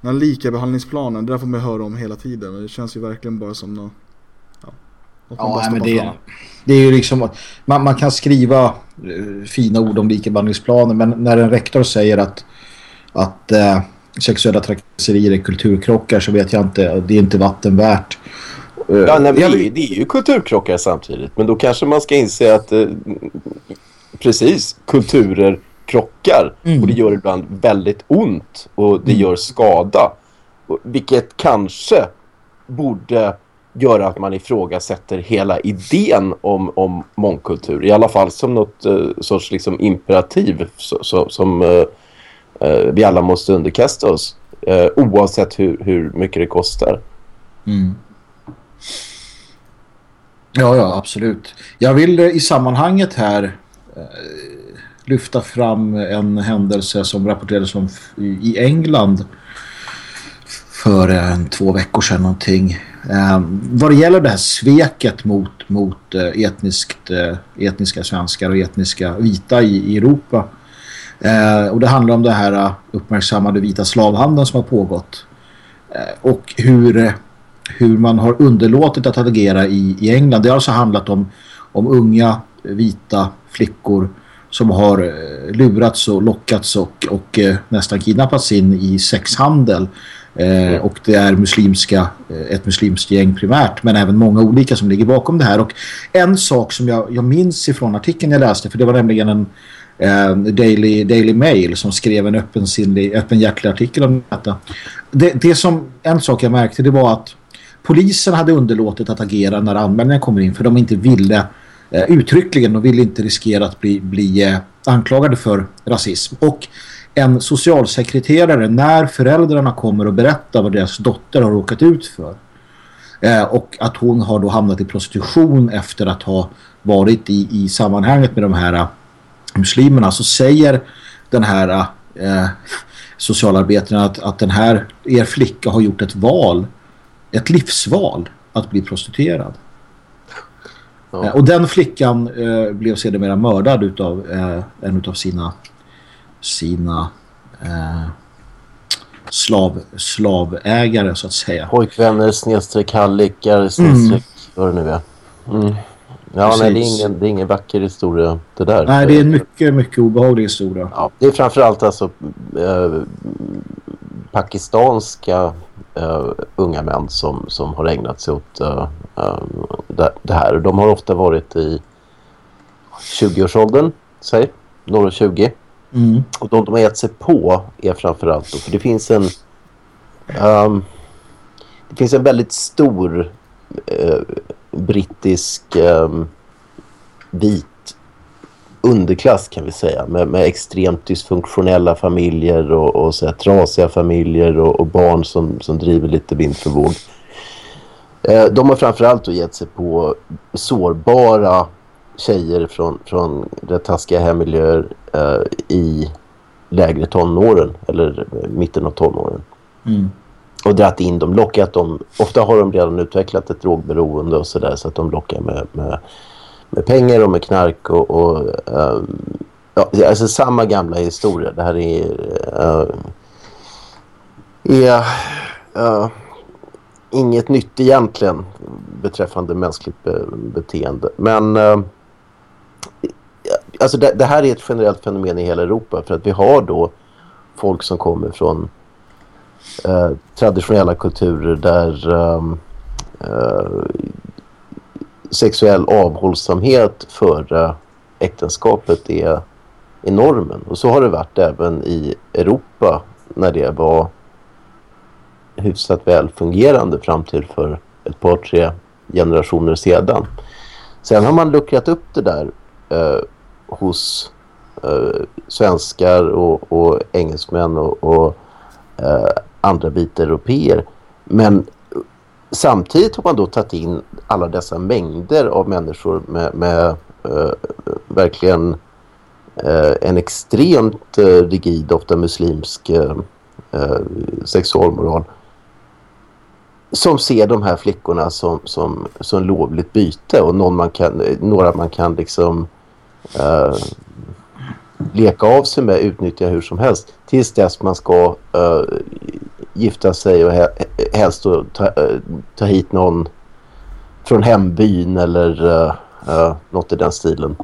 Den här likabehandlingsplanen, det där får man höra om hela tiden. Det känns ju verkligen bara som något... Ja, Ja, men det, det är ju liksom man, man kan skriva eh, fina ord om likabehandlingsplaner men när en rektor säger att, att eh, sexuella trakasserier är kulturkrockar så vet jag inte, det är inte vatten värt. Eh, Ja, nej, det, är- det är ju kulturkrockar samtidigt. Men då kanske man ska inse att eh, precis, kulturer krockar. Mm. Och det gör ibland väldigt ont och det gör skada. Vilket kanske borde göra att man ifrågasätter hela idén om, om mångkultur. I alla fall som något eh, sorts liksom imperativ så, så, som eh, eh vi alla måste underkasta oss. Eh, oavsett hur, hur mycket det kostar. Mm. Ja, ja, absolut. Jag vill eh, i sammanhanget här eh, lyfta fram en händelse som rapporterades om i England för en, två veckor sedan någonting. Eh, vad det gäller det här sveket mot, mot eh, etniskt, eh, etniska svenskar och etniska vita i, i Europa. Eh, och det handlar om det här eh, uppmärksammade vita slavhandeln som har pågått. Eh, och hur, eh, hur man har underlåtit att agera i, i England. Det har alltså handlat om, om unga vita flickor som har eh, lurats och lockats och, och eh, nästan kidnappats in i sexhandel. Eh, och det är muslimska, eh, ett muslimskt gäng primärt men även många olika som ligger bakom det här. Och en sak som jag, jag minns ifrån artikeln jag läste för det var nämligen en eh, Daily, Daily Mail som skrev en öppenhjärtlig artikel om detta. Det, det som, en sak jag märkte det var att polisen hade underlåtit att agera när anmälningar kommer in för de inte ville eh, uttryckligen de ville inte riskera att bli, bli eh, anklagade för rasism. Och en socialsekreterare när föräldrarna kommer och berättar vad deras dotter har råkat ut för eh, och att hon har då hamnat i prostitution efter att ha varit i, i sammanhanget med de här eh, muslimerna så säger den här eh, socialarbetaren att, att den här er flicka har gjort ett val ett livsval att bli prostituerad. Ja. Eh, och den flickan eh, blev sedermera mördad utav eh, en utav sina sina eh, slav, slavägare så att säga. Pojkvänner, snedstreck hallickar, snedstreck vad det nu är. Mm. Ja, nej, det är, ingen, det är ingen vacker historia det där. Nej, det är en mycket, mycket obehaglig historia. Ja, det är framförallt alltså eh, pakistanska eh, unga män som, som har ägnat sig åt det, det här. De har ofta varit i 20-årsåldern, säg, några 20. Mm. Och de de har gett sig på är framförallt då, för det finns en um, det finns en väldigt stor eh, brittisk ehm, vit underklass kan vi säga med, med extremt dysfunktionella familjer och, och så här, trasiga familjer och, och barn som, som driver lite vind för våg. Eh, de har framförallt då gett sig på sårbara tjejer från, från rätt taskiga hemmiljöer eh, i lägre tonåren eller eh, mitten av tonåren. Mm. Och dratt in dem, lockat dem. Ofta har de redan utvecklat ett drogberoende och sådär så att de lockar med, med, med pengar och med knark och, och ehm, ja, alltså samma gamla historia. Det här är uh, är eh, inget nytt egentligen beträffande mänskligt be beteende. Men eh, alltså det, det här är ett generellt fenomen i hela Europa för att vi har då folk som kommer från eh, traditionella kulturer där ehm, eh, sexuell avhållsamhet före äktenskapet är, är normen. Och så har det varit även i Europa när det var hyfsat väl fungerande fram till för ett par, tre generationer sedan. Sen har man luckrat upp det där eh, hos eh, svenskar och, och engelsmän och, och eh, andra vita europeer. Men samtidigt har man då tagit in alla dessa mängder av människor med, med eh, verkligen eh, en extremt eh, rigid, ofta muslimsk eh, eh sexualmoral. som ser de här flickorna som, som, som lovligt byte och någon man kan, några man kan liksom eh, leka av sig med, utnyttja hur som helst tills dess man ska eh, gifta sig och he, helst då ta, eh, ta hit någon från hembyn eller uh, något i den stilen.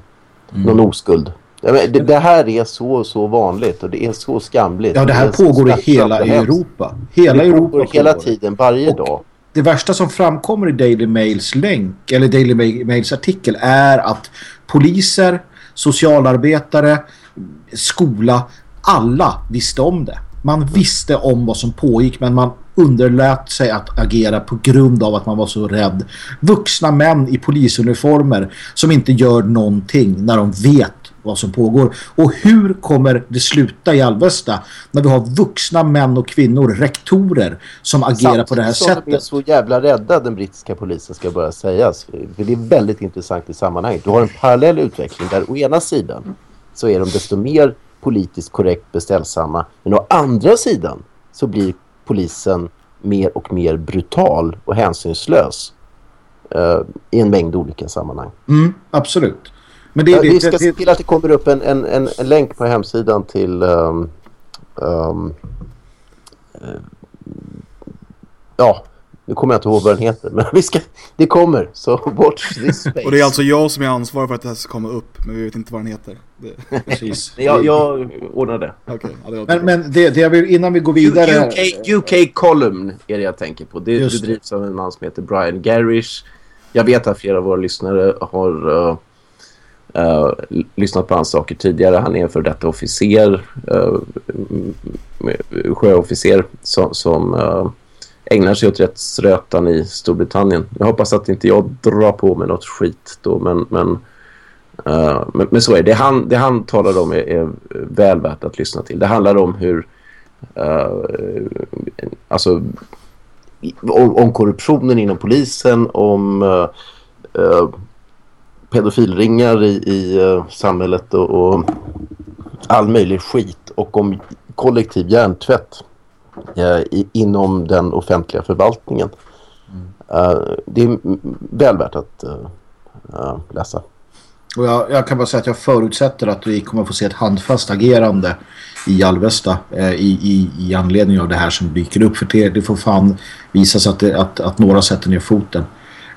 Mm. Någon oskuld. Det, det här är så så vanligt och det är så skamligt. Ja, det här är så pågår i hela. Europa. Hela det Europa pågår hela tiden, varje Och- dag. Det värsta som framkommer i Daily Mails länk eller Daily Ma- Mails artikel är att poliser, socialarbetare, skola, alla visste om det. Man visste om vad som pågick men man underlät sig att agera på grund av att man var så rädd. Vuxna män i polisuniformer som inte gör någonting när de vet vad som pågår. Och hur kommer det sluta i Alvesta när vi har vuxna män och kvinnor, rektorer som agerar på det här Samtidigt som de är sättet? så jävla rädda den brittiska polisen ska börja sägas. För det är väldigt intressant i sammanhanget. Du har en parallell utveckling där å ena sidan så är de desto mer politiskt korrekt beställsamma. Men å andra sidan så blir polisen mer och mer brutal och hänsynslös eh, i en mängd olika sammanhang. Mm, absolut. Men det, Ja, det, vi ska det, se till att det kommer upp en, en, en, en länk på hemsidan till um, um, ja, nu kommer jag inte ihåg vad den heter men vi ska, det kommer så watch this space. Och det är alltså jag som är ansvarig för att det här ska komma upp, men vi vet inte vad den heter. Det... precis. jag, jag ordnar det. Okej, ja, Men, men det, det jag vill, innan vi går vidare... UK, UK Column är det jag tänker på. Det, det. drivs av en man som heter Brian Garish. Jag vet att flera av våra lyssnare har uh, uh, lyssnat på hans saker tidigare. Han är en för detta officer, uh, sjöofficer som, som uh, ägnar sig åt rättsrötan i Storbritannien. Jag hoppas att inte jag drar på mig något skit då, men, men Uh, men, men så är det. Det han, det han talar om är, är väl värt att lyssna till. Det handlar om hur uh, alltså om, om korruptionen inom polisen, om uh, pedofilringar i, i uh, samhället och, och all möjlig skit och om kollektiv hjärntvätt uh, i, inom den offentliga förvaltningen. Uh, det är väl värt att uh, uh, läsa. Och jag, jag kan bara säga att jag förutsätter att vi kommer få se ett handfast agerande i Alvesta eh, i, i, i anledning av det här som dyker upp. För det, det får fan visas att, det, att, att några sätter ner foten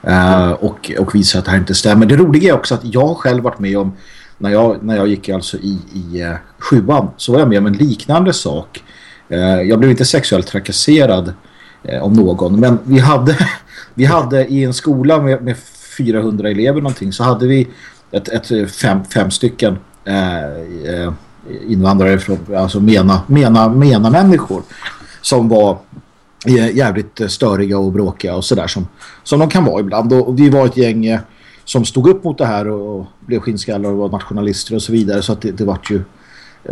Eh, och, och visar att det här inte stämmer. Det roliga är också att jag själv varit med om när jag, när jag gick alltså i, i uh, sjuan så var jag med om en liknande sak. Uh, jag blev inte sexuellt trakasserad uh, om någon men vi hade, vi hade i en skola med, med 400 elever någonting så hade vi ett, ett fem, fem stycken invandrare från alltså mena, mena, mena människor som var Eh, jävligt eh, störiga och bråkiga och sådär som, som de kan vara ibland. Och vi var ett gäng eh, som stod upp mot det här och, och blev skinnskallar och var nationalister och så vidare. Så att det, det vart ju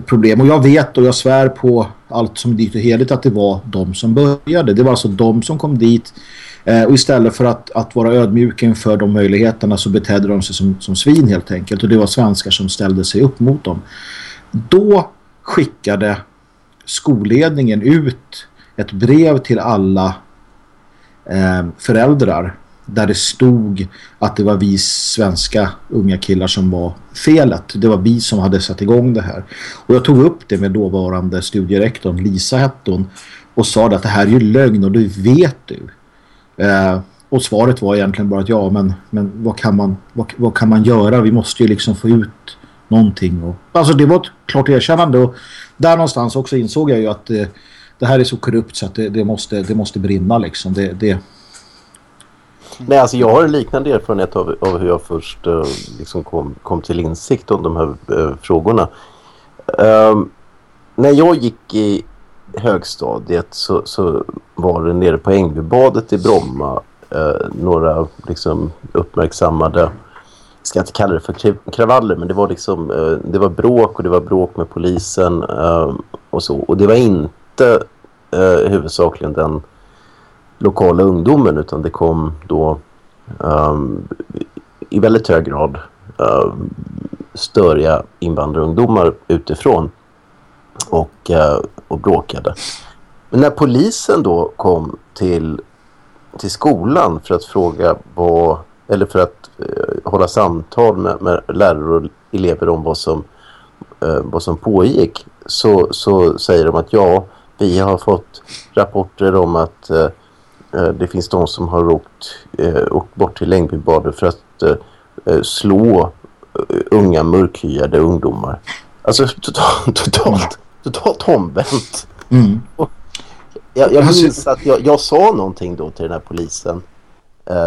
problem. Och jag vet och jag svär på allt som är dit och heligt att det var de som började. Det var alltså de som kom dit. Eh, och istället för att, att vara ödmjuka inför de möjligheterna så betedde de sig som, som svin helt enkelt. Och det var svenskar som ställde sig upp mot dem. Då skickade skolledningen ut ett brev till alla eh, föräldrar där det stod att det var vi svenska unga killar som var felet. Det var vi som hade satt igång det här. Och jag tog upp det med dåvarande studierektorn Lisa hette hon och sa att det här är ju lögn och det vet du. Eh, och svaret var egentligen bara att ja, men, men vad, kan man, vad, vad kan man göra? Vi måste ju liksom få ut någonting. Och, alltså det var ett klart erkännande och där någonstans också insåg jag ju att eh, det här är så korrupt så att det, det, måste, det måste brinna liksom. Det, det, Nej, alltså jag har en liknande erfarenhet av, av hur jag först eh, liksom kom, kom till insikt om de här eh, frågorna. Um, när jag gick i högstadiet så, så var det nere på Ängbybadet i Bromma eh, några liksom uppmärksammade jag ska inte kalla det för kravaller men det var liksom eh, det var bråk och det var bråk med polisen ehm, och så och det var inte eh, huvudsakligen den lokala ungdomen utan det kom då um, i väldigt hög grad um, störiga invandrarungdomar utifrån och, uh, och bråkade. Men när polisen då kom till till skolan för att fråga vad, eller för att uh, hålla samtal med, med lärare och elever om vad som, eh, vad som pågick så, så säger de att ja, vi har fått rapporter om att eh, eh, det finns de som har åkt, eh, åkt bort till Längbybadet för att eh, eh, slå eh, unga mörkhyade ungdomar. Alltså totalt, totalt, totalt omvänt. Mm. Jag, jag Alltså- minns att jag, jag sa någonting då till den här polisen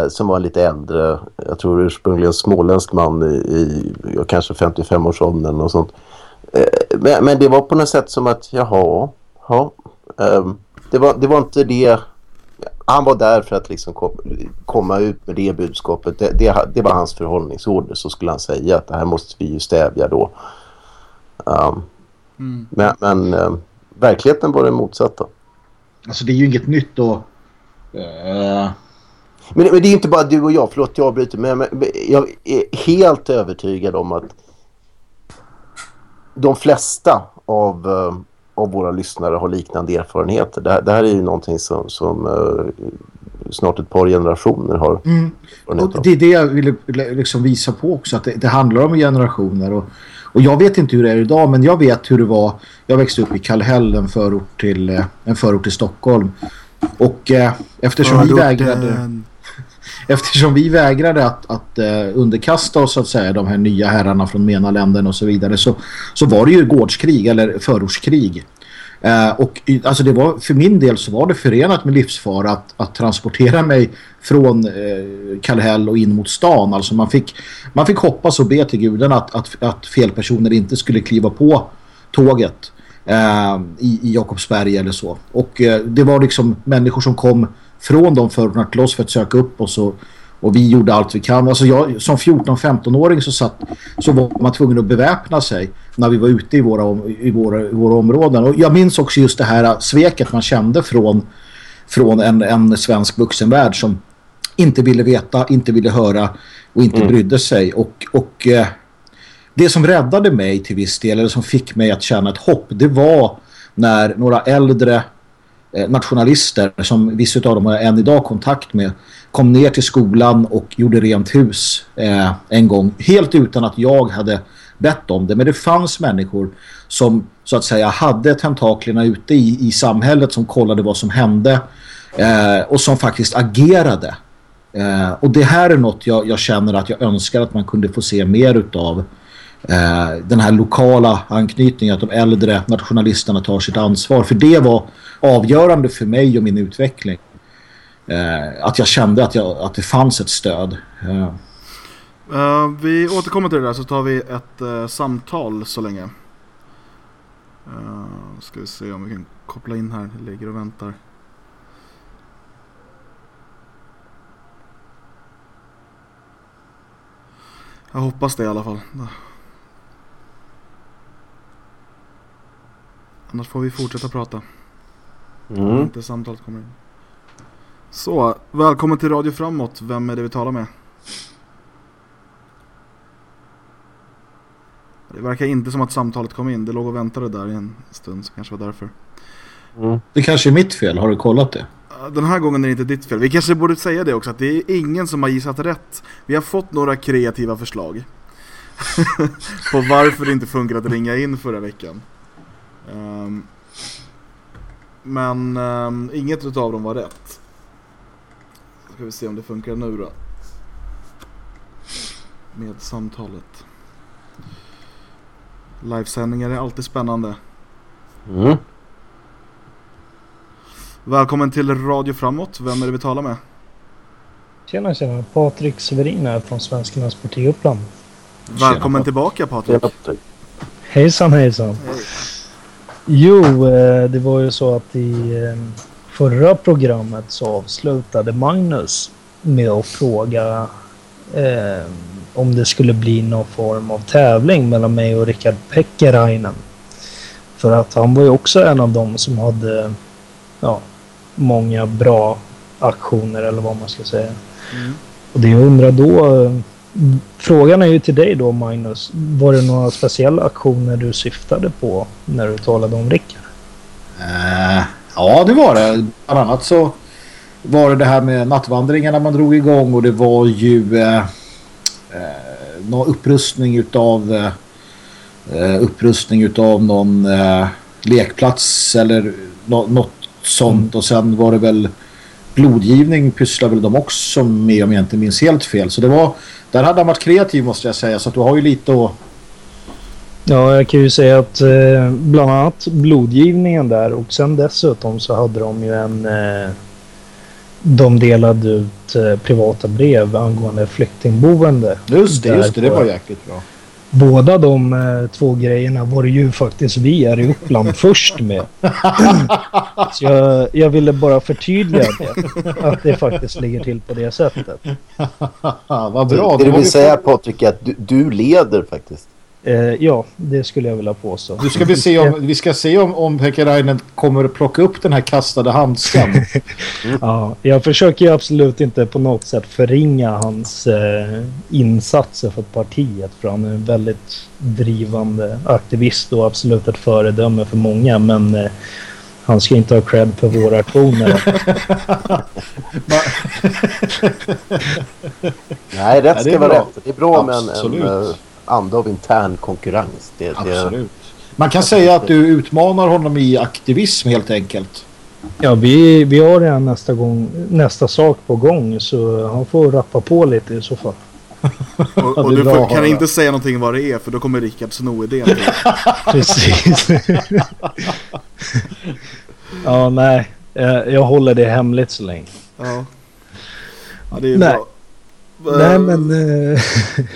som var lite äldre. Jag tror ursprungligen småländsk man i, i kanske 55-årsåldern och sånt. Men, men det var på något sätt som att jaha, ja, det, var, det var inte det. Han var där för att liksom kom, komma ut med det budskapet. Det, det, det var hans förhållningsorder. Så skulle han säga att det här måste vi ju stävja då. Um, Mm. Men, men ehm, verkligheten var den motsatta. Alltså det är ju inget nytt då. Eh, Men, men det är inte bara du och jag, förlåt jag avbryter, men, men jag är helt övertygad om att de flesta av, av våra lyssnare har liknande erfarenheter. Det, det här är ju någonting som, som eh, snart ett par generationer har Mm. Och det är det jag ville liksom visa på också. Att det, det handlar om generationer. Och, och jag vet inte hur det är idag. Men jag vet hur det var. Jag växte upp i Kallhäll, en förort till, eh, en förort till Stockholm. Och eh, eftersom, vi vägrade, eftersom vi vägrade att, att eh, underkasta oss så att säga, de här nya herrarna från MENA-länderna och så vidare så, så var det ju gårdskrig eller förortskrig. Eh, och alltså det var, för min del så var det förenat med livsfara att, att transportera mig från eh, Kallhäll och in mot stan. Alltså man fick, man fick hoppas och be till gudarna att, att, att fel personer inte skulle kliva på tåget eh, i, i Jakobsberg eller så. Och eh, det var liksom människor som kom från de förorterna till oss för att söka upp oss och, och vi gjorde allt vi kan. Alltså jag, som 14-15-åring så, satt, så var man tvungen att beväpna sig när vi var ute i våra, i våra, i våra områden. Och jag minns också just det här sveket man kände från, från en, en svensk vuxenvärld som inte ville veta, inte ville höra och inte brydde sig. Och, och eh, det som räddade mig till viss del, eller som fick mig att känna ett hopp, det var när några äldre Eh, nationalister, som vissa av dem har jag än idag kontakt med, kom ner till skolan och gjorde rent hus eh, en gång. Helt utan att jag hade bett om det. Men det fanns människor som så att säga hade tentaklerna ute i, i samhället som kollade vad som hände eh, och som faktiskt agerade. Eh, och det här är något jag, jag känner att jag önskar att man kunde få se mer utav. Eh, den här lokala anknytningen, att de äldre nationalisterna tar sitt ansvar. För det var avgörande för mig och min utveckling. Eh, att jag kände att, jag, att det fanns ett stöd. Eh, eh vi återkommer till det där så tar vi ett eh, samtal så länge. Uh, ska vi se om vi kan koppla in här. Det ligger och väntar. Jag hoppas det i alla fall. Annars får vi fortsätta prata. Mm. inte samtalet kommer in. Så, välkommen till Radio Framåt. Vem är det vi talar med? Det verkar inte som att samtalet kom in. Det låg och väntade där i en stund, så kanske var därför. Mm. det kanske är mitt fel, har du kollat det? Den här gången är det inte ditt fel. Vi kanske borde säga det också, att det är ingen som har gissat rätt. Vi har fått några kreativa förslag. på varför det inte funkar att ringa in förra veckan. Ehm, men ehm, inget utav dem var rätt. Ska vi se om det funkar nu då. Med samtalet. Livesändningar är alltid spännande. Mm. Välkommen till Radio Framåt. Vem är det vi talar med? Tjena tjena, Patrik Severin här från Svenskarnas parti Uppland. Välkommen tillbaka Patrik. Tjena. Hejsan hejsan. Jo, eh, det var ju så att i eh, förra programmet så avslutade Magnus med att fråga eh, om det skulle bli någon form av tävling mellan mig och Rickard Pekkerainen. För att han var ju också en av dem som hade ja, många bra aktioner eller vad man ska säga. Mm. Och det jag undrar då, eh, frågan är ju till dig då Magnus. Var det några speciella aktioner du syftade på när du talade om Rickard? Eh, ja, det var det. Bland annat så var det det här med nattvandringarna man drog igång och det var ju eh, eh, någon upprustning utav upprustning utav någon lekplats eller nå- något sånt och sen var det väl blodgivning pysslar väl de också med om jag inte minns helt fel. Så det var, där hade han varit kreativ måste jag säga så att du har ju lite att Ja, jag kan ju säga att eh, bland annat blodgivningen där och sen dessutom så hade de ju en... Eh, de delade ut eh, privata brev angående flyktingboende. Just det, just det, det var jäkligt bra. Båda de eh, två grejerna var det ju faktiskt vi här i Uppland först med. Så jag, jag ville bara förtydliga det. Att det faktiskt ligger till på det sättet. Vad bra. det då du vill vi säga Patrik är att du, du leder faktiskt. Eh, ja, det skulle jag vilja påstå. Nu ska vi se om, vi ska se om, om Pekarainen kommer att plocka upp den här kastade handsken. Ja, jag försöker ju absolut inte på något sätt förringa hans eh, insatser för partiet. För han är en väldigt drivande aktivist och absolut ett föredöme för många. Men eh, han ska inte ha cred för våra aktioner. Nej, rätt ska är vara bra. rätt. Det är bra med en, en anda av intern konkurrens. Det, det, Absolut. Man kan säga att du utmanar honom i aktivism helt enkelt. Ja, vi, vi har redan nästa, gång, nästa sak på gång. Så han får rappa på lite i så fall. Och, och det du får, kan inte säga någonting vad det är för då kommer Rickard sno idén. Precis. ja, nej. Jag, jag håller det hemligt så länge. Ja. ja, det är Nej. bra. Nej, Eh, men eh,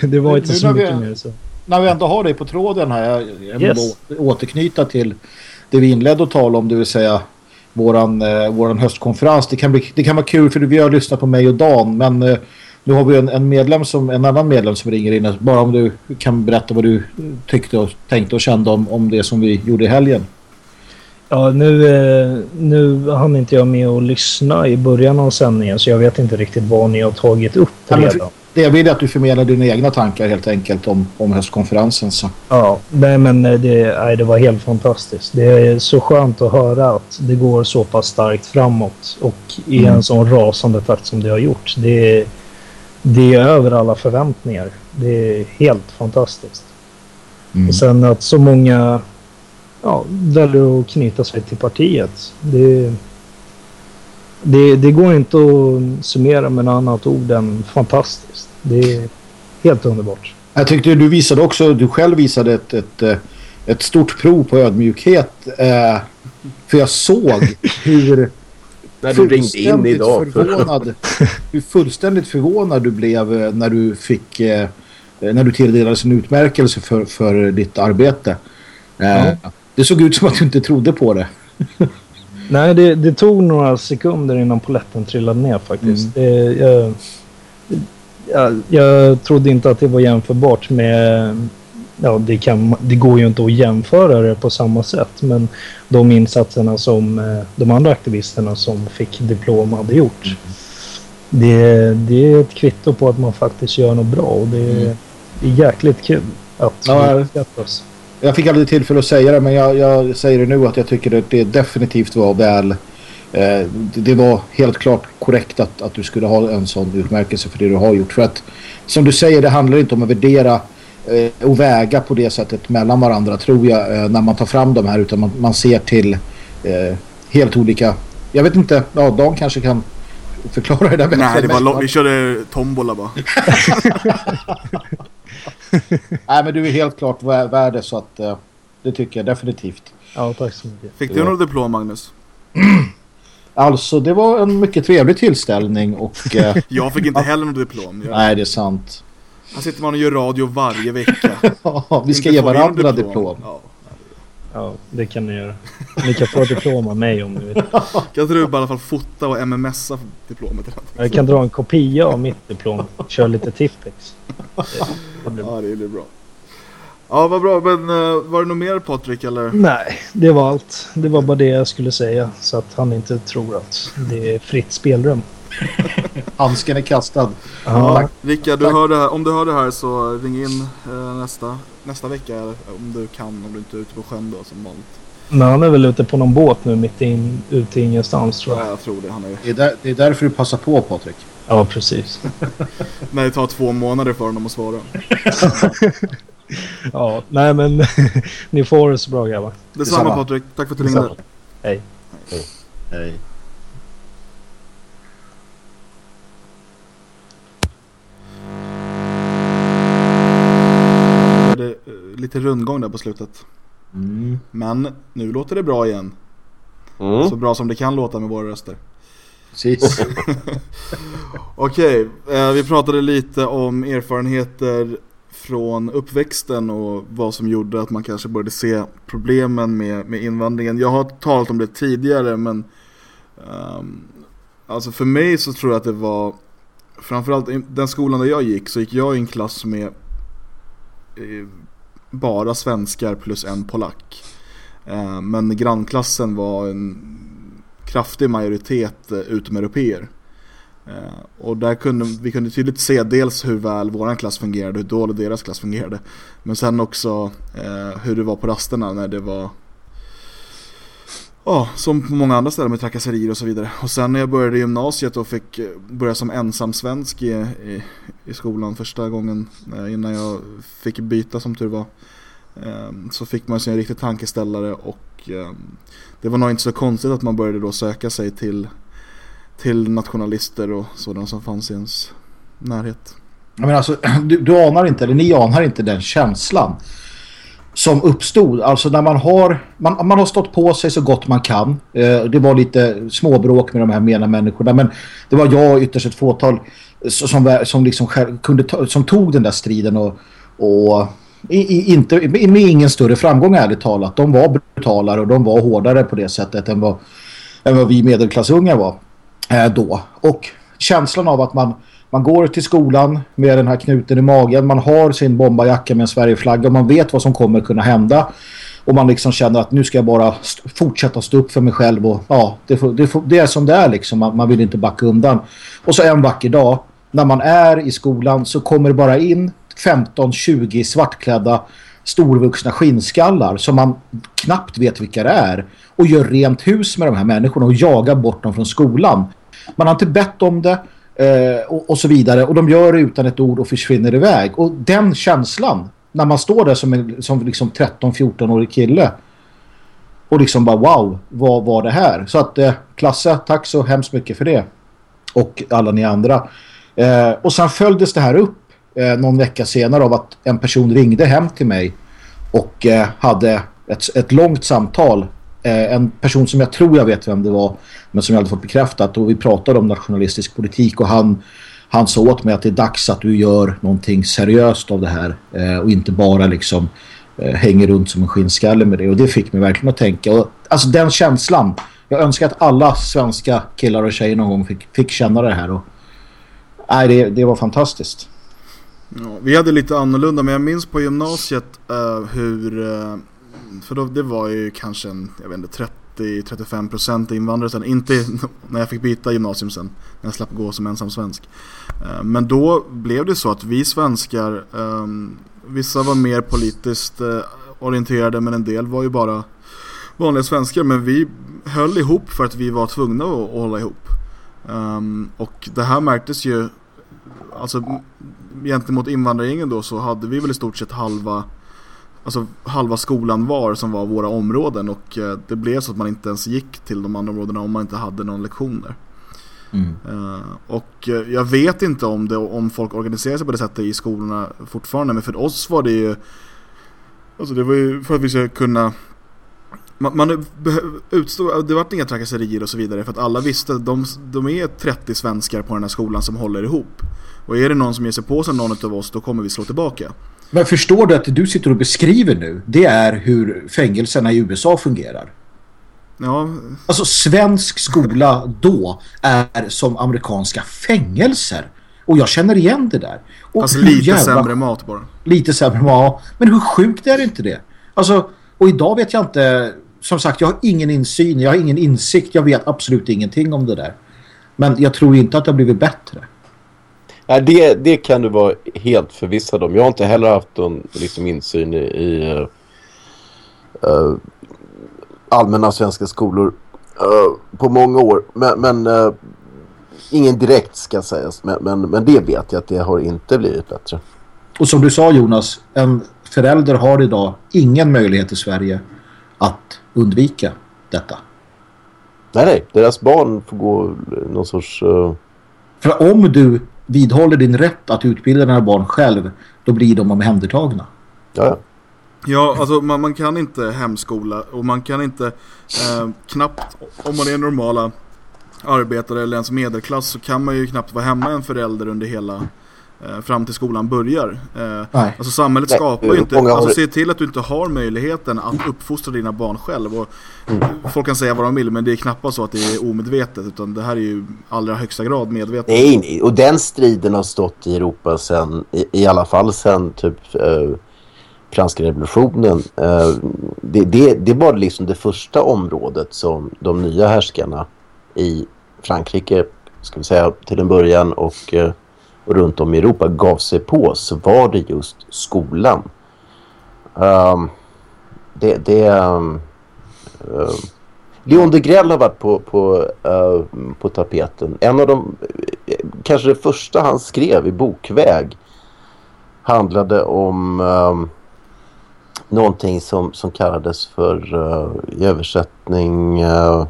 det var inte nu så när vi- mycket mer så. När vi ändå har dig på tråden här, jag jag vill Yes. å- återknyta till det vi inledde att tala om, det vill säga våran, eh, våran höstkonferens. Det kan, bli, det kan vara kul för vi har lyssnat på mig och Dan, men eh, nu har vi en, en medlem som, en annan medlem som ringer in. Bara om du kan berätta vad du tyckte och tänkte och kände om, om det som vi gjorde i helgen. Ja, nu, eh, nu hann inte jag med att lyssna i början av sändningen så jag vet inte riktigt vad ni har tagit upp Ja, redan. Det jag vill är att du förmedlar dina egna tankar helt enkelt om, om höstkonferensen. Så. Ja, nej, men eh, det, nej, det var helt fantastiskt. Det är så skönt att höra att det går så pass starkt framåt och i Mm. en sån rasande takt som det har gjort. Det, är- det är över alla förväntningar. Det är helt fantastiskt. Mm. Och sen att så många ja, väljer att knyta sig till partiet. Det, det, det går inte att summera med något annat ord än fantastiskt. Det är helt underbart. Jag tyckte du visade också, du själv visade ett, ett, ett stort prov på ödmjukhet. Eh, för jag såg hur När du ringde in fullständigt idag. Förvånad, hur fullständigt förvånad du blev eh, när du fick eh, när du tilldelades en utmärkelse för, för ditt arbete. Eh, Det såg ut som att du inte trodde på det. Nej, det, det tog några sekunder innan poletten trillade ner faktiskt. Det, jag, jag, jag trodde inte att det var jämförbart med... Ja, det, kan, det går ju inte att jämföra det på samma sätt. Men de insatserna som eh, de andra aktivisterna som fick diplom hade gjort. Det, det är ett kvitto på att man faktiskt gör något bra och det är, det är jäkligt kul att Ja, uppskattas. Jag fick aldrig tillfälle att säga det men jag, jag säger det nu att jag tycker att det definitivt var väl eh, det, var helt klart korrekt att, att du skulle ha en sån utmärkelse för det du har gjort. För att som du säger det handlar inte om att värdera eh, och väga på det sättet mellan varandra tror jag eh, när man tar fram de här utan man, man ser till eh, helt olika jag vet inte, ja Dan kanske kan förklara det där bättre Nej, det var vi körde tombola bara. Nej men du är helt klart vä- värd det så att eh, det tycker jag definitivt. Ja, tack så mycket. Fick du något diplom Magnus? Alltså det var en mycket trevlig tillställning och eh, Jag fick inte heller något diplom. Jag, nej det är sant. här sitter man och gör radio varje vecka. Ja, vi ska ge varandra något diplom. Ja. Ja, det kan ni göra. Ni kan få diplom av mig om ni vill. Kan inte du bara i alla fall fota och mmsa diplomet? eller? Jag kan dra en kopia av mitt diplom. Kör lite Tippex. Ja, det blir bra. Ja, vad bra. Men eh, var det något mer Patrik eller? Nej, det var allt. Det var bara det jag skulle säga. Så att han inte tror att det är fritt spelrum. Handsken är kastad. Ja, Rickard, du hör det här, om du hör det här så ring in eh, nästa, nästa vecka om du kan, om du inte är ute på sjön då som vanligt. Men han är väl ute på någon båt nu mitt in, ute i ingenstans tror Ja, jag. jag tror det. Han är... Det är, där, det är därför du passar på Patrik. Ja, precis. När det tar två månader för honom att svara. Ja, nej men ni får det så bra grabbar. Detsamma. Patrik. Tack för att du ringde. Detsamma. Hej. Hej. Det är eh, lite rundgång där på slutet. Mm. Men nu låter det bra igen. Mm. Så bra som det kan låta med våra röster. Precis. Okej, eh, vi pratade lite om erfarenheter från uppväxten och vad som gjorde att man kanske började se problemen med, med invandringen. Jag har talat om det tidigare men ehm, alltså för mig så tror jag att det var framförallt i den skolan där jag gick så gick jag i en klass med Eh, bara svenskar plus en polack. Eh, men grannklassen var en kraftig majoritet eh, utomeuropeer. Eh, och där kunde vi kunde tydligt se dels hur väl vår klass fungerade, hur dåligt deras klass fungerade. Men sen också hur det var på rasterna när det var Ja, som på många andra ställen med trakasserier och så vidare. Och sen när jag började i gymnasiet och fick eh, börja som ensam svensk i, i, i skolan första gången eh, innan jag fick byta som tur var. Ehm, så fick man sig en riktig tankeställare och ehm, det var nog inte så konstigt att man började då söka sig till, till nationalister och sådana som fanns i ens närhet. Jag menar alltså, du, du anar inte, eller ni anar inte den känslan som uppstod. Alltså när man har, man, man har stått på sig så gott man kan. Eh, det var lite småbråk med de här mena människorna. Men det var jag och ytterst ett fåtal som, som, liksom själv kunde ta, som tog den där striden och, och i, i, inte, med ingen större framgång ärligt talat. De var brutalare och de var hårdare på det sättet än vad, än vad vi medelklassungar var eh, då. Och känslan av att man, man går till skolan med den här knuten i magen, man har sin bombajacka med en Sverigeflagga och man vet vad som kommer kunna hända. Och man liksom känner att nu ska jag bara st- fortsätta stå upp för mig själv och ja, det, får, det, får, det är som det är liksom, man, man vill inte backa undan. Och så en vacker dag, när man är i skolan så kommer det bara in 15-20 svartklädda storvuxna skinnskallar som man knappt vet vilka det är och gör rent hus med de här människorna och jagar bort dem från skolan. Man har inte bett om det eh, och, och så vidare och de gör det utan ett ord och försvinner iväg. Och den känslan när man står där som, en, som liksom 13-14-årig kille och liksom bara wow, vad var det här? Så att eh, Klasse, tack så hemskt mycket för det. Och alla ni andra. Eh, och sen följdes det här upp eh, någon vecka senare av att en person ringde hem till mig och eh, hade ett, ett långt samtal. Eh, en person som jag tror jag vet vem det var men som jag hade fått bekräftat. Och vi pratade om nationalistisk politik och han, han sa åt mig att det är dags att du gör någonting seriöst av det här eh, och inte bara liksom eh, hänger runt som en skinnskalle med det. Och det fick mig verkligen att tänka. Och, alltså den känslan. Jag önskar att alla svenska killar och tjejer någon gång fick, fick känna det här. Och nej, det, det var fantastiskt. Ja, vi hade lite annorlunda men jag minns på gymnasiet eh, hur, eh, för då, det var ju kanske en, jag vet inte, 30-35% invandrare sen, inte när jag fick byta gymnasium sen, när jag slapp gå som ensam svensk. Eh, men då blev det så att vi svenskar, ehm, vissa var mer politiskt eh, orienterade men en del var ju bara vanliga svenskar men vi höll ihop för att vi var tvungna att, hålla ihop. Ehm, och det här märktes ju Alltså gentemot invandrargängen då så hade vi väl i stort sett halva Alltså halva skolan var som var våra områden och eh, det blev så att man inte ens gick till de andra områdena om man inte hade någon lektion där. Eh, och eh, jag vet inte om, det, om folk organiserar sig på det sättet i skolorna fortfarande men för oss var det ju Alltså det var ju för att vi ska kunna man, man utstod, det var inga trakasserier och så vidare för att alla visste att de, de är 30 svenskar på den här skolan som håller ihop. Och är det någon som ger sig på sig någon av oss då kommer vi slå tillbaka. Men förstår du att det du sitter och beskriver nu det är hur fängelserna i USA fungerar? Ja, Alltså svensk skola då är som amerikanska fängelser. Och jag känner igen det där. Och alltså lite jävla- sämre mat bara. Lite sämre, ja. Men hur sjukt är det inte det? Alltså, och idag vet jag inte... Som sagt, jag har ingen insyn, jag har ingen insikt, jag vet absolut ingenting om det där. Men jag tror inte att det har blivit bättre. Nej, det, det kan du vara helt förvissad om. Jag har inte heller haft någon liksom, insyn i, i eh, allmänna svenska skolor eh, på många år. Men, men eh, ingen direkt ska sägas. Men, men, men det vet jag att det har inte blivit bättre. Och som du sa Jonas, en förälder har idag ingen möjlighet i Sverige att undvika detta. Nej, nej. Deras barn får gå någon sorts... eh, För om du vidhåller din rätt att utbilda dina barn själv, då blir de omhändertagna. ja, ja. Alltså man, man kan inte hemskola och man kan inte eh, knappt, om man är normala arbetare eller ens medelklass så kan man ju knappt vara hemma en förälder under hela eh, fram till skolan börjar. Eh, Nej. alltså samhället Nej, skapar ju eh, inte, alltså se till att du inte har möjligheten att uppfostra dina barn själv. Och Folk kan säga vad de vill men det är knappast så att det är omedvetet utan det här är ju allra högsta grad medvetet. Nej, nej. Och den striden har stått i Europa sen, i, i alla fall sen typ eh, franska revolutionen. Eh, det, det, det var liksom det första området som de nya härskarna i Frankrike, ska vi säga till en början och, eh, och runt om i Europa gav sig på så var det just skolan. Um, det, det um, Leon de Grell har varit på, på, uh, på tapeten. En av de, eh, kanske det första han skrev i bokväg handlade om um, någonting som, som kallades för uh, i översättning uh,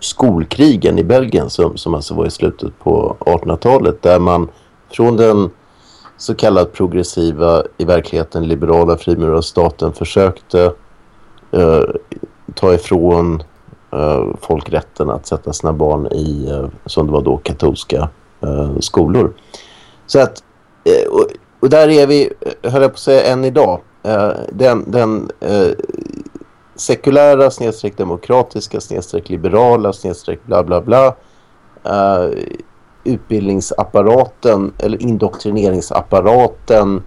skolkrigen i Belgien som, som alltså var i slutet på 1800-talet där man från den så kallad progressiva, i verkligheten liberala frimurarstaten försökte eh, ta ifrån eh, folk rätten att sätta sina barn i, eh, som det var då, katolska eh, skolor. Så att, eh, och, och där är vi, eh, höll jag på att säga, än idag. Eh, den den eh, sekulära, snedstreck demokratiska, snedstreck liberala, snedstreck bla bla bla. Eh, Utbildningsapparaten eller indoktrineringsapparaten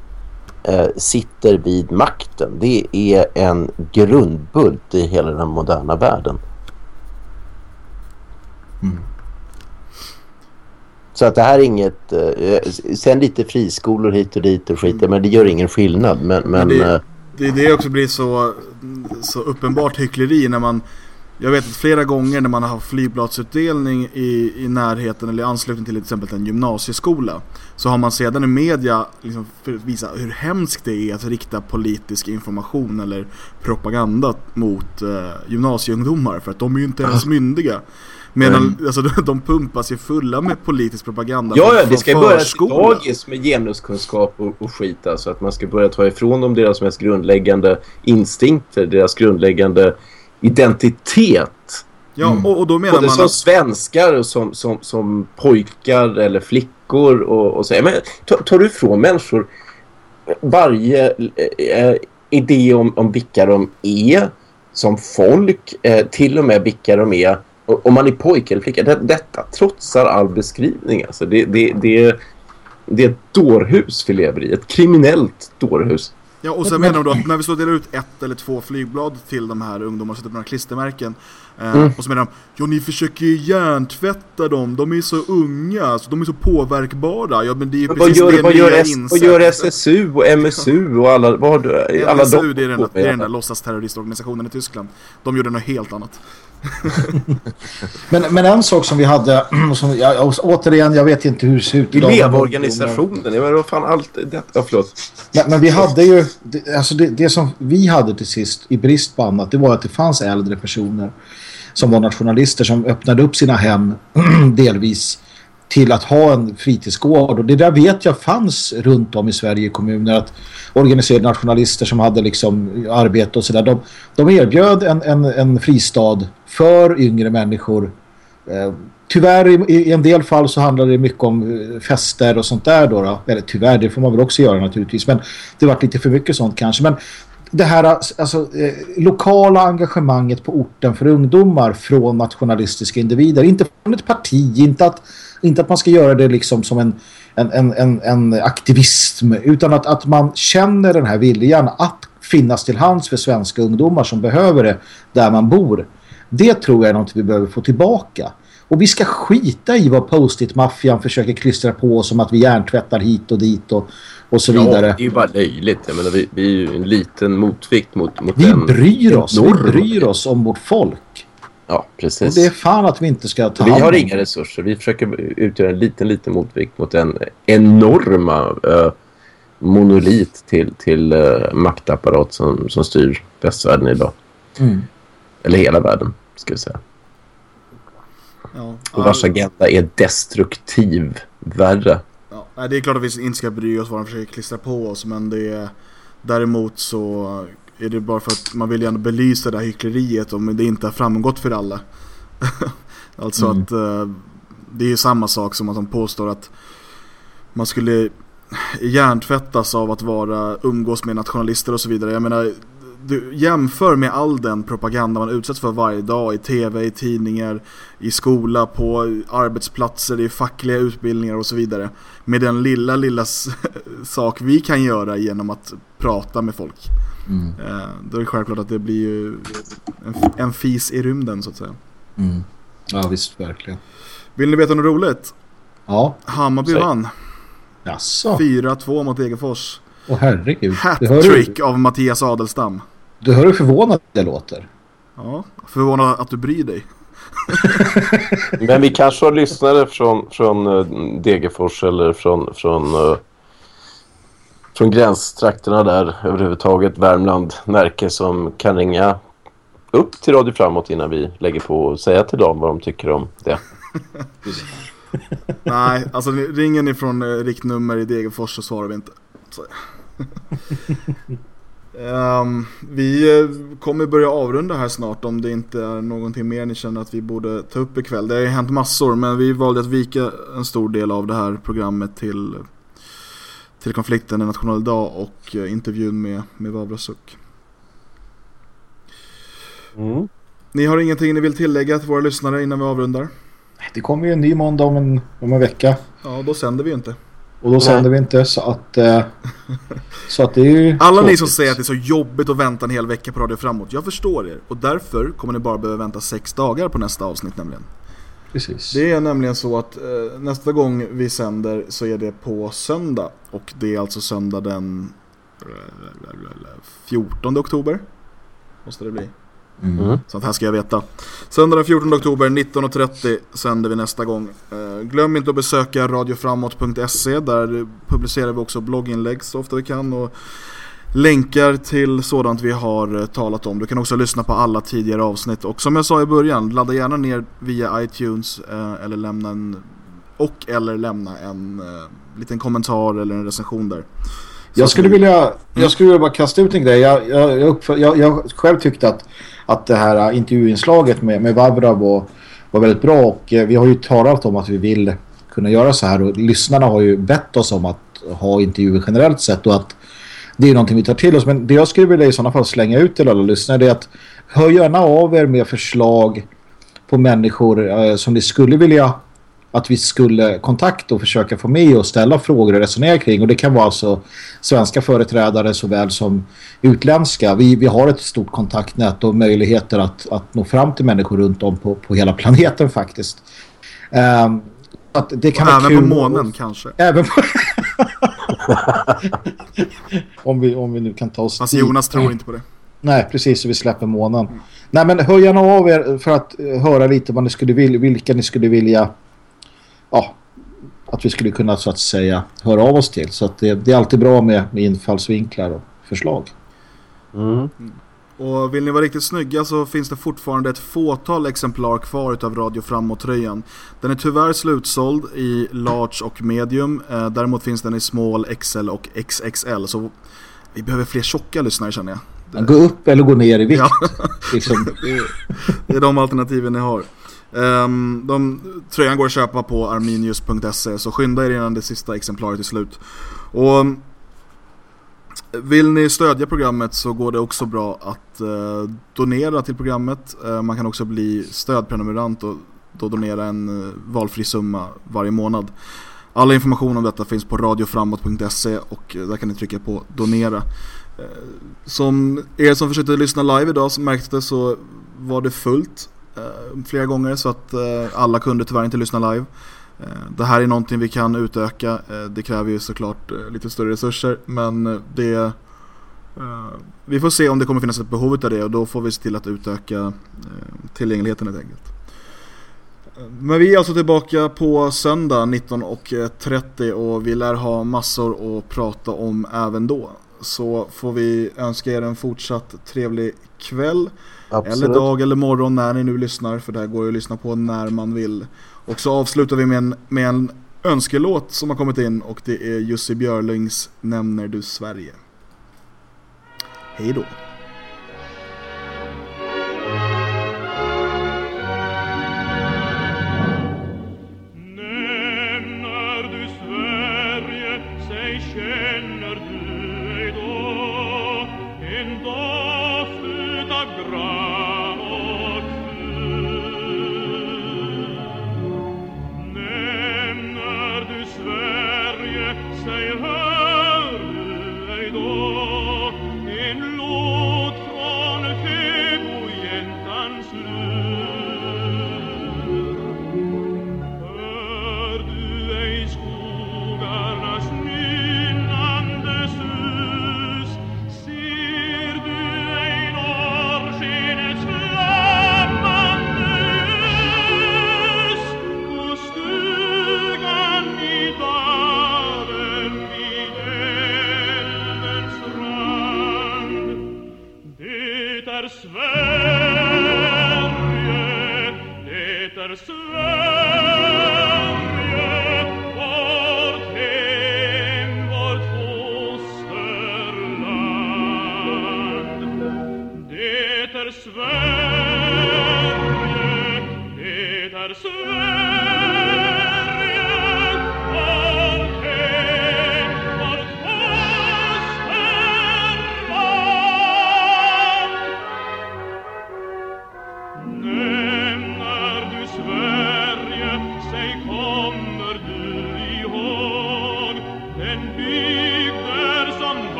eh, sitter vid makten. Det är en grundbult i hela den moderna världen. Så att det här är inget... Eh, sen lite friskolor hit och dit och skit, men det gör ingen skillnad. Men, men, det, eh, det är det också blir så, så uppenbart hyckleri när man Jag vet att flera gånger när man har haft flygbladsutdelning i, i närheten eller i anslutning till till exempel en gymnasieskola Så har man sedan i media liksom för att visa hur hemskt det är att rikta politisk information eller propaganda mot eh, gymnasieungdomar för att de är ju inte ens myndiga Medan alltså, de, pumpas ju fulla med politisk propaganda Ja, ja, det ska börja dagis med genuskunskap och, och skit. Alltså att man ska börja ta ifrån dem deras mest grundläggande instinkter, deras grundläggande identitet. Ja, och, och då menar Både man som att svenskar och som, som, som pojkar eller flickor. Och, och så. Men, tar, tar du ifrån människor varje eh, idé om, om vilka de är som folk, eh, till och med vilka de är och- om man är pojke eller flicka, det, detta trotsar all beskrivning. Alltså det, det, det, det är ett dårhus vi lever i. Ett kriminellt dårhus. Ja, och sen menar de då att när vi så delar ut ett eller två flygblad till de här ungdomarna och sätter upp några klistermärken eh, Mm. Och så menar de, ja ni försöker ju hjärntvätta dem, de är så unga, så de är så påverkbara. Ja men det är ju Vad precis gör, det vad, gör S, vad gör SSU och MSU och alla, vad har du, alla NSU, det är den, på det är den där låtsasterroristorganisationen i Tyskland. De gjorde något helt annat Men, men en sak som vi hade, som, ja, och återigen, jag vet inte hur det ser ut idag. Elevorganisationen, ja, men vad fan allt detta, ja, förlåt. Men, men vi hade ju, det, alltså det, det som vi hade till sist i brist på annat, det var att det fanns äldre personer som var nationalister som öppnade upp sina hem delvis till att ha en fritidsgård och det där vet jag fanns runt om i Sverige i kommuner att organiserade nationalister som hade liksom arbete och sådär de, de erbjöd en, en, en fristad för yngre människor eh, Tyvärr i, en del fall så handlar det mycket om eh, fester och sånt där då, då. Eller tyvärr, det får man väl också göra naturligtvis. Men det var lite för mycket sånt kanske. Men det här eh, alltså, lokala engagemanget på orten för ungdomar från nationalistiska individer. Inte från ett parti, inte att, inte att man ska göra det liksom som en, en, en, en, en aktivism. Utan att, att man känner den här viljan att finnas till hands för svenska ungdomar som behöver det där man bor. Det tror jag är något vi behöver få tillbaka. Och vi ska skita i vad post-it-maffian försöker klistra på oss som att vi hjärntvättar hit och dit och, och så Ja, vidare. det är ju bara löjligt. Jag menar, vi, vi är ju en liten motvikt mot, mot Vi en bryr oss. Vi bryr oss om vårt folk. Ja, Och precis. det är fan att vi inte ska ta Vi hand har om inga resurser. Vi försöker utgöra en liten, liten motvikt mot en enorma eh, monolit till, till eh, maktapparat som, som styr västvärlden idag. Mm. Eller hela världen, ska vi säga. Ja. Och vars agenda är destruktiv. Värre. Ja, det är klart att vi inte ska bry oss vad de försöker klistra på oss men det är däremot så är det bara för att man vill ju ändå belysa det här hyckleriet om det inte har framgått för alla. alltså Mm. att eh, det är ju samma sak som att de påstår att man skulle hjärntvättas av att vara umgås med nationalister och så vidare. Jag menar, du jämför med all den propaganda man utsätts för varje dag i tv, i tidningar, i skola, på arbetsplatser, i fackliga utbildningar och så vidare. Med den lilla, lilla sak vi kan göra genom att prata med folk. Mm. Eh, Då är det självklart att det blir ju en, en fis i rymden så att säga. Mm. Ja, visst, verkligen. Vill ni veta något roligt? Ja, Hammarby Säg. vann jaså. 4-2 mot Degerfors. Åh herregud. Hattrick av Mattias Adelstam. Du hör hur förvånad jag låter. Ja, förvånad att du bryr dig. Men vi kanske har lyssnare från, från eh, Degerfors eller från, från, eh, från gränstrakterna där överhuvudtaget. Värmland, Närke som kan ringa upp till Radio Framåt innan vi lägger på och säga till dem vad de tycker om det. Nej, alltså ringer ni från eh, riktnummer i Degerfors så svarar vi inte. Ehm, vi eh, kommer börja avrunda här snart om det inte är någonting mer ni känner att vi borde ta upp ikväll. Det har ju hänt massor men vi valde att vika en stor del av det här programmet till, till konflikten en nationaldag och eh, intervjun med, med Vavra Suck. Ni har ingenting ni vill tillägga till våra lyssnare innan vi avrundar? Det kommer ju en ny måndag om en, om en vecka. Ja, då sänder vi ju inte. Och då sänder vi inte så att... Eh, så att det är ju... Alla ni tråkigt. som säger att det är så jobbigt att vänta en hel vecka på Radio Framåt, jag förstår er. Och därför kommer ni bara behöva vänta sex dagar på nästa avsnitt nämligen. Precis. Det är nämligen så att eh, nästa gång vi sänder så är det på söndag. Och det är alltså söndag den eh, 14 oktober. Måste det bli. Mm. Så att här ska jag veta. Söndag den 14 oktober 19.30 sänder vi nästa gång. Eh, glöm inte att besöka radioframåt.se. Där publicerar vi också blogginlägg så ofta vi kan. Och länkar till sådant vi har eh, talat om. Du kan också lyssna på alla tidigare avsnitt. Och som jag sa i början, ladda gärna ner via iTunes eh, eller lämna en och eller lämna en liten kommentar eller en recension där. Så Jag skulle vi- vilja, jag skulle vilja bara kasta ut en grej. Jag, jag, jag, jag själv tyckte att, att det här intervjuinslaget med, med Vavra var, var väldigt bra och eh, vi har ju talat om att vi vill kunna göra så här och lyssnarna har ju bett oss om att ha intervjuer generellt sett och att det är någonting vi tar till oss. Men det jag skulle vilja i sådana fall slänga ut till alla lyssnare är att hör gärna av er med förslag på människor eh, som ni skulle vilja att vi skulle kontakta och försöka få med och ställa frågor och resonera kring. Och det kan vara alltså svenska företrädare såväl som utländska. Vi, vi har ett stort kontaktnät och möjligheter att, att nå fram till människor runt om på, på hela planeten faktiskt. Ehm, att det kan vara Även kul på månen och- kanske. Även på... om, vi, om vi nu kan ta oss dit. Jonas tror inte på det. Nej, precis. Så vi släpper månen. Nej, men hör gärna av er för att eh, höra lite vad ni skulle vilja, vilka ni skulle vilja ja, att vi skulle kunna så att säga höra av oss till. Så att det, det är alltid bra med, med infallsvinklar och förslag. Mm. Och vill ni vara riktigt snygga så finns det fortfarande ett fåtal exemplar kvar utav Radio Framåt-tröjan. Den är tyvärr slutsåld i large och medium. Eh, däremot finns den i small, XL och XXL. Så vi behöver fler tjocka lyssnare känner jag. Gå upp eller gå ner i vikt. Ja. liksom. Det är de alternativen ni har. Um, de, tröjan går att köpa på arminius.se så skynda er innan det sista exemplaret är slut. Och vill ni stödja programmet så går det också bra att eh, donera till programmet. Eh, man kan också bli stödprenumerant och då donera en eh, valfri summa varje månad. All information om detta finns på radioframåt.se och eh, där kan ni trycka på donera. Eh, som er som försökte lyssna live idag som märkte så var det fullt Eh, flera gånger så att eh, alla kunde tyvärr inte lyssna live. Eh, det här är någonting vi kan utöka. Det kräver ju såklart lite större resurser men det vi får se om det kommer finnas ett behov av det och då får vi se till att utöka tillgängligheten helt enkelt. Men vi är alltså tillbaka på söndag 19.30 och vi lär ha massor att prata om även då. Så får vi önska er en fortsatt trevlig kväll Absolut. eller dag eller morgon när ni nu lyssnar för det här går ju att lyssna på när man vill. Och så avslutar vi med en, med en önskelåt som har kommit in och det är Jussi Björlings Nämner du Sverige. Hej då!